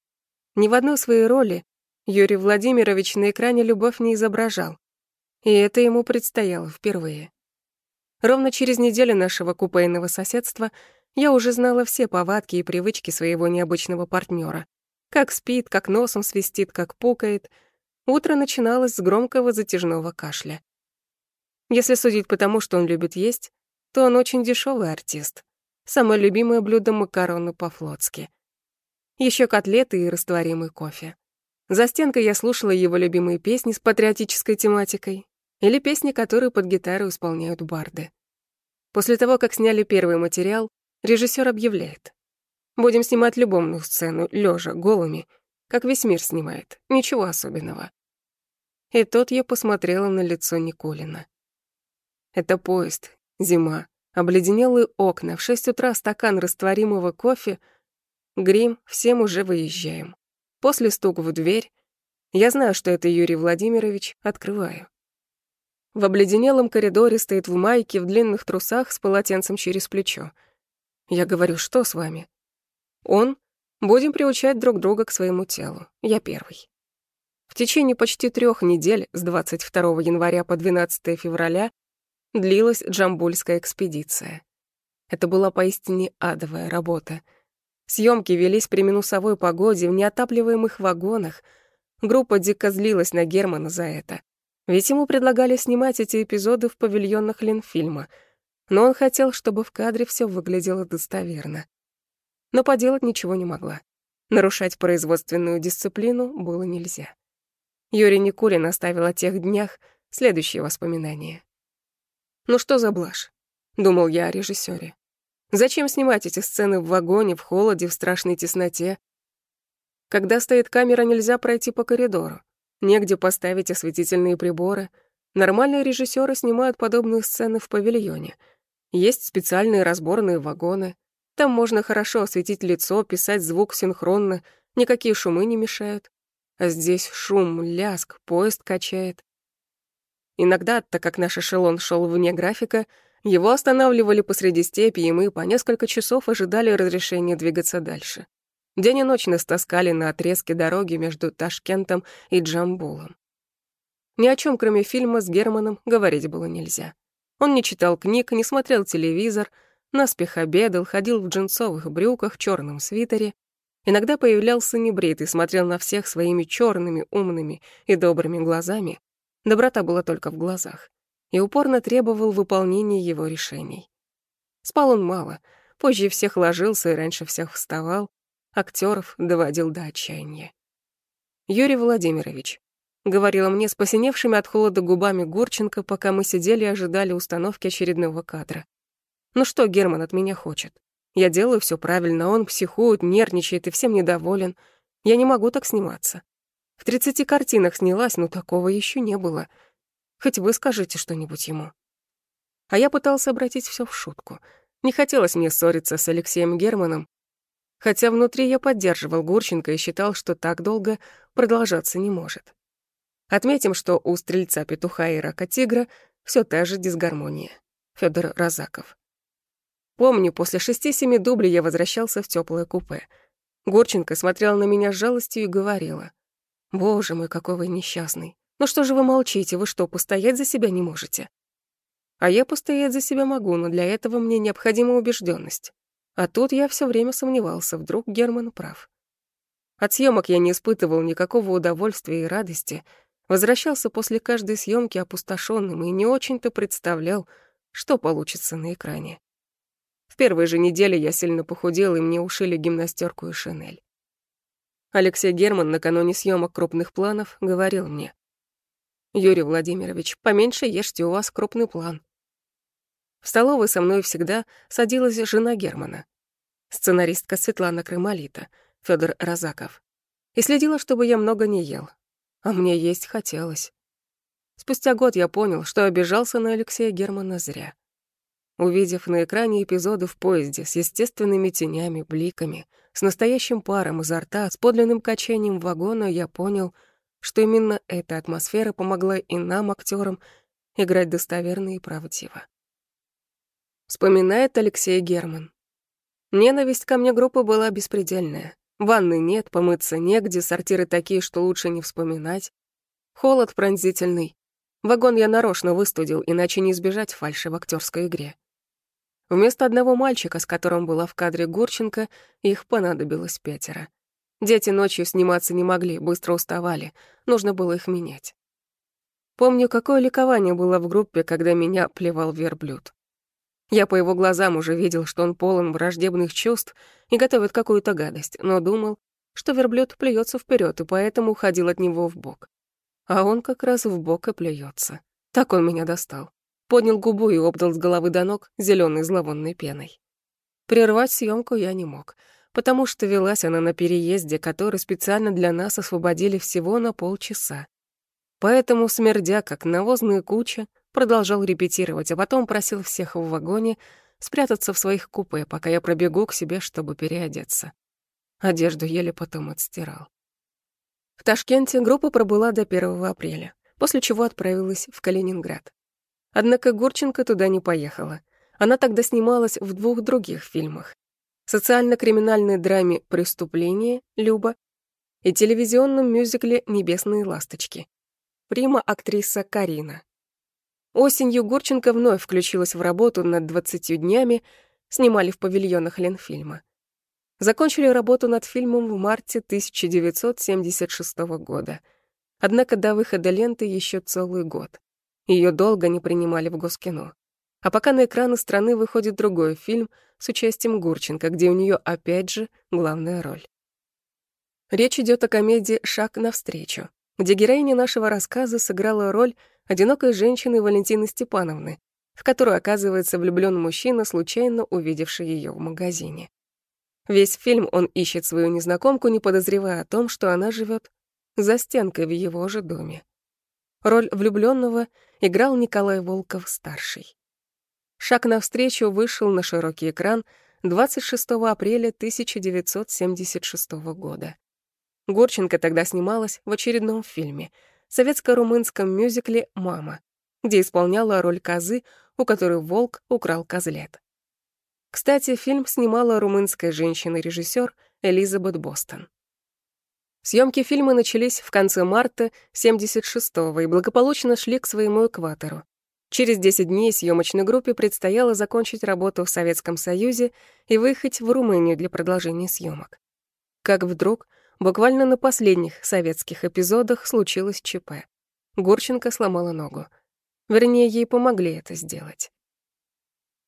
Ни в одной своей роли Юрий Владимирович на экране любовь не изображал. И это ему предстояло впервые. Ровно через неделю нашего купейного соседства я уже знала все повадки и привычки своего необычного партнера. Как спит, как носом свистит, как пукает. Утро начиналось с громкого затяжного кашля. Если судить по тому, что он любит есть, то он очень дешевый артист. Самое любимое блюдо — макароны по-флотски. Еще котлеты и растворимый кофе. За стенкой я слушала его любимые песни с патриотической тематикой или песни, которые под гитару исполняют барды. После того, как сняли первый материал, режиссер объявляет. Будем снимать любовную сцену, лежа, голыми, как весь мир снимает, ничего особенного. И тут я посмотрела на лицо Никулина. Это поезд, зима, обледенелые окна, в шесть утра стакан растворимого кофе, грим, всем уже выезжаем. После стука в дверь, я знаю, что это Юрий Владимирович, открываю. В обледенелом коридоре стоит в майке, в длинных трусах с полотенцем через плечо. Я говорю, что с вами? Он? Будем приучать друг друга к своему телу. Я первый. В течение почти трех недель, с 22 января по 12 февраля, длилась Джамбульская экспедиция. Это была поистине адовая работа. Съемки велись при минусовой погоде в неотапливаемых вагонах. Группа дико злилась на Германа за это. Ведь ему предлагали снимать эти эпизоды в павильонах Ленфильма, но он хотел, чтобы в кадре все выглядело достоверно. Но поделать ничего не могла. Нарушать производственную дисциплину было нельзя. Юрий Никулин оставил о тех днях следующие воспоминания. Ну что за блажь? Думал я о режиссёре. Зачем снимать эти сцены в вагоне, в холоде, в страшной тесноте? Когда стоит камера, нельзя пройти по коридору. Негде поставить осветительные приборы. Нормальные режиссеры снимают подобные сцены в павильоне. Есть специальные разборные вагоны. Там можно хорошо осветить лицо, писать звук синхронно, никакие шумы не мешают. А здесь шум, ляск, поезд качает. Иногда, так как наш эшелон шел вне графика, его останавливали посреди степи, и мы по несколько часов ожидали разрешения двигаться дальше. День и ночь нас таскали на отрезке дороги между Ташкентом и Джамбулом. Ни о чем, кроме фильма с Германом, говорить было нельзя. Он не читал книг, не смотрел телевизор, наспех обедал, ходил в джинсовых брюках, черном свитере. Иногда появлялся небритый, смотрел на всех своими черными, умными и добрыми глазами, Доброта была только в глазах. И упорно требовал выполнения его решений. Спал он мало, позже всех ложился и раньше всех вставал, актеров доводил до отчаяния. Юрий Владимирович, говорила мне с посиневшими от холода губами Гурченко, пока мы сидели и ожидали установки очередного кадра. Ну что Герман от меня хочет? Я делаю все правильно, он психует, нервничает и всем недоволен. Я не могу так сниматься. В тридцати картинах снялась, но такого еще не было. Хоть вы скажите что-нибудь ему. А я пытался обратить все в шутку. Не хотелось мне ссориться с Алексеем Германом, хотя внутри я поддерживал Гурченко и считал, что так долго продолжаться не может. Отметим, что у стрельца петуха и рака-тигра все та же дисгармония. Федор Розаков. Помню, после шести-семи дублей я возвращался в теплое купе. Гурченко смотрела на меня с жалостью и говорила — Боже мой, какой вы несчастный. Ну что же вы молчите? Вы что, постоять за себя не можете? А я постоять за себя могу, но для этого мне необходима убежденность. А тут я все время сомневался, вдруг Герман прав. От съемок я не испытывал никакого удовольствия и радости, возвращался после каждой съемки опустошенным и не очень-то представлял, что получится на экране. В первой же неделе я сильно похудел, и мне ушили гимнастерку и шинель. Алексей Герман накануне съемок крупных планов говорил мне. «Юрий Владимирович, поменьше ешьте, у вас крупный план». В столовой со мной всегда садилась жена Германа. сценаристка Светлана Крымалита, Федор Розаков. И следила, чтобы я много не ел. А мне есть хотелось. Спустя год я понял, что обижался на Алексея Германа зря. Увидев на экране эпизоды в поезде с естественными тенями, бликами, с настоящим паром изо рта, с подлинным качением вагона, я понял, что именно эта атмосфера помогла и нам, актерам, играть достоверно и правдиво. Вспоминает Алексей Герман. Ненависть ко мне группы была беспредельная. Ванны нет, помыться негде, сортиры такие, что лучше не вспоминать. Холод пронзительный. Вагон я нарочно выстудил, иначе не избежать фальши в актерской игре. Вместо одного мальчика, с которым была в кадре Гурченко, их понадобилось пятеро. Дети ночью сниматься не могли, быстро уставали, нужно было их менять. Помню, какое ликование было в группе, когда меня плевал верблюд. Я по его глазам уже видел, что он полон враждебных чувств и готовит какую-то гадость, но думал, что верблюд плюется вперед и поэтому уходил от него в бок. А он как раз в бок и плюется. Так он меня достал поднял губу и обдал с головы до ног зеленой зловонной пеной. Прервать съемку я не мог, потому что велась она на переезде, который специально для нас освободили всего на полчаса. Поэтому, смердя как навозная куча, продолжал репетировать, а потом просил всех в вагоне спрятаться в своих купе, пока я пробегу к себе, чтобы переодеться. Одежду еле потом отстирал. В Ташкенте группа пробыла до 1 апреля, после чего отправилась в Калининград. Однако Гурченко туда не поехала. Она тогда снималась в двух других фильмах. Социально-криминальной драме «Преступление» Люба и телевизионном мюзикле «Небесные ласточки». Прима-актриса Карина. Осенью Гурченко вновь включилась в работу над «20 днями», снимали в павильонах Ленфильма. Закончили работу над фильмом в марте 1976 года. Однако до выхода ленты еще целый год. Ее долго не принимали в Госкино. А пока на экраны страны выходит другой фильм с участием Гурченко, где у нее опять же главная роль. Речь идет о комедии «Шаг навстречу», где героиня нашего рассказа сыграла роль одинокой женщины Валентины Степановны, в которую оказывается влюблён мужчина, случайно увидевший ее в магазине. Весь фильм он ищет свою незнакомку, не подозревая о том, что она живет за стенкой в его же доме. Роль влюбленного играл Николай Волков-старший. «Шаг навстречу» вышел на широкий экран 26 апреля 1976 года. Горченко тогда снималась в очередном фильме, советско-румынском мюзикле «Мама», где исполняла роль козы, у которой волк украл козлет. Кстати, фильм снимала румынская женщина-режиссер Элизабет Бостон. Съемки фильма начались в конце марта 76-го и благополучно шли к своему экватору. Через 10 дней съемочной группе предстояло закончить работу в Советском Союзе и выехать в Румынию для продолжения съемок. Как вдруг, буквально на последних советских эпизодах случилось ЧП. Гурченко сломала ногу. Вернее, ей помогли это сделать.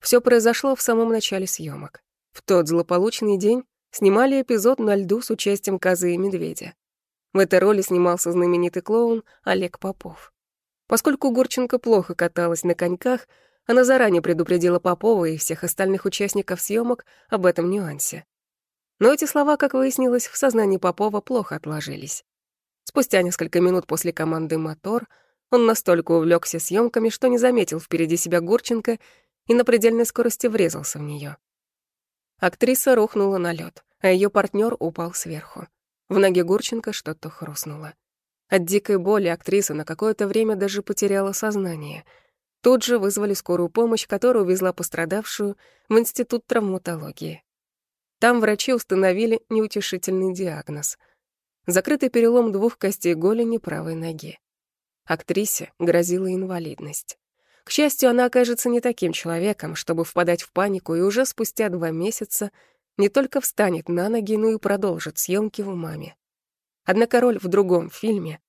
Все произошло в самом начале съемок. В тот злополучный день снимали эпизод на льду с участием козы и медведя. В этой роли снимался знаменитый клоун Олег Попов. Поскольку Гурченко плохо каталась на коньках, она заранее предупредила Попова и всех остальных участников съемок об этом нюансе. Но эти слова, как выяснилось, в сознании Попова плохо отложились. Спустя несколько минут после команды «Мотор» он настолько увлекся съемками, что не заметил впереди себя Гурченко и на предельной скорости врезался в нее. Актриса рухнула на лед, а ее партнер упал сверху. В ноге Гурченко что-то хрустнуло. От дикой боли актриса на какое-то время даже потеряла сознание. Тут же вызвали скорую помощь, которая увезла пострадавшую в Институт травматологии. Там врачи установили неутешительный диагноз — закрытый перелом двух костей голени правой ноги. Актрисе грозила инвалидность. К счастью, она окажется не таким человеком, чтобы впадать в панику, и уже спустя два месяца не только встанет на ноги, но и продолжит съемки в «Маме». Однако роль в другом фильме,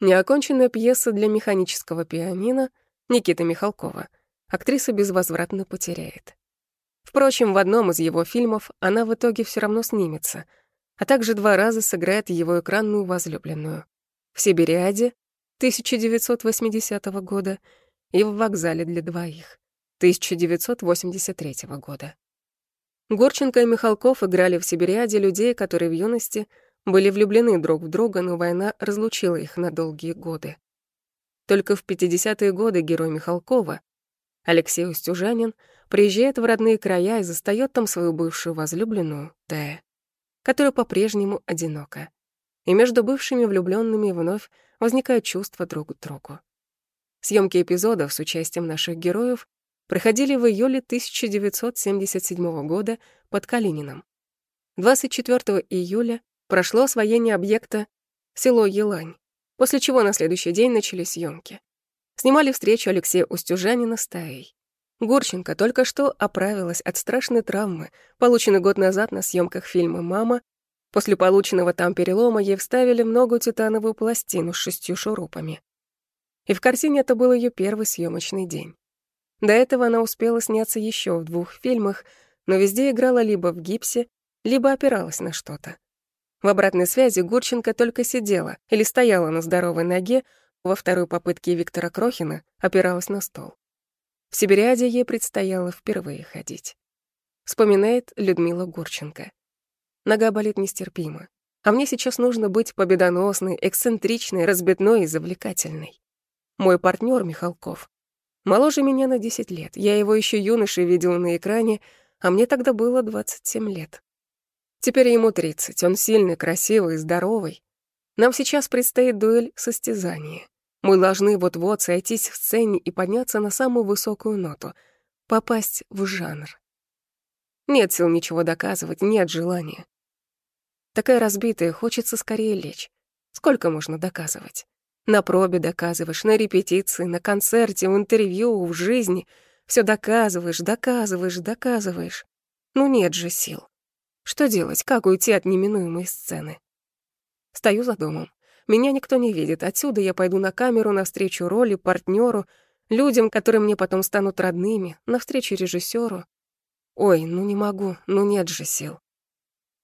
неоконченная пьеса для механического пианино Никиты Михалкова, актриса безвозвратно потеряет. Впрочем, в одном из его фильмов она в итоге все равно снимется, а также два раза сыграет его экранную возлюбленную. В «Сибириаде» 1980 года и в «Вокзале для двоих» 1983 года. Горченко и Михалков играли в Сибириаде людей, которые в юности были влюблены друг в друга, но война разлучила их на долгие годы. Только в 50-е годы герой Михалкова, Алексей Устюжанин, приезжает в родные края и застаёт там свою бывшую возлюбленную, Т, которая по-прежнему одинока. И между бывшими влюбленными вновь возникают чувства друг к другу. Съемки эпизодов с участием наших героев проходили в июле 1977 года под Калинином. 24 июля прошло освоение объекта село Елань, после чего на следующий день начались съемки. Снимали встречу Алексея Устюжанина с Таей. Горченко только что оправилась от страшной травмы, полученной год назад на съемках фильма «Мама». После полученного там перелома ей вставили много титановую пластину с шестью шурупами. И в картине это был ее первый съемочный день. До этого она успела сняться еще в двух фильмах, но везде играла либо в гипсе, либо опиралась на что-то. В обратной связи Гурченко только сидела или стояла на здоровой ноге, во второй попытке Виктора Крохина опиралась на стол. В Сибириаде ей предстояло впервые ходить. Вспоминает Людмила Гурченко. Нога болит нестерпимо. А мне сейчас нужно быть победоносной, эксцентричной, разбитной и завлекательной. Мой партнер Михалков Моложе меня на 10 лет. Я его еще юношей видела на экране, а мне тогда было 27 лет. Теперь ему 30. Он сильный, красивый, здоровый. Нам сейчас предстоит дуэль состязания. Мы должны вот-вот сойтись в сцене и подняться на самую высокую ноту, попасть в жанр. Нет сил ничего доказывать, нет желания. Такая разбитая, хочется скорее лечь. Сколько можно доказывать? На пробе доказываешь, на репетиции, на концерте, в интервью, в жизни. Все доказываешь, доказываешь, доказываешь. Ну нет же сил. Что делать, как уйти от неминуемой сцены? Стою за домом. Меня никто не видит. Отсюда я пойду на камеру навстречу роли, партнеру, людям, которые мне потом станут родными, навстречу режиссеру. Ой, ну не могу, ну нет же сил.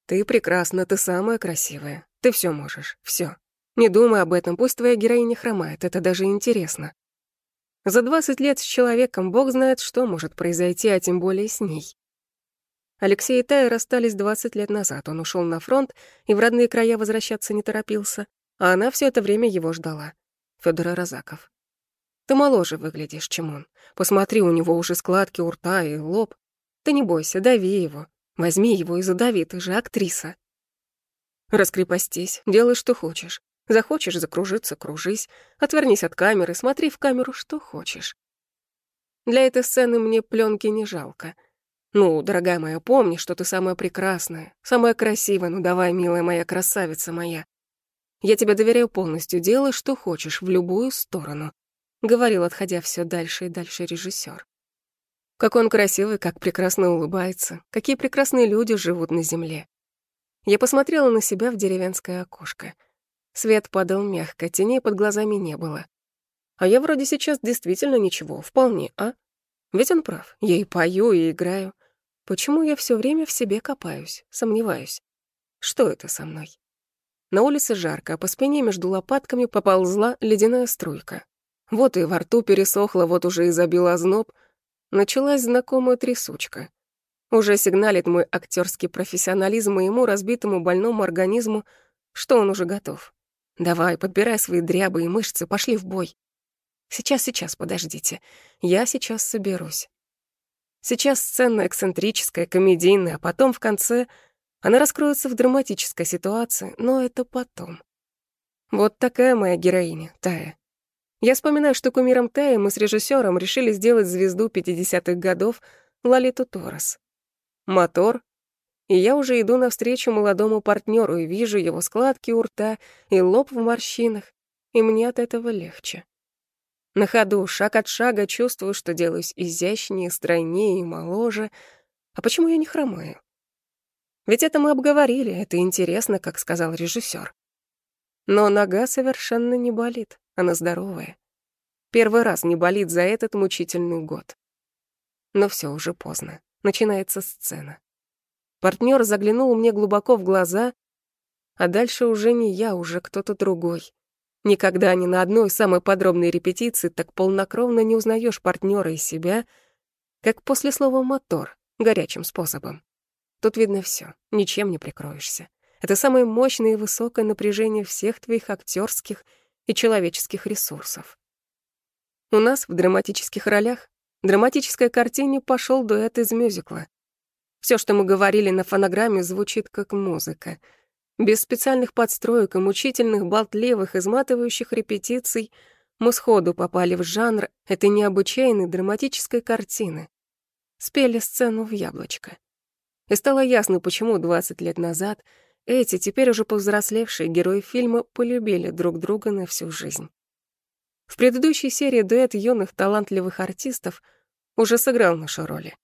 Ты прекрасна, ты самая красивая. Ты все можешь, все. Не думай об этом, пусть твоя героиня хромает, это даже интересно. За 20 лет с человеком бог знает, что может произойти, а тем более с ней. Алексей и Тая расстались 20 лет назад. Он ушел на фронт и в родные края возвращаться не торопился, а она все это время его ждала. Федор Розаков. Ты моложе выглядишь, чем он. Посмотри, у него уже складки у рта и лоб. Ты не бойся, дави его. Возьми его и задави, ты же актриса. Раскрепостись, делай, что хочешь. Захочешь закружиться — кружись. Отвернись от камеры, смотри в камеру, что хочешь. Для этой сцены мне пленки не жалко. Ну, дорогая моя, помни, что ты самая прекрасная, самая красивая, ну давай, милая моя красавица моя. Я тебе доверяю полностью, делай, что хочешь, в любую сторону», — говорил, отходя все дальше и дальше режиссер. Как он красивый, как прекрасно улыбается, какие прекрасные люди живут на земле. Я посмотрела на себя в деревенское окошко — Свет падал мягко, теней под глазами не было. А я вроде сейчас действительно ничего, вполне, а? Ведь он прав, я и пою, и играю. Почему я все время в себе копаюсь, сомневаюсь? Что это со мной? На улице жарко, а по спине между лопатками поползла ледяная струйка. Вот и во рту пересохло, вот уже и забил озноб. Началась знакомая трясучка. Уже сигналит мой актерский профессионализм моему разбитому больному организму, что он уже готов. Давай, подбирай свои дрябы и мышцы, пошли в бой. Сейчас, сейчас, подождите. Я сейчас соберусь. Сейчас сцена эксцентрическая, комедийная, а потом в конце она раскроется в драматической ситуации, но это потом. Вот такая моя героиня, Тая. Я вспоминаю, что кумиром Тая мы с режиссером решили сделать звезду 50-х годов Лалиту Торос. Мотор, и я уже иду навстречу молодому партнеру и вижу его складки у рта и лоб в морщинах, и мне от этого легче. На ходу, шаг от шага, чувствую, что делаюсь изящнее, стройнее и моложе. А почему я не хромаю? Ведь это мы обговорили, это интересно, как сказал режиссер. Но нога совершенно не болит, она здоровая. Первый раз не болит за этот мучительный год. Но все уже поздно. Начинается сцена. Партнер заглянул мне глубоко в глаза, а дальше уже не я, уже кто-то другой. Никогда ни на одной самой подробной репетиции так полнокровно не узнаешь партнера и себя, как после слова «мотор» горячим способом. Тут видно все, ничем не прикроешься. Это самое мощное и высокое напряжение всех твоих актерских и человеческих ресурсов. У нас в драматических ролях драматической картине пошел дуэт из мюзикла. Все, что мы говорили на фонограмме, звучит как музыка. Без специальных подстроек и мучительных, болтливых, изматывающих репетиций мы сходу попали в жанр этой необычайной драматической картины. Спели сцену в яблочко. И стало ясно, почему 20 лет назад эти, теперь уже повзрослевшие герои фильма полюбили друг друга на всю жизнь. В предыдущей серии дуэт юных талантливых артистов уже сыграл наши роли.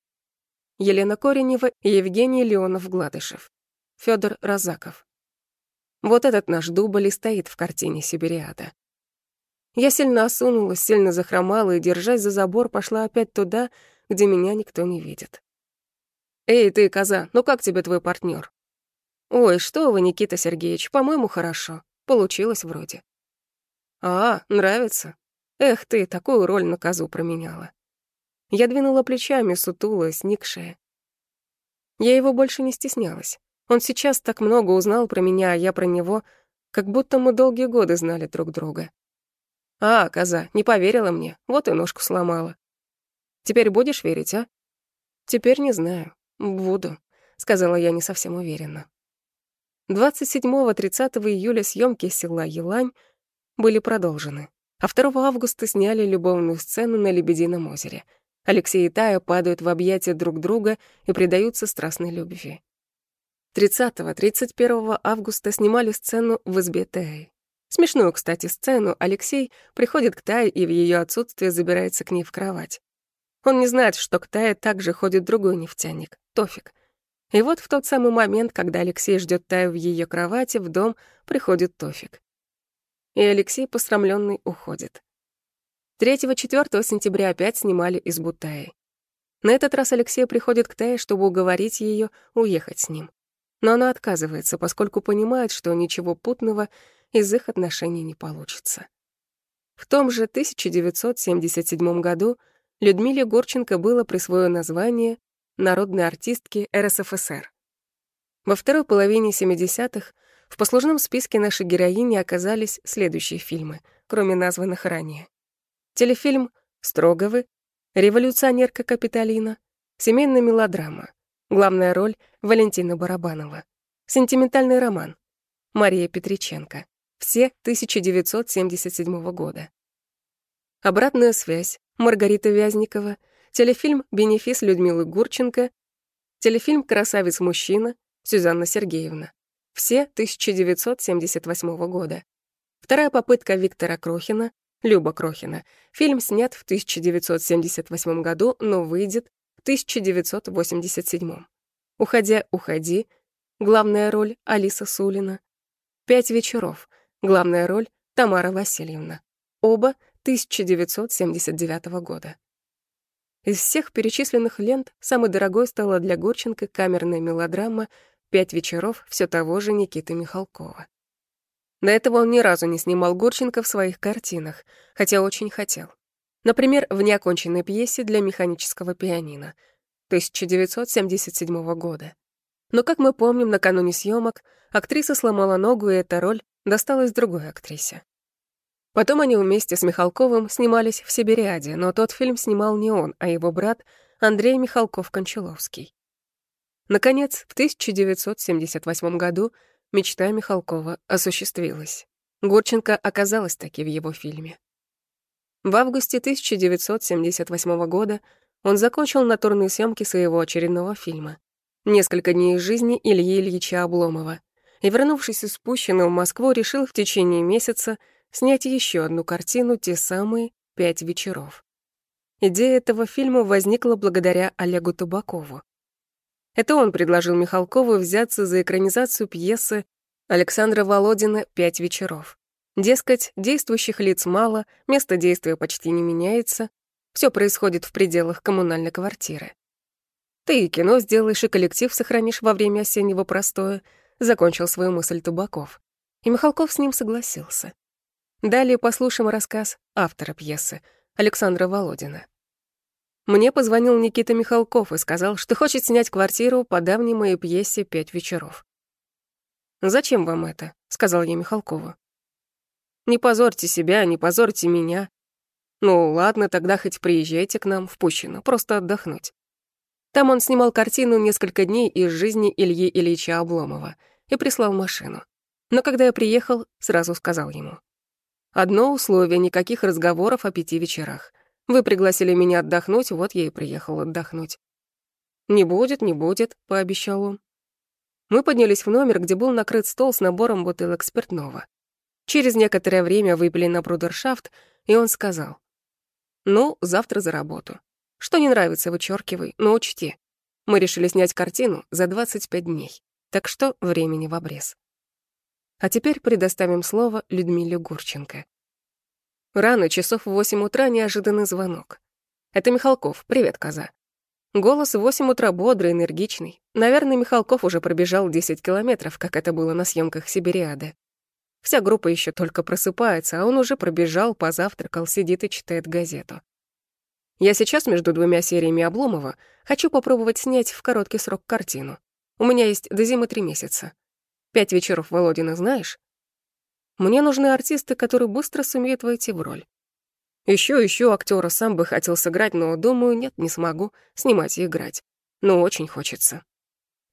Елена Коренева и Евгений Леонов-Гладышев. Федор Розаков. Вот этот наш дубль и стоит в картине «Сибириада». Я сильно осунулась, сильно захромала и, держась за забор, пошла опять туда, где меня никто не видит. «Эй, ты, коза, ну как тебе твой партнер? «Ой, что вы, Никита Сергеевич, по-моему, хорошо. Получилось вроде». «А, нравится? Эх ты, такую роль на козу променяла». Я двинула плечами, сутулась, никшая. Я его больше не стеснялась. Он сейчас так много узнал про меня, а я про него, как будто мы долгие годы знали друг друга. «А, коза, не поверила мне, вот и ножку сломала. Теперь будешь верить, а?» «Теперь не знаю. Буду», — сказала я не совсем уверенно. 27-30 июля съемки села Елань были продолжены, а 2 августа сняли любовную сцену на Лебедином озере. Алексей и Тая падают в объятия друг друга и предаются страстной любви. 30-31 августа снимали сцену в избе Таи. Смешную, кстати, сцену Алексей приходит к Тае и в ее отсутствие забирается к ней в кровать. Он не знает, что к Тае также ходит другой нефтяник, Тофик — и вот в тот самый момент, когда Алексей ждет Таю в ее кровати, в дом приходит Тофик. И Алексей, посрамленный, уходит. 3-4 сентября опять снимали из Бутаи. На этот раз Алексей приходит к Тае, чтобы уговорить ее уехать с ним. Но она отказывается, поскольку понимает, что ничего путного из их отношений не получится. В том же 1977 году Людмиле Горченко было присвоено название народной артистки РСФСР. Во второй половине 70-х в послужном списке нашей героини оказались следующие фильмы, кроме названных ранее. Телефильм «Строговы», «Революционерка Капитолина», семейная мелодрама, главная роль Валентина Барабанова, сентиментальный роман Мария Петриченко, все 1977 года. Обратная связь Маргарита Вязникова — телефильм «Бенефис» Людмилы Гурченко, телефильм «Красавец-мужчина» Сюзанна Сергеевна. Все 1978 года. Вторая попытка Виктора Крохина, Люба Крохина. Фильм снят в 1978 году, но выйдет в 1987. «Уходя, уходи», главная роль Алиса Сулина. «Пять вечеров», главная роль Тамара Васильевна. Оба 1979 года. Из всех перечисленных лент самой дорогой стала для Гурченко камерная мелодрама «Пять вечеров» все того же Никиты Михалкова. До этого он ни разу не снимал Гурченко в своих картинах, хотя очень хотел. Например, в неоконченной пьесе для механического пианино 1977 года. Но, как мы помним, накануне съемок актриса сломала ногу, и эта роль досталась другой актрисе. Потом они вместе с Михалковым снимались в «Сибириаде», но тот фильм снимал не он, а его брат Андрей Михалков-Кончаловский. Наконец, в 1978 году мечта Михалкова осуществилась. Гурченко оказалась таки в его фильме. В августе 1978 года он закончил натурные съемки своего очередного фильма «Несколько дней из жизни Ильи Ильича Обломова» и, вернувшись из Пущино в Москву, решил в течение месяца снять еще одну картину «Те самые пять вечеров». Идея этого фильма возникла благодаря Олегу Табакову. Это он предложил Михалкову взяться за экранизацию пьесы Александра Володина «Пять вечеров». Дескать, действующих лиц мало, место действия почти не меняется, все происходит в пределах коммунальной квартиры. Ты и кино сделаешь, и коллектив сохранишь во время осеннего простоя, закончил свою мысль Табаков. И Михалков с ним согласился. Далее послушаем рассказ автора пьесы, Александра Володина. Мне позвонил Никита Михалков и сказал, что хочет снять квартиру по давней моей пьесе «Пять вечеров». «Зачем вам это?» — сказал я Михалкову. «Не позорьте себя, не позорьте меня. Ну, ладно, тогда хоть приезжайте к нам в Пущино, просто отдохнуть». Там он снимал картину «Несколько дней из жизни Ильи Ильича Обломова» и прислал машину. Но когда я приехал, сразу сказал ему. «Одно условие — никаких разговоров о пяти вечерах. Вы пригласили меня отдохнуть, вот я и приехал отдохнуть». «Не будет, не будет», — пообещал он. Мы поднялись в номер, где был накрыт стол с набором бутылок спиртного. Через некоторое время выпили на брудершафт, и он сказал. «Ну, завтра за работу. Что не нравится, вычеркивай, но учти. Мы решили снять картину за 25 дней, так что времени в обрез». А теперь предоставим слово Людмиле Гурченко. Рано, часов в восемь утра, неожиданный звонок. Это Михалков. Привет, коза. Голос в восемь утра бодрый, энергичный. Наверное, Михалков уже пробежал 10 километров, как это было на съемках Сибириады. Вся группа еще только просыпается, а он уже пробежал, позавтракал, сидит и читает газету. Я сейчас между двумя сериями Обломова хочу попробовать снять в короткий срок картину. У меня есть до зимы три месяца. Пять вечеров Володина знаешь? Мне нужны артисты, которые быстро сумеют войти в роль. Еще, еще актера сам бы хотел сыграть, но, думаю, нет, не смогу снимать и играть. Но очень хочется.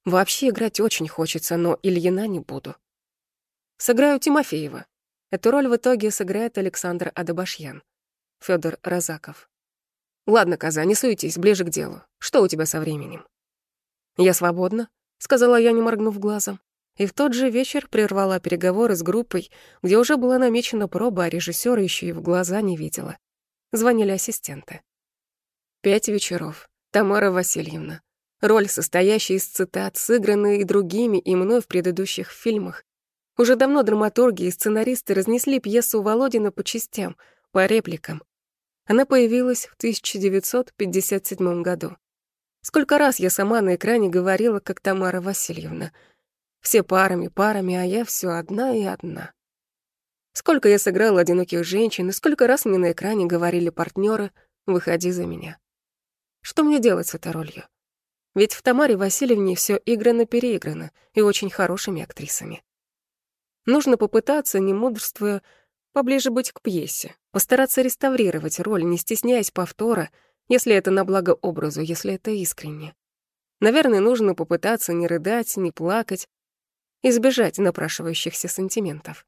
Вообще играть очень хочется, но Ильина не буду. Сыграю Тимофеева. Эту роль в итоге сыграет Александр Адабашьян. Федор Розаков. Ладно, коза, не суетись, ближе к делу. Что у тебя со временем? Я свободна, сказала я, не моргнув глазом и в тот же вечер прервала переговоры с группой, где уже была намечена проба, а режиссера еще и в глаза не видела. Звонили ассистенты. Пять вечеров. Тамара Васильевна. Роль, состоящая из цитат, сыгранные и другими и мной в предыдущих фильмах. Уже давно драматурги и сценаристы разнесли пьесу Володина по частям, по репликам. Она появилась в 1957 году. Сколько раз я сама на экране говорила, как Тамара Васильевна — все парами, парами, а я все одна и одна. Сколько я сыграла одиноких женщин, и сколько раз мне на экране говорили партнеры «выходи за меня». Что мне делать с этой ролью? Ведь в Тамаре Васильевне все играно-переиграно и очень хорошими актрисами. Нужно попытаться, не мудрствуя, поближе быть к пьесе, постараться реставрировать роль, не стесняясь повтора, если это на благо образу, если это искренне. Наверное, нужно попытаться не рыдать, не плакать, избежать напрашивающихся сантиментов.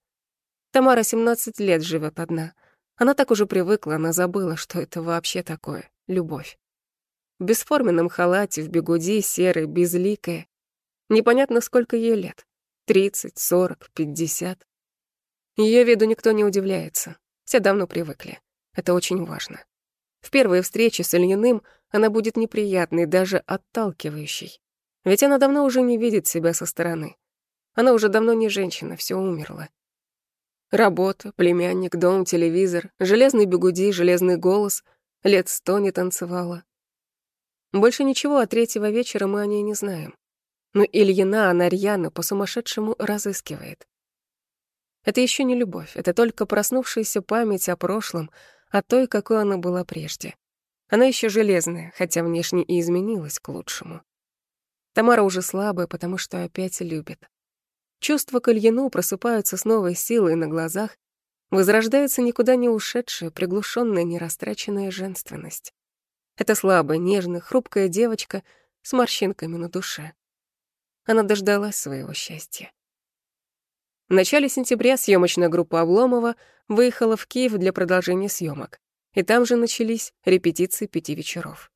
Тамара 17 лет живет одна. Она так уже привыкла, она забыла, что это вообще такое — любовь. В бесформенном халате, в бегуди, серой, безликая. Непонятно, сколько ей лет. 30, 40, 50. Ее виду никто не удивляется. Все давно привыкли. Это очень важно. В первой встрече с Ильиным она будет неприятной, даже отталкивающей. Ведь она давно уже не видит себя со стороны. Она уже давно не женщина, все умерла. Работа, племянник, дом, телевизор, железный бегуди, железный голос, лет сто не танцевала. Больше ничего от третьего вечера мы о ней не знаем. Но Ильина она рьяно по-сумасшедшему разыскивает. Это еще не любовь, это только проснувшаяся память о прошлом, о той, какой она была прежде. Она еще железная, хотя внешне и изменилась к лучшему. Тамара уже слабая, потому что опять любит. Чувства к Ильину просыпаются с новой силой на глазах, возрождается никуда не ушедшая, приглушенная, нерастраченная женственность. Это слабая, нежная, хрупкая девочка с морщинками на душе. Она дождалась своего счастья. В начале сентября съемочная группа Обломова выехала в Киев для продолжения съемок, и там же начались репетиции пяти вечеров.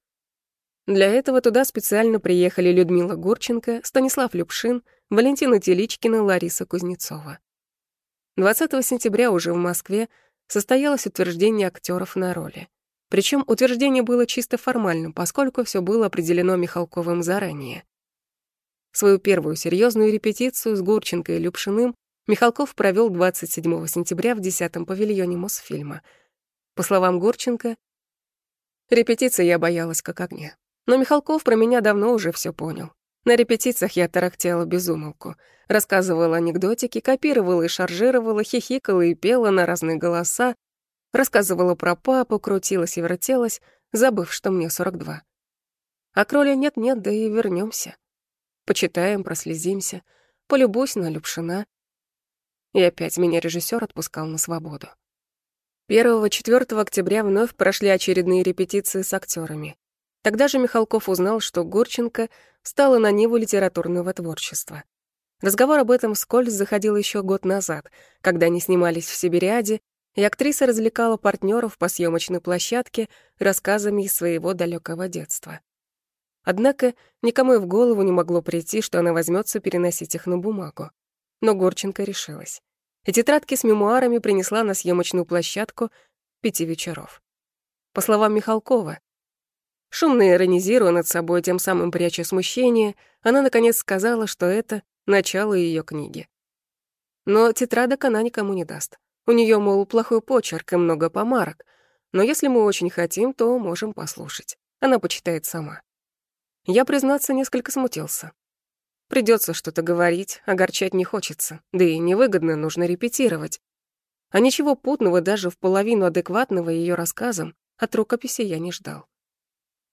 Для этого туда специально приехали Людмила Гурченко, Станислав Любшин — Валентина Теличкина, Лариса Кузнецова. 20 сентября уже в Москве состоялось утверждение актеров на роли. Причем утверждение было чисто формальным, поскольку все было определено Михалковым заранее. Свою первую серьезную репетицию с Гурченко и Любшиным Михалков провел 27 сентября в 10-м павильоне Мосфильма. По словам Гурченко, репетиции я боялась как огня. Но Михалков про меня давно уже все понял. На репетициях я тарахтела безумолку, рассказывала анекдотики, копировала и шаржировала, хихикала и пела на разные голоса, рассказывала про папу, крутилась и вертелась, забыв, что мне 42. А кроля нет-нет, да и вернемся. Почитаем, прослезимся, полюбусь на Любшина. И опять меня режиссер отпускал на свободу. 1-4 октября вновь прошли очередные репетиции с актерами. Тогда же Михалков узнал, что Гурченко стала на Неву литературного творчества. Разговор об этом вскользь заходил еще год назад, когда они снимались в Сибириаде, и актриса развлекала партнеров по съемочной площадке рассказами из своего далекого детства. Однако никому и в голову не могло прийти, что она возьмется переносить их на бумагу. Но Горченко решилась. И тетрадки с мемуарами принесла на съемочную площадку пяти вечеров. По словам Михалкова, шумно иронизируя над собой, тем самым пряча смущение, она наконец сказала, что это начало ее книги. Но тетрадок она никому не даст. У нее, мол, плохой почерк и много помарок. Но если мы очень хотим, то можем послушать. Она почитает сама. Я, признаться, несколько смутился. Придется что-то говорить, огорчать не хочется, да и невыгодно, нужно репетировать. А ничего путного даже в половину адекватного ее рассказам от рукописи я не ждал.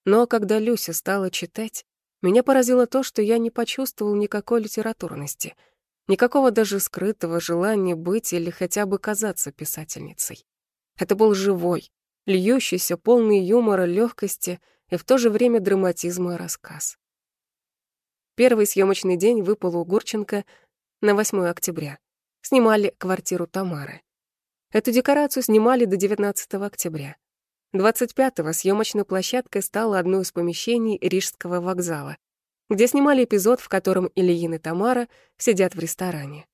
Но когда Люся стала читать, меня поразило то, что я не почувствовал никакой литературности, никакого даже скрытого желания быть или хотя бы казаться писательницей. Это был живой, льющийся, полный юмора, легкости и в то же время драматизма рассказ. Первый съемочный день выпал у Гурченко на 8 октября. Снимали квартиру Тамары. Эту декорацию снимали до 19 октября. 25-го съемочной площадкой стала одно из помещений Рижского вокзала, где снимали эпизод, в котором Ильин и Тамара сидят в ресторане.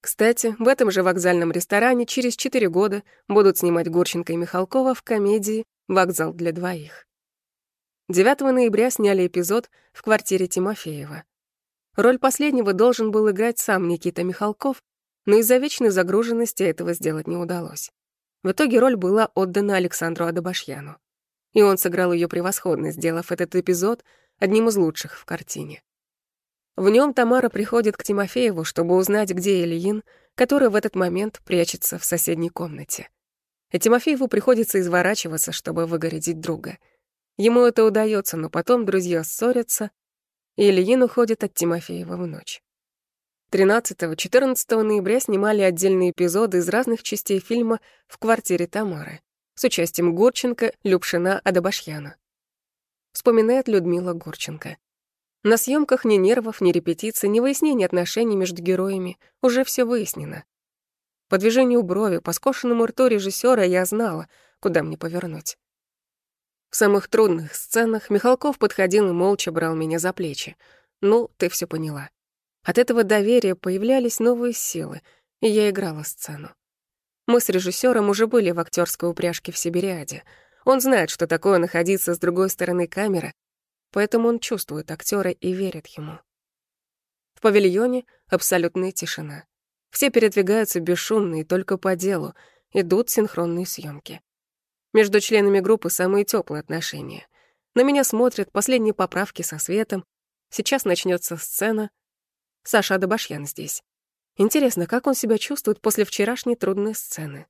Кстати, в этом же вокзальном ресторане через 4 года будут снимать Гурченко и Михалкова в комедии «Вокзал для двоих». 9 ноября сняли эпизод в квартире Тимофеева. Роль последнего должен был играть сам Никита Михалков, но из-за вечной загруженности этого сделать не удалось. В итоге роль была отдана Александру Адабашьяну. И он сыграл ее превосходно, сделав этот эпизод одним из лучших в картине. В нем Тамара приходит к Тимофееву, чтобы узнать, где Ильин, который в этот момент прячется в соседней комнате. И Тимофееву приходится изворачиваться, чтобы выгородить друга — Ему это удается, но потом друзья ссорятся, и Ильин уходит от Тимофеева в ночь. 13-14 ноября снимали отдельные эпизоды из разных частей фильма в квартире Тамары с участием Гурченко, Любшина, Адабашьяна. Вспоминает Людмила Гурченко. На съемках ни нервов, ни репетиций, ни выяснения отношений между героями. Уже все выяснено. По движению брови, по скошенному рту режиссера я знала, куда мне повернуть. В самых трудных сценах Михалков подходил и молча брал меня за плечи. Ну, ты все поняла. От этого доверия появлялись новые силы, и я играла сцену. Мы с режиссером уже были в актерской упряжке в Сибириаде. Он знает, что такое находиться с другой стороны камеры, поэтому он чувствует актера и верит ему. В павильоне абсолютная тишина. Все передвигаются бесшумно и только по делу, идут синхронные съемки. Между членами группы самые теплые отношения. На меня смотрят последние поправки со светом. Сейчас начнется сцена. Саша Адабашьян здесь. Интересно, как он себя чувствует после вчерашней трудной сцены.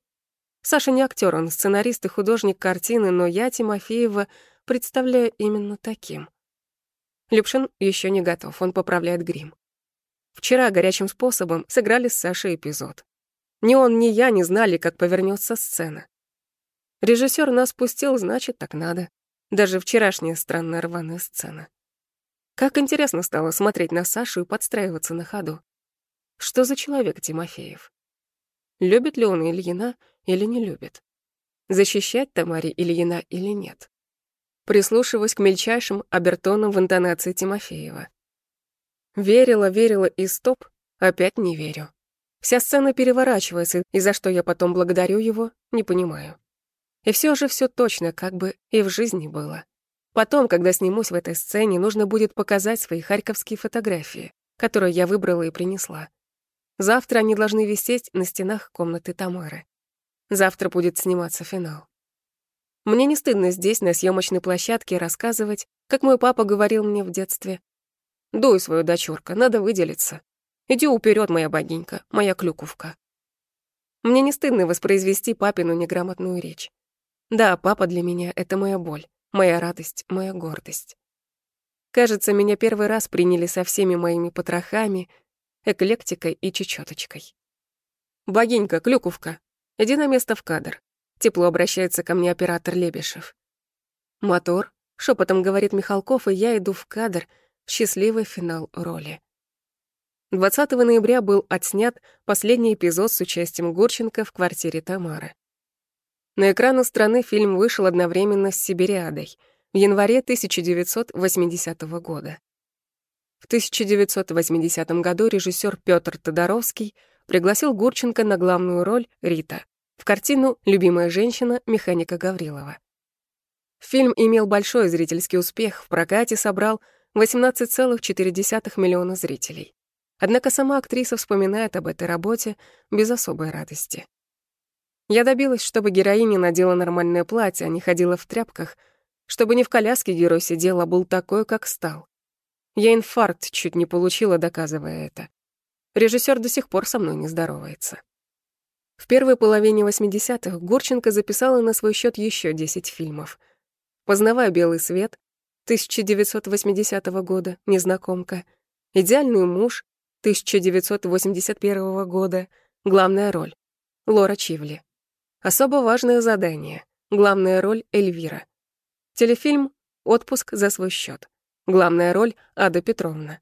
Саша не актер, он сценарист и художник картины, но я Тимофеева представляю именно таким. Любшин еще не готов, он поправляет грим. Вчера горячим способом сыграли с Сашей эпизод. Ни он, ни я не знали, как повернется сцена. Режиссер нас пустил, значит, так надо. Даже вчерашняя странная рваная сцена. Как интересно стало смотреть на Сашу и подстраиваться на ходу. Что за человек Тимофеев? Любит ли он Ильина или не любит? Защищать Тамаре Ильина или нет? Прислушиваясь к мельчайшим обертонам в интонации Тимофеева. Верила, верила и стоп, опять не верю. Вся сцена переворачивается, и за что я потом благодарю его, не понимаю. И все же все точно, как бы и в жизни было. Потом, когда снимусь в этой сцене, нужно будет показать свои харьковские фотографии, которые я выбрала и принесла. Завтра они должны висеть на стенах комнаты Тамары. Завтра будет сниматься финал. Мне не стыдно здесь, на съемочной площадке, рассказывать, как мой папа говорил мне в детстве. «Дуй свою дочурка, надо выделиться. Иди уперед, моя богинька, моя клюковка». Мне не стыдно воспроизвести папину неграмотную речь. Да, папа для меня — это моя боль, моя радость, моя гордость. Кажется, меня первый раз приняли со всеми моими потрохами, эклектикой и чечёточкой. «Богинька, Клюковка, иди на место в кадр». Тепло обращается ко мне оператор Лебешев. «Мотор», — шепотом говорит Михалков, и я иду в кадр, счастливый финал роли. 20 ноября был отснят последний эпизод с участием Гурченко в квартире Тамары. На экраны страны фильм вышел одновременно с «Сибириадой» в январе 1980 года. В 1980 году режиссер Петр Тодоровский пригласил Гурченко на главную роль Рита в картину «Любимая женщина» механика Гаврилова. Фильм имел большой зрительский успех, в прокате собрал 18,4 миллиона зрителей. Однако сама актриса вспоминает об этой работе без особой радости. Я добилась, чтобы героиня надела нормальное платье, а не ходила в тряпках, чтобы не в коляске герой сидел, а был такой, как стал. Я инфаркт чуть не получила, доказывая это. Режиссер до сих пор со мной не здоровается. В первой половине 80-х Гурченко записала на свой счет еще 10 фильмов. «Познавая белый свет» 1980 года, «Незнакомка», «Идеальный муж» 1981 года, главная роль Лора Чивли. Особо важное задание. Главная роль Эльвира. Телефильм «Отпуск за свой счет. Главная роль Ада Петровна.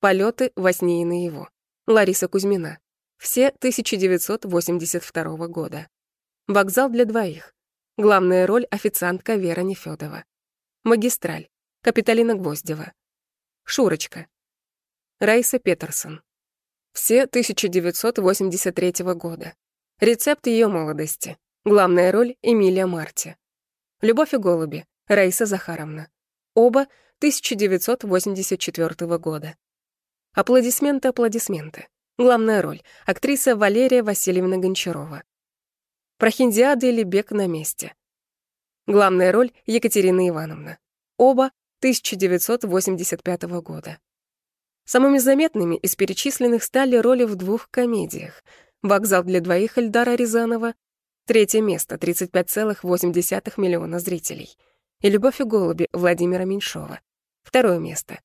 Полеты во сне и наяву. Лариса Кузьмина. Все 1982 года. Вокзал для двоих. Главная роль официантка Вера Нефёдова. Магистраль. Капиталина Гвоздева. Шурочка. Раиса Петерсон. Все 1983 года. Рецепт ее молодости. Главная роль Эмилия Марти. Любовь и голуби. Раиса Захаровна. Оба 1984 года. Аплодисменты, аплодисменты. Главная роль — актриса Валерия Васильевна Гончарова. Прохиндиада или бег на месте. Главная роль — Екатерина Ивановна. Оба 1985 года. Самыми заметными из перечисленных стали роли в двух комедиях «Вокзал для двоих» Эльдара Рязанова, третье место, 35,8 миллиона зрителей, и «Любовь и голуби» Владимира Меньшова, второе место,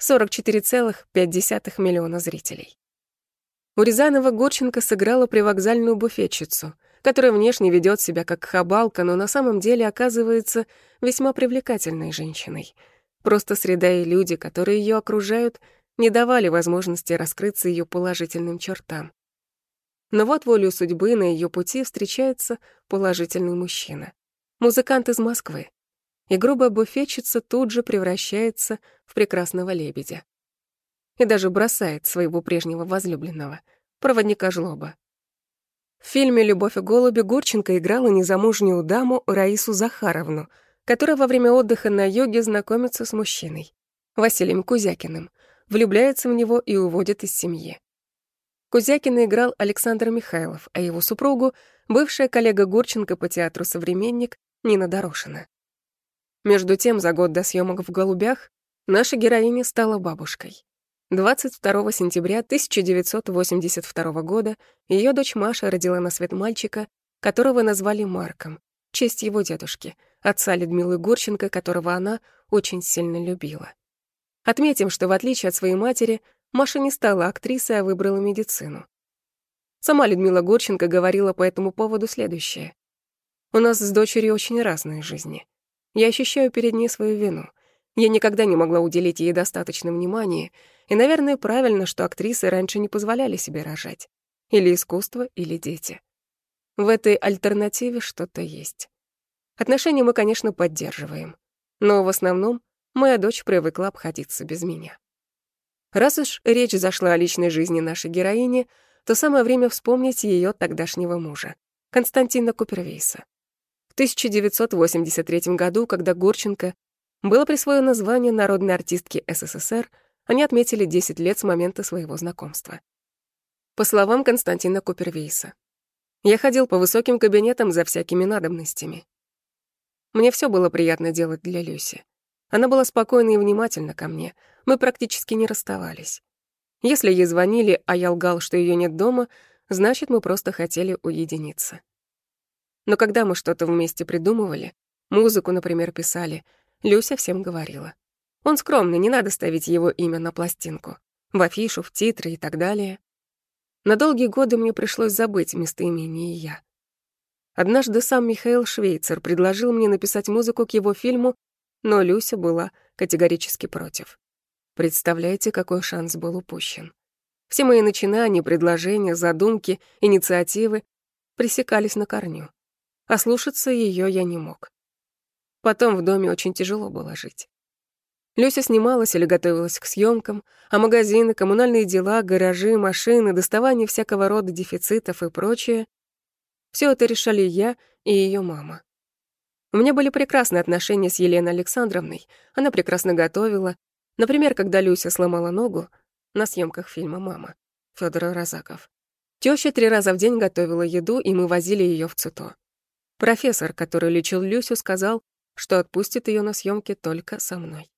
44,5 миллиона зрителей. У Рязанова Горченко сыграла привокзальную буфетчицу, которая внешне ведет себя как хабалка, но на самом деле оказывается весьма привлекательной женщиной — Просто среда и люди, которые ее окружают, не давали возможности раскрыться ее положительным чертам. Но вот волю судьбы на ее пути встречается положительный мужчина. Музыкант из Москвы. И грубая буфетчица тут же превращается в прекрасного лебедя. И даже бросает своего прежнего возлюбленного, проводника жлоба. В фильме «Любовь и голуби» Гурченко играла незамужнюю даму Раису Захаровну — которая во время отдыха на йоге знакомится с мужчиной, Василием Кузякиным, влюбляется в него и уводит из семьи. Кузякина играл Александр Михайлов, а его супругу — бывшая коллега Гурченко по театру «Современник» Нина Дорошина. Между тем, за год до съемок в «Голубях» наша героиня стала бабушкой. 22 сентября 1982 года ее дочь Маша родила на свет мальчика, которого назвали Марком, в честь его дедушки — отца Людмилы Гурченко, которого она очень сильно любила. Отметим, что в отличие от своей матери, Маша не стала актрисой, а выбрала медицину. Сама Людмила Гурченко говорила по этому поводу следующее. «У нас с дочерью очень разные жизни. Я ощущаю перед ней свою вину. Я никогда не могла уделить ей достаточно внимания, и, наверное, правильно, что актрисы раньше не позволяли себе рожать. Или искусство, или дети. В этой альтернативе что-то есть. Отношения мы, конечно, поддерживаем. Но в основном моя дочь привыкла обходиться без меня. Раз уж речь зашла о личной жизни нашей героини, то самое время вспомнить ее тогдашнего мужа, Константина Купервейса. В 1983 году, когда Горченко было присвоено звание народной артистки СССР, они отметили 10 лет с момента своего знакомства. По словам Константина Купервейса, «Я ходил по высоким кабинетам за всякими надобностями. Мне все было приятно делать для Люси. Она была спокойна и внимательна ко мне. Мы практически не расставались. Если ей звонили, а я лгал, что ее нет дома, значит, мы просто хотели уединиться. Но когда мы что-то вместе придумывали, музыку, например, писали, Люся всем говорила. Он скромный, не надо ставить его имя на пластинку, в афишу, в титры и так далее. На долгие годы мне пришлось забыть местоимение «я». Однажды сам Михаил Швейцер предложил мне написать музыку к его фильму, но Люся была категорически против. Представляете, какой шанс был упущен. Все мои начинания, предложения, задумки, инициативы пресекались на корню. А слушаться ее я не мог. Потом в доме очень тяжело было жить. Люся снималась или готовилась к съемкам, а магазины, коммунальные дела, гаражи, машины, доставание всякого рода дефицитов и прочее — все это решали я и ее мама. У меня были прекрасные отношения с Еленой Александровной, она прекрасно готовила. Например, когда Люся сломала ногу на съемках фильма «Мама» Федора Розаков. Тёща три раза в день готовила еду, и мы возили ее в ЦУТО. Профессор, который лечил Люсю, сказал, что отпустит ее на съемки только со мной.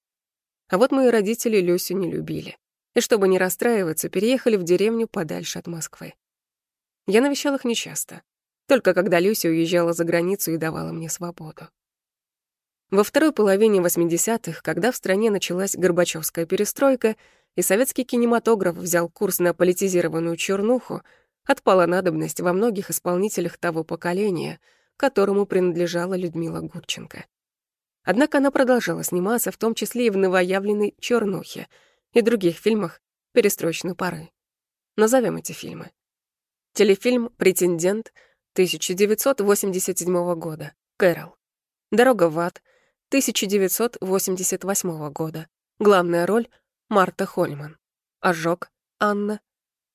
А вот мои родители Люсю не любили. И чтобы не расстраиваться, переехали в деревню подальше от Москвы. Я навещал их нечасто. Только когда Люся уезжала за границу и давала мне свободу. Во второй половине 80-х, когда в стране началась Горбачевская перестройка, и советский кинематограф взял курс на политизированную чернуху, отпала надобность во многих исполнителях того поколения, которому принадлежала Людмила Гурченко. Однако она продолжала сниматься, в том числе и в новоявленной «Чернухе» и других фильмах перестроечной поры. Назовем эти фильмы. Телефильм «Претендент» 1987 года. Кэрол. «Дорога в ад» 1988 года. Главная роль — Марта Хольман. Ожог — Анна.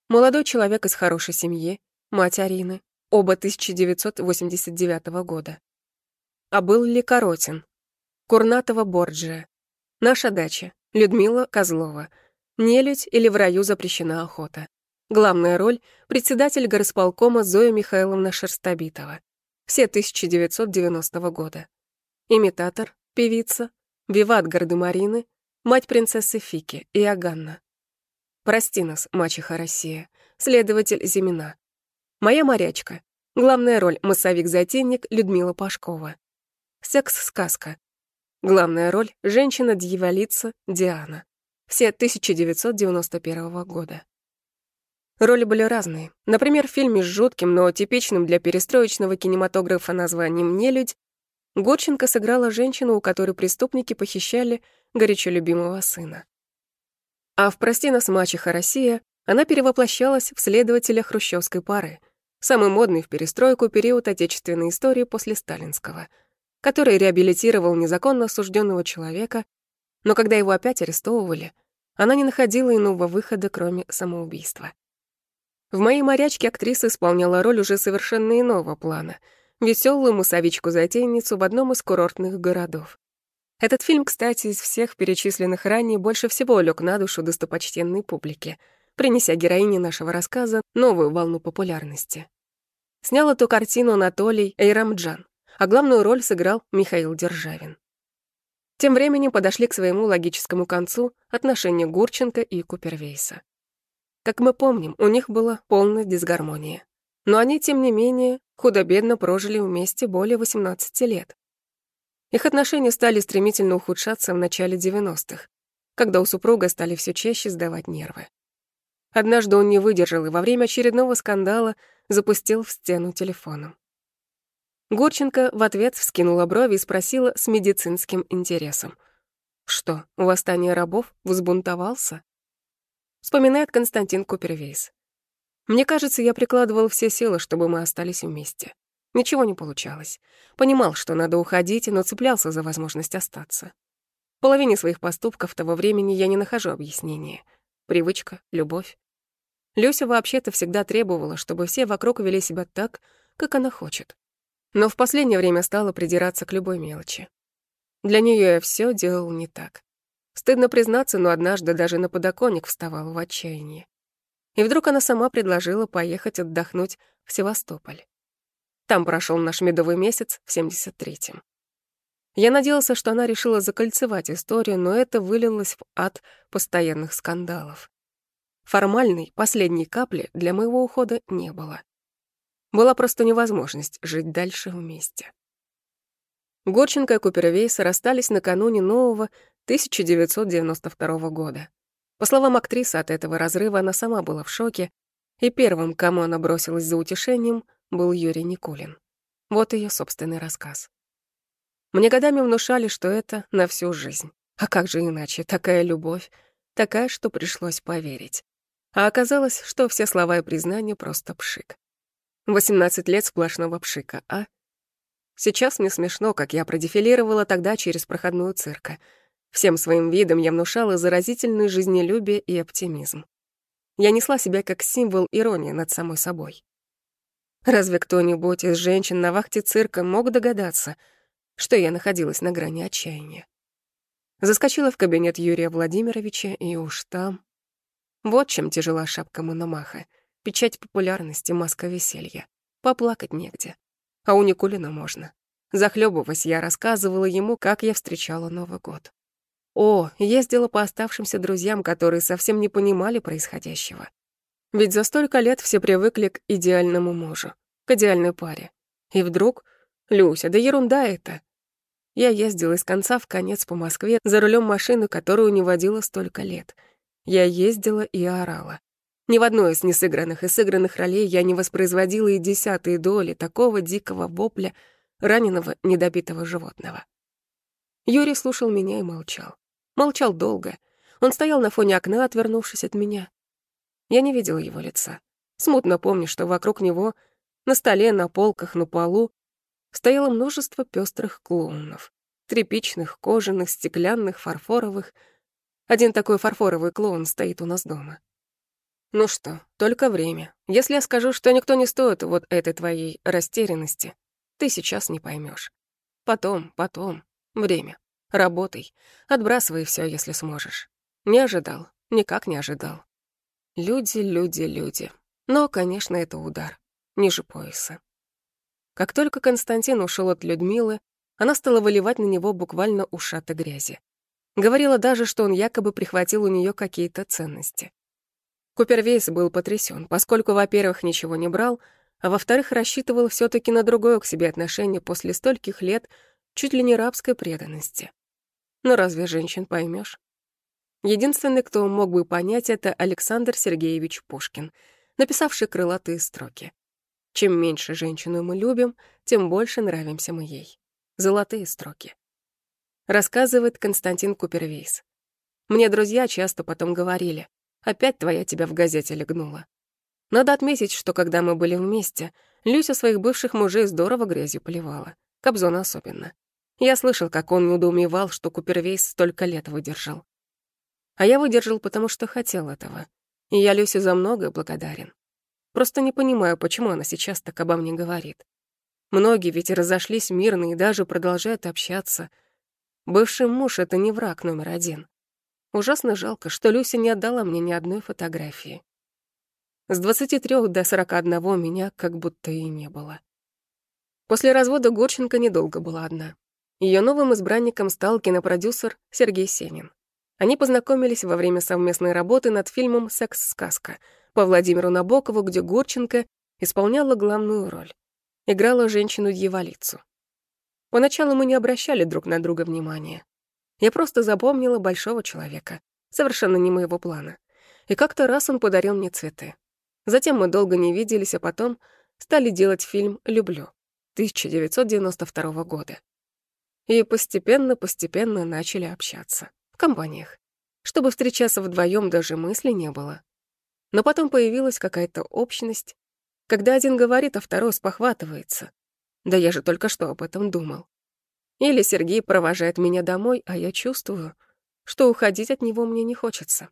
Молодой человек из хорошей семьи, мать Арины, оба 1989 года. А был ли Коротин? Курнатова Борджия. Наша дача. Людмила Козлова. Нелюдь или в раю запрещена охота. Главная роль — председатель горосполкома Зоя Михайловна Шерстобитова. Все 1990 года. Имитатор, певица, виват Гардемарины, мать принцессы Фики, Иоганна. Прости нас, мачеха Россия, следователь Зимина. Моя морячка. Главная роль — массовик-затейник Людмила Пашкова. Секс-сказка. Главная роль — женщина-дьяволица Диана. Все 1991 года. Роли были разные. Например, в фильме с жутким, но типичным для перестроечного кинематографа названием «Нелюдь» Гурченко сыграла женщину, у которой преступники похищали горячо любимого сына. А в «Прости нас, мачеха Россия» она перевоплощалась в следователя хрущевской пары, самый модный в перестройку период отечественной истории после сталинского, который реабилитировал незаконно осужденного человека, но когда его опять арестовывали, она не находила иного выхода, кроме самоубийства. В моей морячке актриса исполняла роль уже совершенно иного плана — веселую мусовичку-затейницу в одном из курортных городов. Этот фильм, кстати, из всех перечисленных ранее больше всего лег на душу достопочтенной публике, принеся героине нашего рассказа новую волну популярности. Снял эту картину Анатолий Эйрамджан, а главную роль сыграл Михаил Державин. Тем временем подошли к своему логическому концу отношения Гурченко и Купервейса. Как мы помним, у них была полная дисгармония. Но они, тем не менее, худо-бедно прожили вместе более 18 лет. Их отношения стали стремительно ухудшаться в начале 90-х, когда у супруга стали все чаще сдавать нервы. Однажды он не выдержал и во время очередного скандала запустил в стену телефоном. Гурченко в ответ вскинула брови и спросила с медицинским интересом. «Что, восстание рабов взбунтовался?» Вспоминает Константин Купервейс. Мне кажется, я прикладывал все силы, чтобы мы остались вместе. Ничего не получалось. Понимал, что надо уходить, но цеплялся за возможность остаться. В половине своих поступков того времени я не нахожу объяснения. Привычка, любовь. Люся вообще-то всегда требовала, чтобы все вокруг вели себя так, как она хочет. Но в последнее время стала придираться к любой мелочи. Для нее я все делал не так. Стыдно признаться, но однажды даже на подоконник вставал в отчаянии. И вдруг она сама предложила поехать отдохнуть в Севастополь. Там прошел наш медовый месяц в 73-м. Я надеялся, что она решила закольцевать историю, но это вылилось в ад постоянных скандалов. Формальной, последней капли для моего ухода не было. Была просто невозможность жить дальше вместе. Горченко и Купервейс расстались накануне нового 1992 года. По словам актрисы, от этого разрыва она сама была в шоке, и первым, кому она бросилась за утешением, был Юрий Никулин. Вот ее собственный рассказ. Мне годами внушали, что это на всю жизнь. А как же иначе? Такая любовь, такая, что пришлось поверить. А оказалось, что все слова и признания просто пшик. 18 лет сплошного пшика, а? Сейчас мне смешно, как я продефилировала тогда через проходную цирка. Всем своим видом я внушала заразительное жизнелюбие и оптимизм. Я несла себя как символ иронии над самой собой. Разве кто-нибудь из женщин на вахте цирка мог догадаться, что я находилась на грани отчаяния? Заскочила в кабинет Юрия Владимировича, и уж там... Вот чем тяжела шапка Мономаха. Печать популярности, маска веселья. Поплакать негде а у Никулина можно. Захлебываясь, я рассказывала ему, как я встречала Новый год. О, ездила по оставшимся друзьям, которые совсем не понимали происходящего. Ведь за столько лет все привыкли к идеальному мужу, к идеальной паре. И вдруг... Люся, да ерунда это. Я ездила из конца в конец по Москве за рулем машины, которую не водила столько лет. Я ездила и орала. Ни в одной из несыгранных и сыгранных ролей я не воспроизводила и десятые доли такого дикого вопля раненого недобитого животного. Юрий слушал меня и молчал. Молчал долго. Он стоял на фоне окна, отвернувшись от меня. Я не видела его лица. Смутно помню, что вокруг него, на столе, на полках, на полу, стояло множество пестрых клоунов. Тряпичных, кожаных, стеклянных, фарфоровых. Один такой фарфоровый клоун стоит у нас дома. Ну что, только время. Если я скажу, что никто не стоит вот этой твоей растерянности, ты сейчас не поймешь. Потом, потом. Время. Работай. Отбрасывай все, если сможешь. Не ожидал. Никак не ожидал. Люди, люди, люди. Но, конечно, это удар. Ниже пояса. Как только Константин ушел от Людмилы, она стала выливать на него буквально ушаты грязи. Говорила даже, что он якобы прихватил у нее какие-то ценности. Купервейс был потрясен, поскольку, во-первых, ничего не брал, а во-вторых, рассчитывал все таки на другое к себе отношение после стольких лет чуть ли не рабской преданности. Но разве женщин поймешь? Единственный, кто мог бы понять это, Александр Сергеевич Пушкин, написавший крылатые строки. Чем меньше женщину мы любим, тем больше нравимся мы ей. Золотые строки. Рассказывает Константин Купервейс. Мне друзья часто потом говорили, Опять твоя тебя в газете легнула. Надо отметить, что когда мы были вместе, Люся своих бывших мужей здорово грязью поливала. Кобзона особенно. Я слышал, как он недоумевал, что Купервейс столько лет выдержал. А я выдержал, потому что хотел этого. И я Люсе за многое благодарен. Просто не понимаю, почему она сейчас так обо мне говорит. Многие ведь разошлись мирно и даже продолжают общаться. Бывший муж — это не враг номер один. Ужасно жалко, что Люся не отдала мне ни одной фотографии. С 23 до 41 меня как будто и не было. После развода Горченко недолго была одна. Ее новым избранником стал кинопродюсер Сергей Сенин. Они познакомились во время совместной работы над фильмом «Секс-сказка» по Владимиру Набокову, где Горченко исполняла главную роль. Играла женщину-дьяволицу. Поначалу мы не обращали друг на друга внимания. Я просто запомнила большого человека, совершенно не моего плана. И как-то раз он подарил мне цветы. Затем мы долго не виделись, а потом стали делать фильм «Люблю» 1992 года. И постепенно-постепенно начали общаться. В компаниях. Чтобы встречаться вдвоем даже мысли не было. Но потом появилась какая-то общность. Когда один говорит, а второй спохватывается. Да я же только что об этом думал. Или Сергей провожает меня домой, а я чувствую, что уходить от него мне не хочется.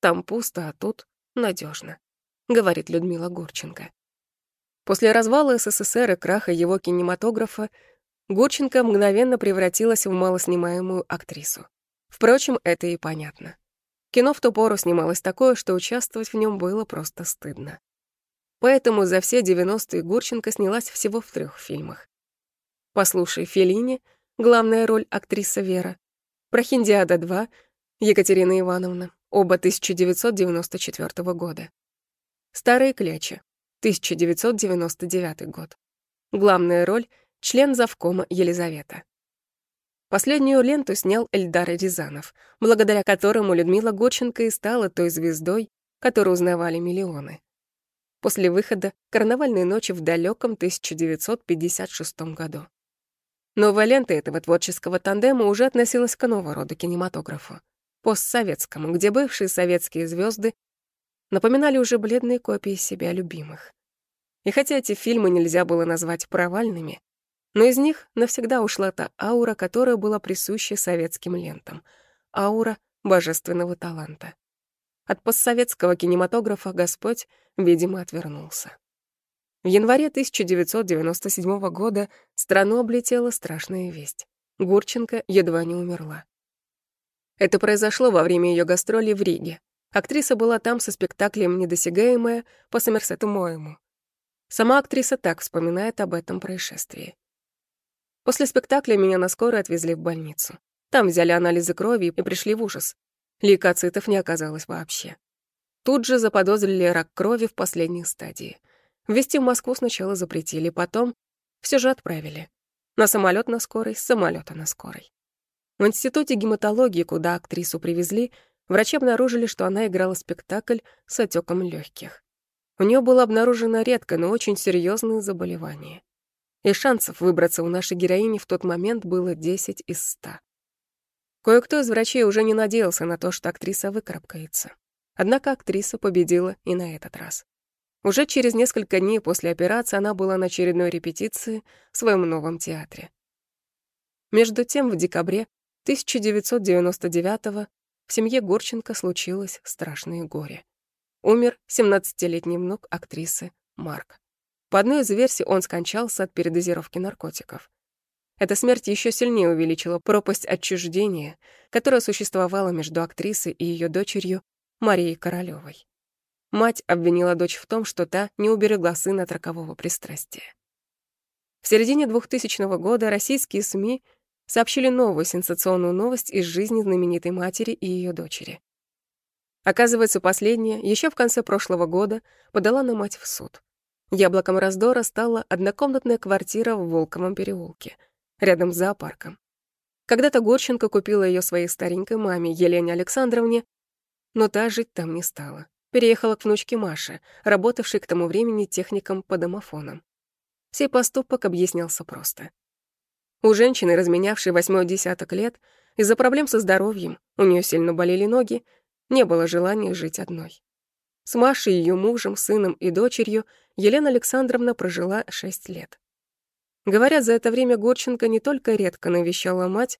Там пусто, а тут надежно, говорит Людмила Гурченко. После развала СССР и краха его кинематографа Гурченко мгновенно превратилась в малоснимаемую актрису. Впрочем, это и понятно. Кино в ту пору снималось такое, что участвовать в нем было просто стыдно. Поэтому за все 90-е Гурченко снялась всего в трех фильмах. «Послушай Феллини», главная роль актриса Вера, «Прохиндиада 2», Екатерина Ивановна, оба 1994 года. «Старые клячи», 1999 год. Главная роль — член завкома Елизавета. Последнюю ленту снял Эльдар Рязанов, благодаря которому Людмила Гурченко и стала той звездой, которую узнавали миллионы. После выхода «Карнавальной ночи» в далеком 1956 году. Новая лента этого творческого тандема уже относилась к нового рода кинематографу, постсоветскому, где бывшие советские звезды напоминали уже бледные копии себя любимых. И хотя эти фильмы нельзя было назвать провальными, но из них навсегда ушла та аура, которая была присуща советским лентам. Аура божественного таланта. От постсоветского кинематографа Господь, видимо, отвернулся. В январе 1997 года страну облетела страшная весть. Гурченко едва не умерла. Это произошло во время ее гастролей в Риге. Актриса была там со спектаклем «Недосягаемая» по Сомерсету Моему. Сама актриса так вспоминает об этом происшествии. После спектакля меня на скорой отвезли в больницу. Там взяли анализы крови и пришли в ужас. Лейкоцитов не оказалось вообще. Тут же заподозрили рак крови в последней стадии. Везти в Москву сначала запретили, потом все же отправили. На самолет на скорой, с самолета на скорой. В институте гематологии, куда актрису привезли, врачи обнаружили, что она играла спектакль с отеком легких. У нее было обнаружено редкое, но очень серьезное заболевание и шансов выбраться у нашей героини в тот момент было 10 из 100. Кое-кто из врачей уже не надеялся на то, что актриса выкарабкается. Однако актриса победила и на этот раз. Уже через несколько дней после операции она была на очередной репетиции в своем новом театре. Между тем, в декабре 1999 в семье Горченко случилось страшное горе. Умер 17-летний внук актрисы Марк. По одной из версий, он скончался от передозировки наркотиков. Эта смерть еще сильнее увеличила пропасть отчуждения, которая существовала между актрисой и ее дочерью Марией Королевой. Мать обвинила дочь в том, что та не уберегла сына от рокового пристрастия. В середине 2000 года российские СМИ сообщили новую сенсационную новость из жизни знаменитой матери и ее дочери. Оказывается, последняя еще в конце прошлого года подала на мать в суд. Яблоком раздора стала однокомнатная квартира в Волковом переулке, рядом с зоопарком. Когда-то Горченко купила ее своей старенькой маме, Елене Александровне, но та жить там не стала. Переехала к внучке Маше, работавшей к тому времени техником по домофонам. Сей поступок объяснялся просто. У женщины, разменявшей восьмой десяток лет, из-за проблем со здоровьем, у нее сильно болели ноги, не было желания жить одной. С Машей, ее мужем, сыном и дочерью Елена Александровна прожила шесть лет. Говорят, за это время Горченко не только редко навещала мать,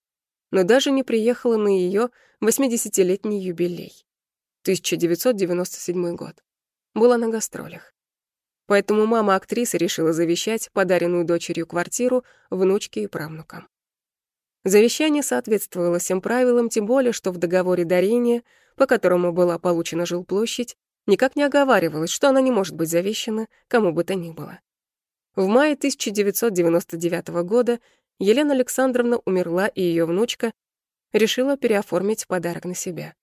но даже не приехала на ее 80-летний юбилей. 1997 год. Была на гастролях. Поэтому мама актрисы решила завещать подаренную дочерью квартиру внучке и правнукам. Завещание соответствовало всем правилам, тем более, что в договоре дарения, по которому была получена жилплощадь, никак не оговаривалось, что она не может быть завещана кому бы то ни было. В мае 1999 года Елена Александровна умерла, и ее внучка решила переоформить подарок на себя.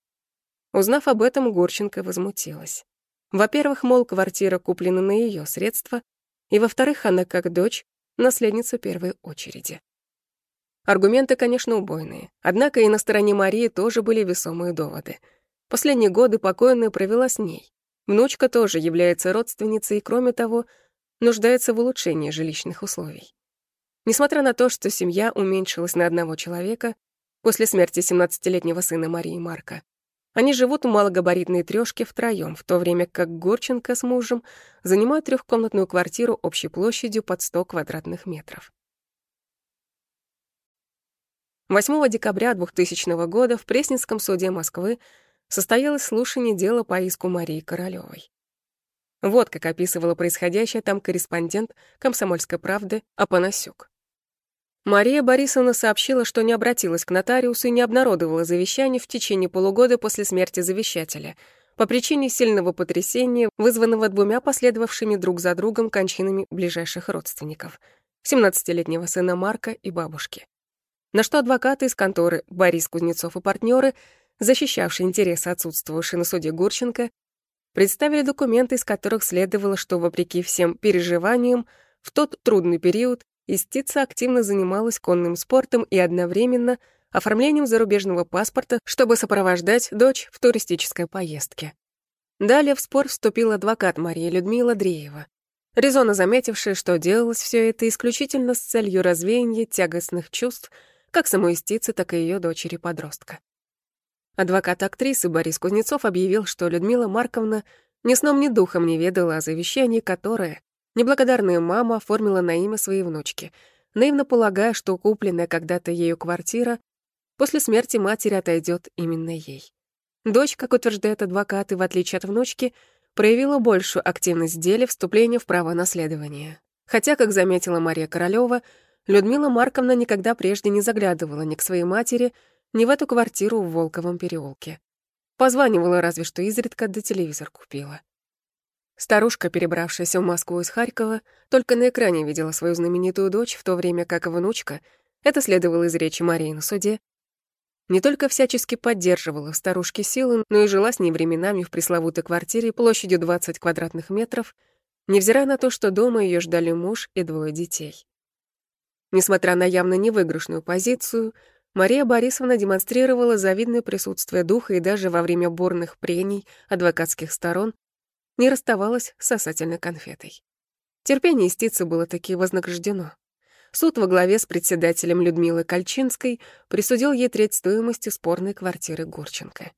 Узнав об этом, Горченко возмутилась. Во-первых, мол, квартира куплена на ее средства, и во-вторых, она как дочь, наследница первой очереди. Аргументы, конечно, убойные. Однако и на стороне Марии тоже были весомые доводы. Последние годы покойная провела с ней. Внучка тоже является родственницей и, кроме того, нуждается в улучшении жилищных условий. Несмотря на то, что семья уменьшилась на одного человека после смерти 17-летнего сына Марии Марка, они живут в малогабаритной трёшке втроём, в то время как Горченко с мужем занимают трехкомнатную квартиру общей площадью под 100 квадратных метров. 8 декабря 2000 года в Пресненском суде Москвы состоялось слушание дела по иску Марии Королёвой. Вот как описывала происходящее там корреспондент «Комсомольской правды» Апанасюк. Мария Борисовна сообщила, что не обратилась к нотариусу и не обнародовала завещание в течение полугода после смерти завещателя по причине сильного потрясения, вызванного двумя последовавшими друг за другом кончинами ближайших родственников — 17-летнего сына Марка и бабушки. На что адвокаты из конторы Борис Кузнецов и партнеры защищавший интересы отсутствовавшей на суде Гурченко, представили документы, из которых следовало, что, вопреки всем переживаниям, в тот трудный период Истица активно занималась конным спортом и одновременно оформлением зарубежного паспорта, чтобы сопровождать дочь в туристической поездке. Далее в спор вступил адвокат Мария Людмила Дреева, резонно заметившая, что делалось все это исключительно с целью развеяния тягостных чувств как самой истицы, так и ее дочери-подростка. Адвокат актрисы Борис Кузнецов объявил, что Людмила Марковна ни сном, ни духом не ведала о завещании, которое неблагодарная мама оформила на имя своей внучки, наивно полагая, что купленная когда-то ею квартира после смерти матери отойдет именно ей. Дочь, как утверждает адвокат, и в отличие от внучки, проявила большую активность в деле вступления в право наследования. Хотя, как заметила Мария Королёва, Людмила Марковна никогда прежде не заглядывала ни к своей матери, ни в эту квартиру в Волковом переулке. Позванивала разве что изредка, да телевизор купила. Старушка, перебравшаяся в Москву из Харькова, только на экране видела свою знаменитую дочь, в то время как внучка, это следовало из речи Марии на суде, не только всячески поддерживала в старушке силы, но и жила с ней временами в пресловутой квартире площадью 20 квадратных метров, невзирая на то, что дома ее ждали муж и двое детей. Несмотря на явно невыигрышную позицию, Мария Борисовна демонстрировала завидное присутствие духа и даже во время бурных прений адвокатских сторон не расставалась с сосательной конфетой. Терпение истицы было таки вознаграждено. Суд во главе с председателем Людмилой Кольчинской присудил ей треть стоимости спорной квартиры Гурченко.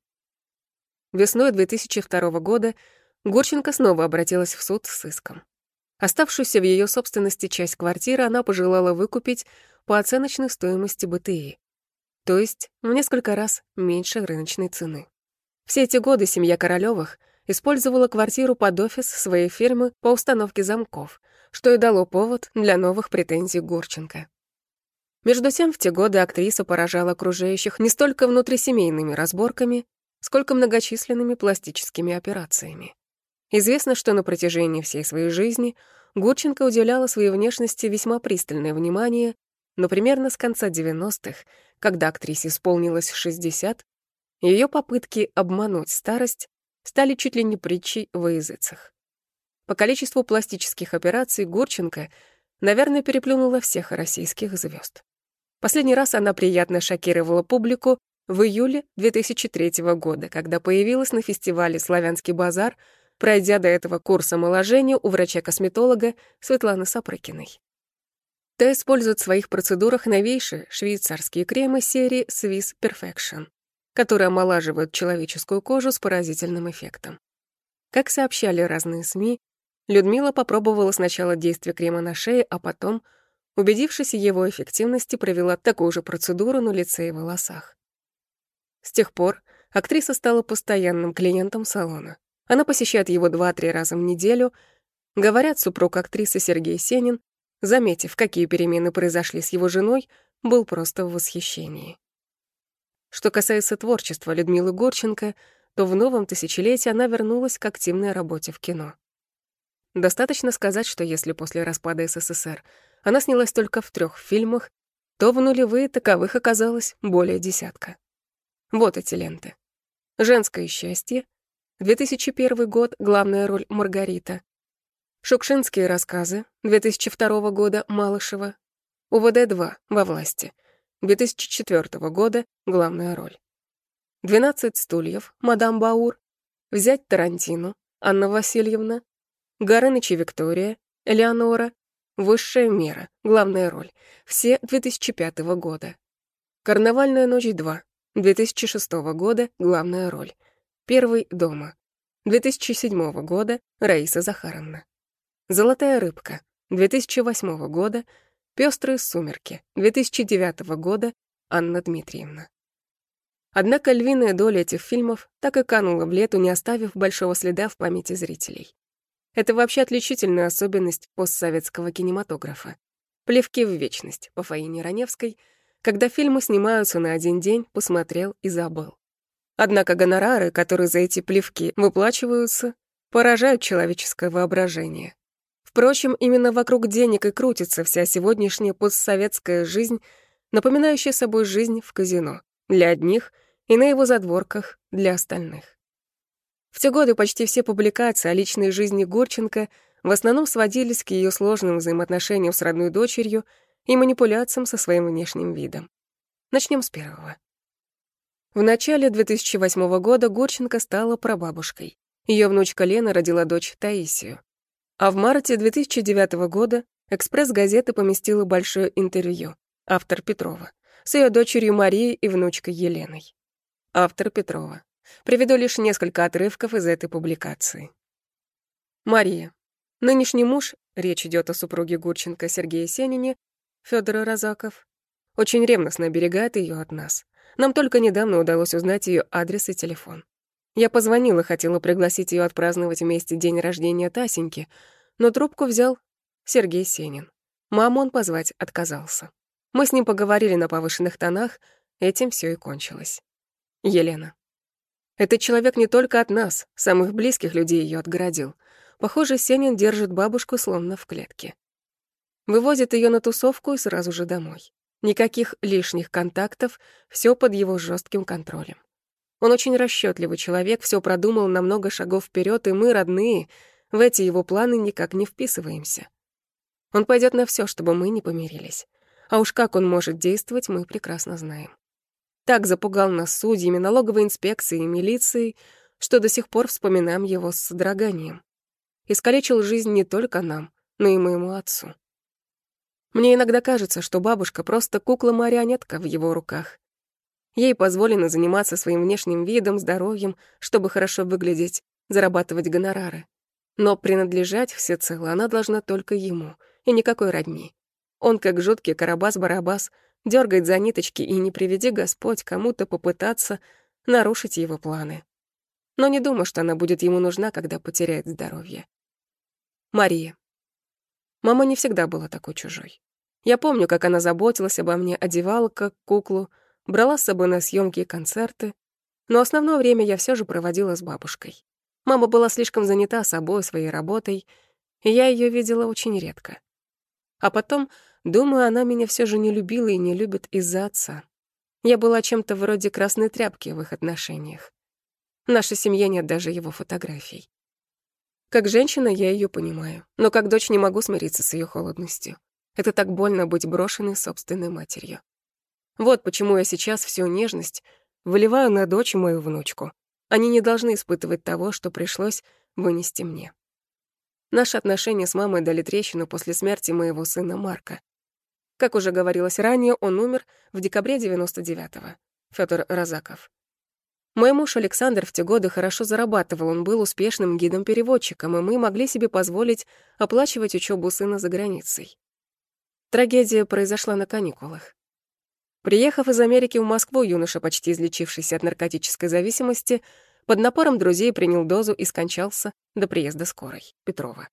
Весной 2002 года Гурченко снова обратилась в суд с иском. Оставшуюся в ее собственности часть квартиры она пожелала выкупить по оценочной стоимости БТИ, то есть в несколько раз меньше рыночной цены. Все эти годы семья Королёвых использовала квартиру под офис своей фирмы по установке замков, что и дало повод для новых претензий Гурченко. Между тем, в те годы актриса поражала окружающих не столько внутрисемейными разборками, сколько многочисленными пластическими операциями. Известно, что на протяжении всей своей жизни Гурченко уделяла своей внешности весьма пристальное внимание, но примерно с конца 90-х, когда актрисе исполнилось 60, ее попытки обмануть старость стали чуть ли не притчей во языцах. По количеству пластических операций Гурченко, наверное, переплюнула всех российских звезд. Последний раз она приятно шокировала публику в июле 2003 года, когда появилась на фестивале «Славянский базар», пройдя до этого курс омоложения у врача-косметолога Светланы Сапрыкиной. Та использует в своих процедурах новейшие швейцарские кремы серии Swiss Perfection, которые омолаживают человеческую кожу с поразительным эффектом. Как сообщали разные СМИ, Людмила попробовала сначала действие крема на шее, а потом, убедившись в его эффективности, провела такую же процедуру на лице и волосах. С тех пор актриса стала постоянным клиентом салона. Она посещает его два-три раза в неделю. Говорят, супруг актрисы Сергей Сенин, заметив, какие перемены произошли с его женой, был просто в восхищении. Что касается творчества Людмилы Горченко, то в новом тысячелетии она вернулась к активной работе в кино. Достаточно сказать, что если после распада СССР она снялась только в трех фильмах, то в нулевые таковых оказалось более десятка. Вот эти ленты. «Женское счастье», 2001 год, главная роль Маргарита. Шукшинские рассказы, 2002 года, Малышева. УВД-2, во власти, 2004 года, главная роль. «12 стульев», мадам Баур. «Взять Тарантину», Анна Васильевна. Горыныч Виктория, Элеонора, Высшая мера, главная роль. Все 2005 года. Карнавальная ночь 2, 2006 года, главная роль. Первый дома. 2007 года, Раиса Захаровна. Золотая рыбка, 2008 года, Пёстрые сумерки, 2009 года, Анна Дмитриевна. Однако львиная доля этих фильмов так и канула в лету, не оставив большого следа в памяти зрителей. Это вообще отличительная особенность постсоветского кинематографа. Плевки в вечность по Фаине Раневской, когда фильмы снимаются на один день, посмотрел и забыл. Однако гонорары, которые за эти плевки выплачиваются, поражают человеческое воображение. Впрочем, именно вокруг денег и крутится вся сегодняшняя постсоветская жизнь, напоминающая собой жизнь в казино. Для одних и на его задворках для остальных. В те годы почти все публикации о личной жизни Гурченко в основном сводились к ее сложным взаимоотношениям с родной дочерью и манипуляциям со своим внешним видом. Начнем с первого. В начале 2008 года Гурченко стала прабабушкой. Ее внучка Лена родила дочь Таисию. А в марте 2009 года «Экспресс-газета» поместила большое интервью, автор Петрова, с ее дочерью Марией и внучкой Еленой. Автор Петрова. Приведу лишь несколько отрывков из этой публикации. Мария. Нынешний муж, речь идет о супруге Гурченко Сергея Сенине, Федора Розаков, очень ревностно оберегает ее от нас. Нам только недавно удалось узнать ее адрес и телефон. Я позвонила, хотела пригласить ее отпраздновать вместе день рождения Тасеньки, но трубку взял Сергей Сенин. Маму он позвать отказался. Мы с ним поговорили на повышенных тонах, этим все и кончилось. Елена. Этот человек не только от нас, самых близких людей ее отгородил. Похоже, Сенин держит бабушку словно в клетке. Вывозит ее на тусовку и сразу же домой. Никаких лишних контактов, все под его жестким контролем. Он очень расчетливый человек, все продумал на много шагов вперед, и мы, родные, в эти его планы никак не вписываемся. Он пойдет на все, чтобы мы не помирились. А уж как он может действовать, мы прекрасно знаем. Так запугал нас судьями, налоговой инспекцией и милицией, что до сих пор вспоминаем его с содроганием искалечил жизнь не только нам, но и моему отцу. Мне иногда кажется, что бабушка просто кукла-марионетка в его руках. Ей позволено заниматься своим внешним видом, здоровьем, чтобы хорошо выглядеть, зарабатывать гонорары. Но принадлежать всецело она должна только ему, и никакой родни. Он, как жуткий карабас-барабас, дергает за ниточки и не приведи Господь кому-то попытаться нарушить его планы. Но не думаю, что она будет ему нужна, когда потеряет здоровье. Мария. Мама не всегда была такой чужой. Я помню, как она заботилась обо мне, одевала как куклу, брала с собой на съемки и концерты, но основное время я все же проводила с бабушкой. Мама была слишком занята собой, своей работой, и я ее видела очень редко. А потом, думаю, она меня все же не любила и не любит из-за отца. Я была чем-то вроде красной тряпки в их отношениях. В нашей семье нет даже его фотографий. Как женщина я ее понимаю, но как дочь не могу смириться с ее холодностью. Это так больно быть брошенной собственной матерью. Вот почему я сейчас всю нежность выливаю на дочь мою внучку. Они не должны испытывать того, что пришлось вынести мне. Наши отношения с мамой дали трещину после смерти моего сына Марка. Как уже говорилось ранее, он умер в декабре 99-го. Фёдор Розаков. Мой муж Александр в те годы хорошо зарабатывал, он был успешным гидом-переводчиком, и мы могли себе позволить оплачивать учебу сына за границей. Трагедия произошла на каникулах. Приехав из Америки в Москву, юноша, почти излечившийся от наркотической зависимости, под напором друзей принял дозу и скончался до приезда скорой, Петрова.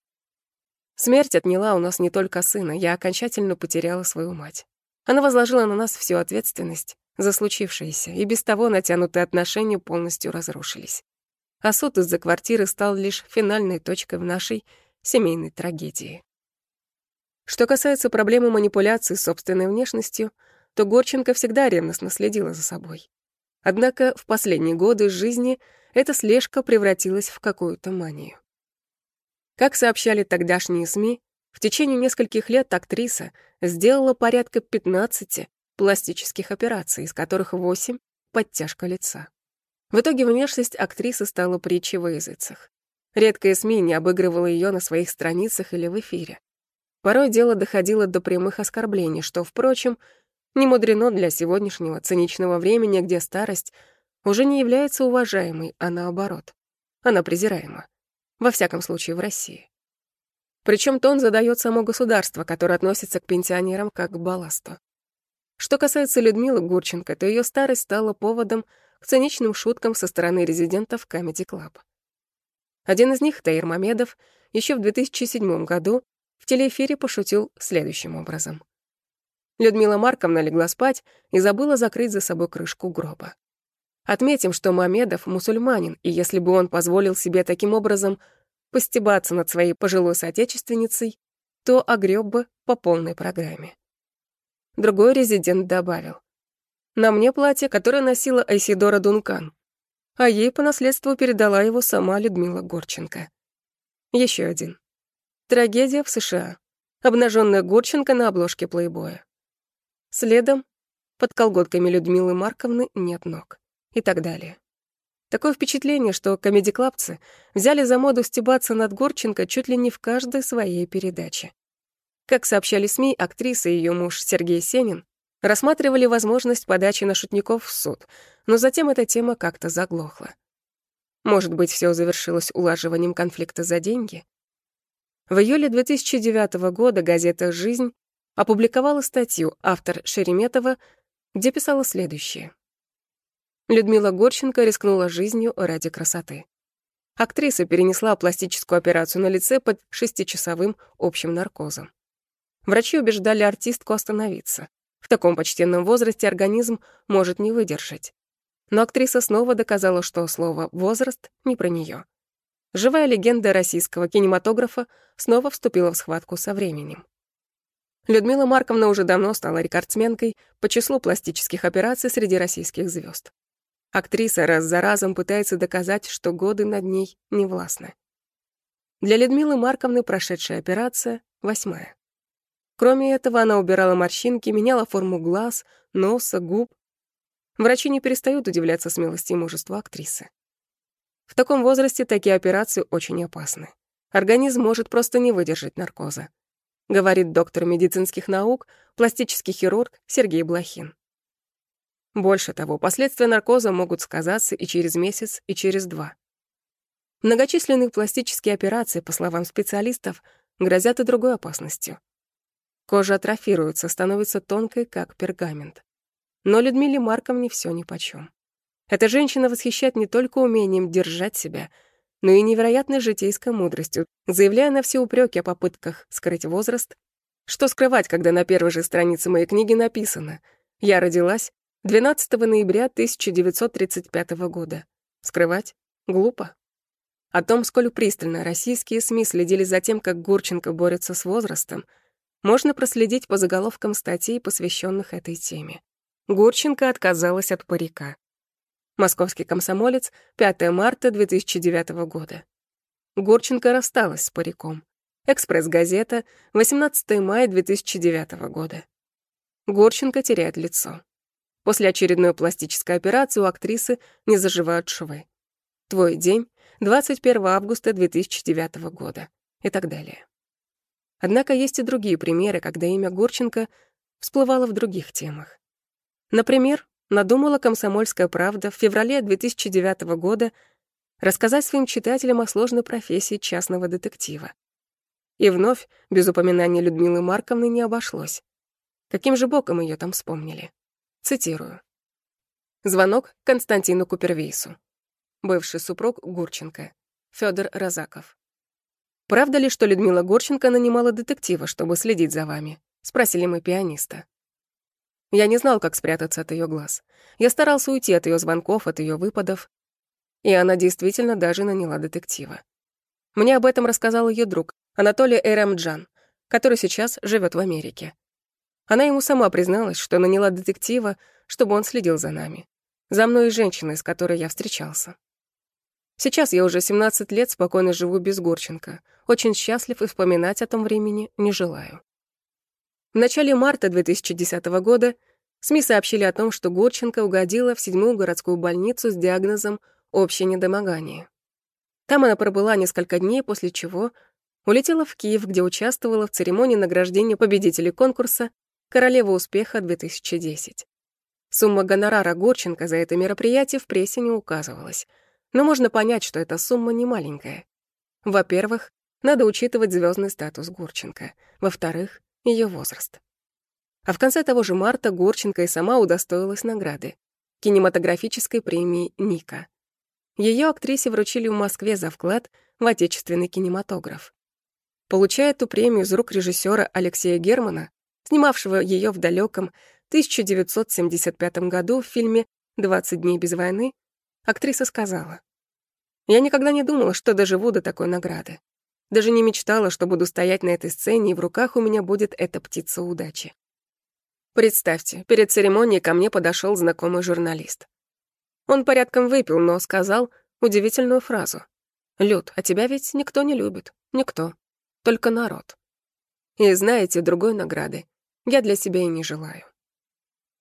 Смерть отняла у нас не только сына, я окончательно потеряла свою мать. Она возложила на нас всю ответственность, за случившееся, и без того натянутые отношения полностью разрушились. А суд из-за квартиры стал лишь финальной точкой в нашей семейной трагедии. Что касается проблемы манипуляции собственной внешностью, то Горченко всегда ревностно следила за собой. Однако в последние годы жизни эта слежка превратилась в какую-то манию. Как сообщали тогдашние СМИ, в течение нескольких лет актриса сделала порядка 15 пластических операций, из которых 8 — подтяжка лица. В итоге внешность актрисы стала притчей во языцах. Редкая СМИ не обыгрывала ее на своих страницах или в эфире. Порой дело доходило до прямых оскорблений, что, впрочем, не мудрено для сегодняшнего циничного времени, где старость уже не является уважаемой, а наоборот. Она презираема. Во всяком случае, в России. Причем тон задает само государство, которое относится к пенсионерам как к балласту. Что касается Людмилы Гурченко, то ее старость стала поводом к циничным шуткам со стороны резидентов Comedy Club. Один из них, Таир Мамедов, еще в 2007 году в телеэфире пошутил следующим образом. Людмила Марковна легла спать и забыла закрыть за собой крышку гроба. Отметим, что Мамедов — мусульманин, и если бы он позволил себе таким образом постебаться над своей пожилой соотечественницей, то огреб бы по полной программе. Другой резидент добавил. На мне платье, которое носила Айсидора Дункан. а ей по наследству передала его сама Людмила Горченко. Еще один. Трагедия в США. Обнаженная Горченко на обложке плейбоя. Следом под колготками Людмилы Марковны нет ног. И так далее. Такое впечатление, что комедиклабцы взяли за моду стебаться над Горченко чуть ли не в каждой своей передаче. Как сообщали СМИ, актриса и ее муж Сергей Сенин рассматривали возможность подачи на шутников в суд, но затем эта тема как-то заглохла. Может быть, все завершилось улаживанием конфликта за деньги? В июле 2009 года газета «Жизнь» опубликовала статью автор Шереметова, где писала следующее. Людмила Горченко рискнула жизнью ради красоты. Актриса перенесла пластическую операцию на лице под шестичасовым общим наркозом. Врачи убеждали артистку остановиться. В таком почтенном возрасте организм может не выдержать. Но актриса снова доказала, что слово «возраст» не про нее. Живая легенда российского кинематографа снова вступила в схватку со временем. Людмила Марковна уже давно стала рекордсменкой по числу пластических операций среди российских звезд. Актриса раз за разом пытается доказать, что годы над ней не властны. Для Людмилы Марковны прошедшая операция — восьмая. Кроме этого, она убирала морщинки, меняла форму глаз, носа, губ. Врачи не перестают удивляться смелости и мужеству актрисы. В таком возрасте такие операции очень опасны. Организм может просто не выдержать наркоза, говорит доктор медицинских наук, пластический хирург Сергей Блохин. Больше того, последствия наркоза могут сказаться и через месяц, и через два. Многочисленные пластические операции, по словам специалистов, грозят и другой опасностью. Кожа атрофируется, становится тонкой, как пергамент. Но Людмиле Марковне всё нипочём. Эта женщина восхищает не только умением держать себя, но и невероятной житейской мудростью, заявляя на все упреки о попытках скрыть возраст. Что скрывать, когда на первой же странице моей книги написано «Я родилась 12 ноября 1935 года. Скрывать? Глупо. О том, сколь пристально российские СМИ следили за тем, как Гурченко борется с возрастом, можно проследить по заголовкам статей, посвященных этой теме. Гурченко отказалась от парика. Московский комсомолец, 5 марта 2009 года. Гурченко рассталась с париком. Экспресс-газета, 18 мая 2009 года. Гурченко теряет лицо. После очередной пластической операции у актрисы не заживают швы. Твой день, 21 августа 2009 года и так далее. Однако есть и другие примеры, когда имя Горченко всплывало в других темах. Например, надумала «Комсомольская правда» в феврале 2009 года рассказать своим читателям о сложной профессии частного детектива. И вновь без упоминания Людмилы Марковны не обошлось. Каким же боком ее там вспомнили? Цитирую. Звонок Константину Купервейсу. Бывший супруг Гурченко. Федор Розаков. «Правда ли, что Людмила Горченко нанимала детектива, чтобы следить за вами?» — спросили мы пианиста. Я не знал, как спрятаться от ее глаз. Я старался уйти от ее звонков, от ее выпадов. И она действительно даже наняла детектива. Мне об этом рассказал ее друг, Анатолий Эрамджан, который сейчас живет в Америке. Она ему сама призналась, что наняла детектива, чтобы он следил за нами. За мной и женщиной, с которой я встречался. Сейчас я уже 17 лет спокойно живу без Горченко. Очень счастлив и вспоминать о том времени не желаю. В начале марта 2010 года СМИ сообщили о том, что Горченко угодила в седьмую городскую больницу с диагнозом «общее недомогание». Там она пробыла несколько дней, после чего улетела в Киев, где участвовала в церемонии награждения победителей конкурса Королева успеха 2010. Сумма гонорара Горченко за это мероприятие в прессе не указывалась, но можно понять, что эта сумма не маленькая. Во-первых, надо учитывать звездный статус Горченко. Во-вторых, ее возраст. А в конце того же марта Горченко и сама удостоилась награды — кинематографической премии «Ника». Ее актрисе вручили в Москве за вклад в отечественный кинематограф. Получая эту премию из рук режиссера Алексея Германа, снимавшего ее в далеком 1975 году в фильме «20 дней без войны», актриса сказала, «Я никогда не думала, что доживу до такой награды. Даже не мечтала, что буду стоять на этой сцене, и в руках у меня будет эта птица удачи». Представьте, перед церемонией ко мне подошел знакомый журналист. Он порядком выпил, но сказал удивительную фразу. «Люд, а тебя ведь никто не любит. Никто. Только народ. И знаете, другой награды я для себя и не желаю».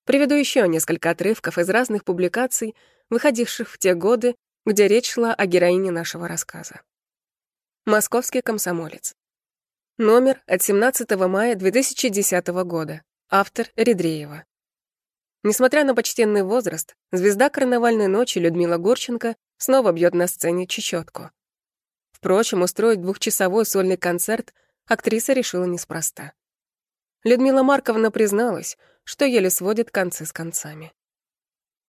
Приведу еще несколько отрывков из разных публикаций, выходивших в те годы, где речь шла о героине нашего рассказа. Московский комсомолец. Номер от 17 мая 2010 года. Автор Редреева. Несмотря на почтенный возраст, звезда карнавальной ночи Людмила Горченко снова бьет на сцене чечетку. Впрочем, устроить двухчасовой сольный концерт актриса решила неспроста. Людмила Марковна призналась, что еле сводит концы с концами.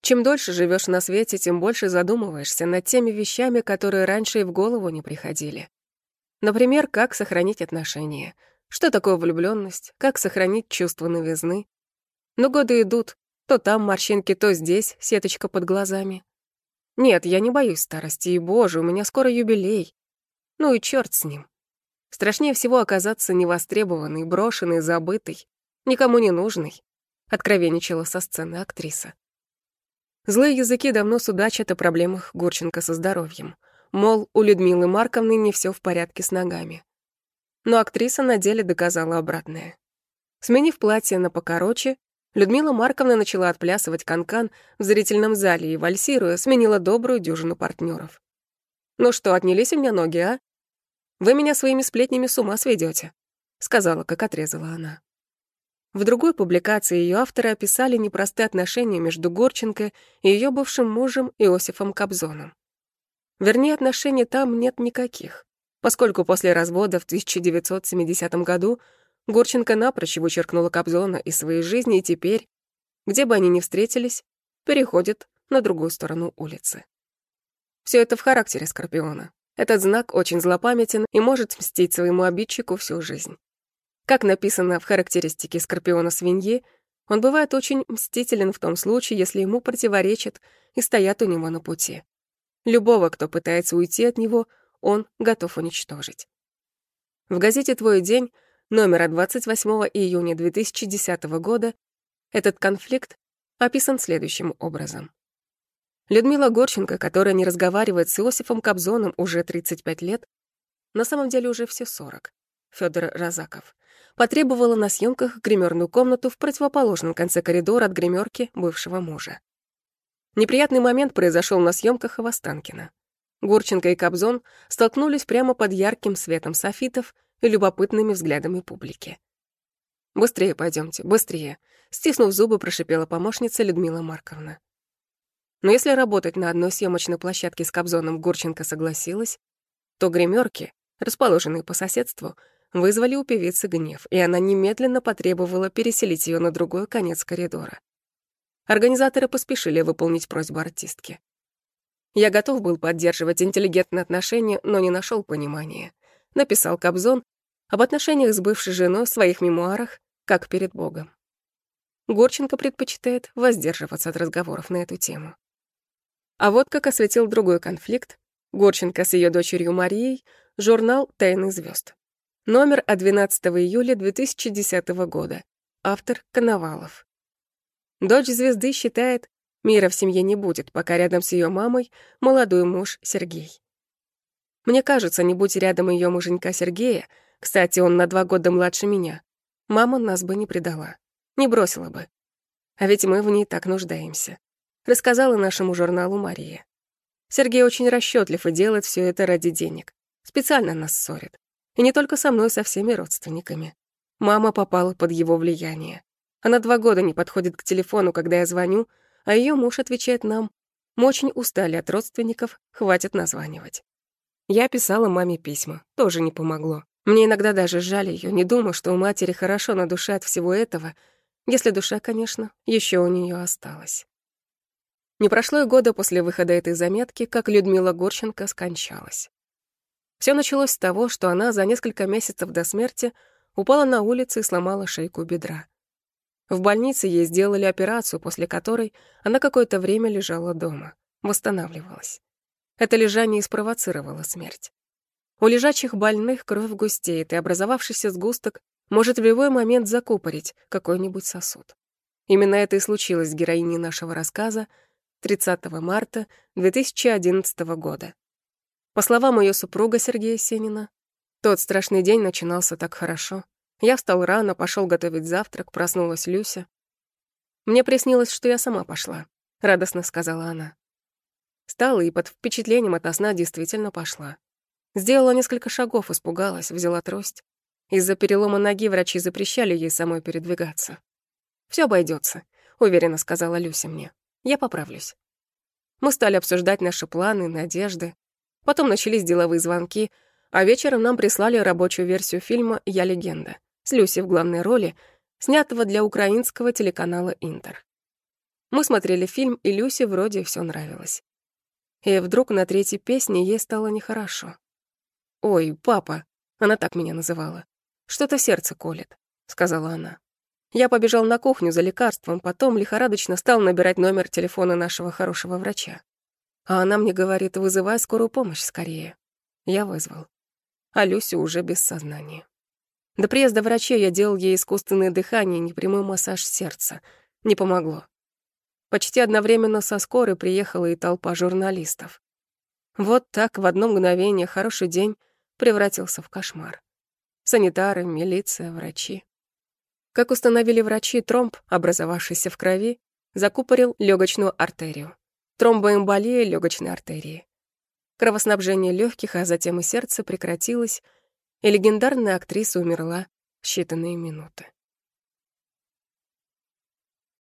Чем дольше живешь на свете, тем больше задумываешься над теми вещами, которые раньше и в голову не приходили. Например, как сохранить отношения, что такое влюбленность, как сохранить чувство новизны. Но годы идут, то там морщинки, то здесь сеточка под глазами. Нет, я не боюсь старости, и, боже, у меня скоро юбилей. Ну и черт с ним. Страшнее всего оказаться невостребованной, брошенной, забытой, никому не нужной, откровенничала со сцены актриса. Злые языки давно судачат о проблемах Гурченко со здоровьем. Мол, у Людмилы Марковны не все в порядке с ногами. Но актриса на деле доказала обратное. Сменив платье на покороче, Людмила Марковна начала отплясывать канкан в зрительном зале и, вальсируя, сменила добрую дюжину партнеров. «Ну что, отнялись у меня ноги, а? Вы меня своими сплетнями с ума сведете», — сказала, как отрезала она. В другой публикации ее авторы описали непростые отношения между Горченко и ее бывшим мужем Иосифом Кобзоном. Вернее, отношений там нет никаких, поскольку после развода в 1970 году Горченко напрочь вычеркнула Кобзона из своей жизни и теперь, где бы они ни встретились, переходит на другую сторону улицы. Все это в характере Скорпиона. Этот знак очень злопамятен и может мстить своему обидчику всю жизнь. Как написано в характеристике Скорпиона свиньи, он бывает очень мстителен в том случае, если ему противоречат и стоят у него на пути. Любого, кто пытается уйти от него, он готов уничтожить. В газете «Твой день» номера 28 июня 2010 года этот конфликт описан следующим образом. Людмила Горченко, которая не разговаривает с Иосифом Кобзоном уже 35 лет, на самом деле уже все 40, Федор Розаков, потребовала на съемках гримерную комнату в противоположном конце коридора от гримерки бывшего мужа. Неприятный момент произошел на съемках в Останкино. Гурченко и Кобзон столкнулись прямо под ярким светом софитов и любопытными взглядами публики. «Быстрее пойдемте, быстрее», — стиснув зубы, прошипела помощница Людмила Марковна. Но если работать на одной съемочной площадке с Кобзоном Гурченко согласилась, то гримерки, расположенные по соседству, вызвали у певицы гнев, и она немедленно потребовала переселить ее на другой конец коридора. Организаторы поспешили выполнить просьбу артистки. Я готов был поддерживать интеллигентные отношения, но не нашел понимания написал Кобзон об отношениях с бывшей женой в своих мемуарах «Как перед Богом». Горченко предпочитает воздерживаться от разговоров на эту тему. А вот как осветил другой конфликт Горченко с ее дочерью Марией журнал «Тайны звезд». Номер от 12 июля 2010 года. Автор Коновалов. Дочь звезды считает, мира в семье не будет, пока рядом с ее мамой молодой муж Сергей. Мне кажется, не будь рядом ее муженька Сергея, кстати, он на два года младше меня, мама нас бы не предала, не бросила бы. А ведь мы в ней так нуждаемся. Рассказала нашему журналу Мария. Сергей очень расчетлив и делает все это ради денег. Специально нас ссорит. И не только со мной, со всеми родственниками. Мама попала под его влияние. Она два года не подходит к телефону, когда я звоню, а ее муж отвечает нам. Мы очень устали от родственников, хватит названивать. Я писала маме письма, тоже не помогло. Мне иногда даже жаль ее, не думаю, что у матери хорошо на душе от всего этого, если душа, конечно, еще у нее осталась. Не прошло и года после выхода этой заметки, как Людмила Горченко скончалась. Все началось с того, что она за несколько месяцев до смерти упала на улице и сломала шейку бедра. В больнице ей сделали операцию, после которой она какое-то время лежала дома, восстанавливалась. Это лежание спровоцировало смерть. У лежачих больных кровь густеет, и образовавшийся сгусток может в любой момент закупорить какой-нибудь сосуд. Именно это и случилось с героиней нашего рассказа, 30 марта 2011 года. По словам ее супруга Сергея Сенина, тот страшный день начинался так хорошо. Я встал рано, пошел готовить завтрак, проснулась Люся. Мне приснилось, что я сама пошла, радостно сказала она. Стала и под впечатлением от сна действительно пошла. Сделала несколько шагов, испугалась, взяла трость. Из-за перелома ноги врачи запрещали ей самой передвигаться. Все обойдется, уверенно сказала Люся мне. Я поправлюсь. Мы стали обсуждать наши планы, надежды. Потом начались деловые звонки, а вечером нам прислали рабочую версию фильма «Я легенда» с Люси в главной роли, снятого для украинского телеканала «Интер». Мы смотрели фильм, и Люсе вроде все нравилось. И вдруг на третьей песне ей стало нехорошо. «Ой, папа», она так меня называла, «что-то сердце колет», — сказала она. Я побежал на кухню за лекарством, потом лихорадочно стал набирать номер телефона нашего хорошего врача. А она мне говорит, вызывай скорую помощь скорее. Я вызвал. А Люся уже без сознания. До приезда врача я делал ей искусственное дыхание, непрямой массаж сердца. Не помогло. Почти одновременно со скорой приехала и толпа журналистов. Вот так в одно мгновение хороший день превратился в кошмар. Санитары, милиция, врачи. Как установили врачи, тромб, образовавшийся в крови, закупорил легочную артерию. Тромбоэмболия легочной артерии. Кровоснабжение легких, а затем и сердца прекратилось, и легендарная актриса умерла в считанные минуты.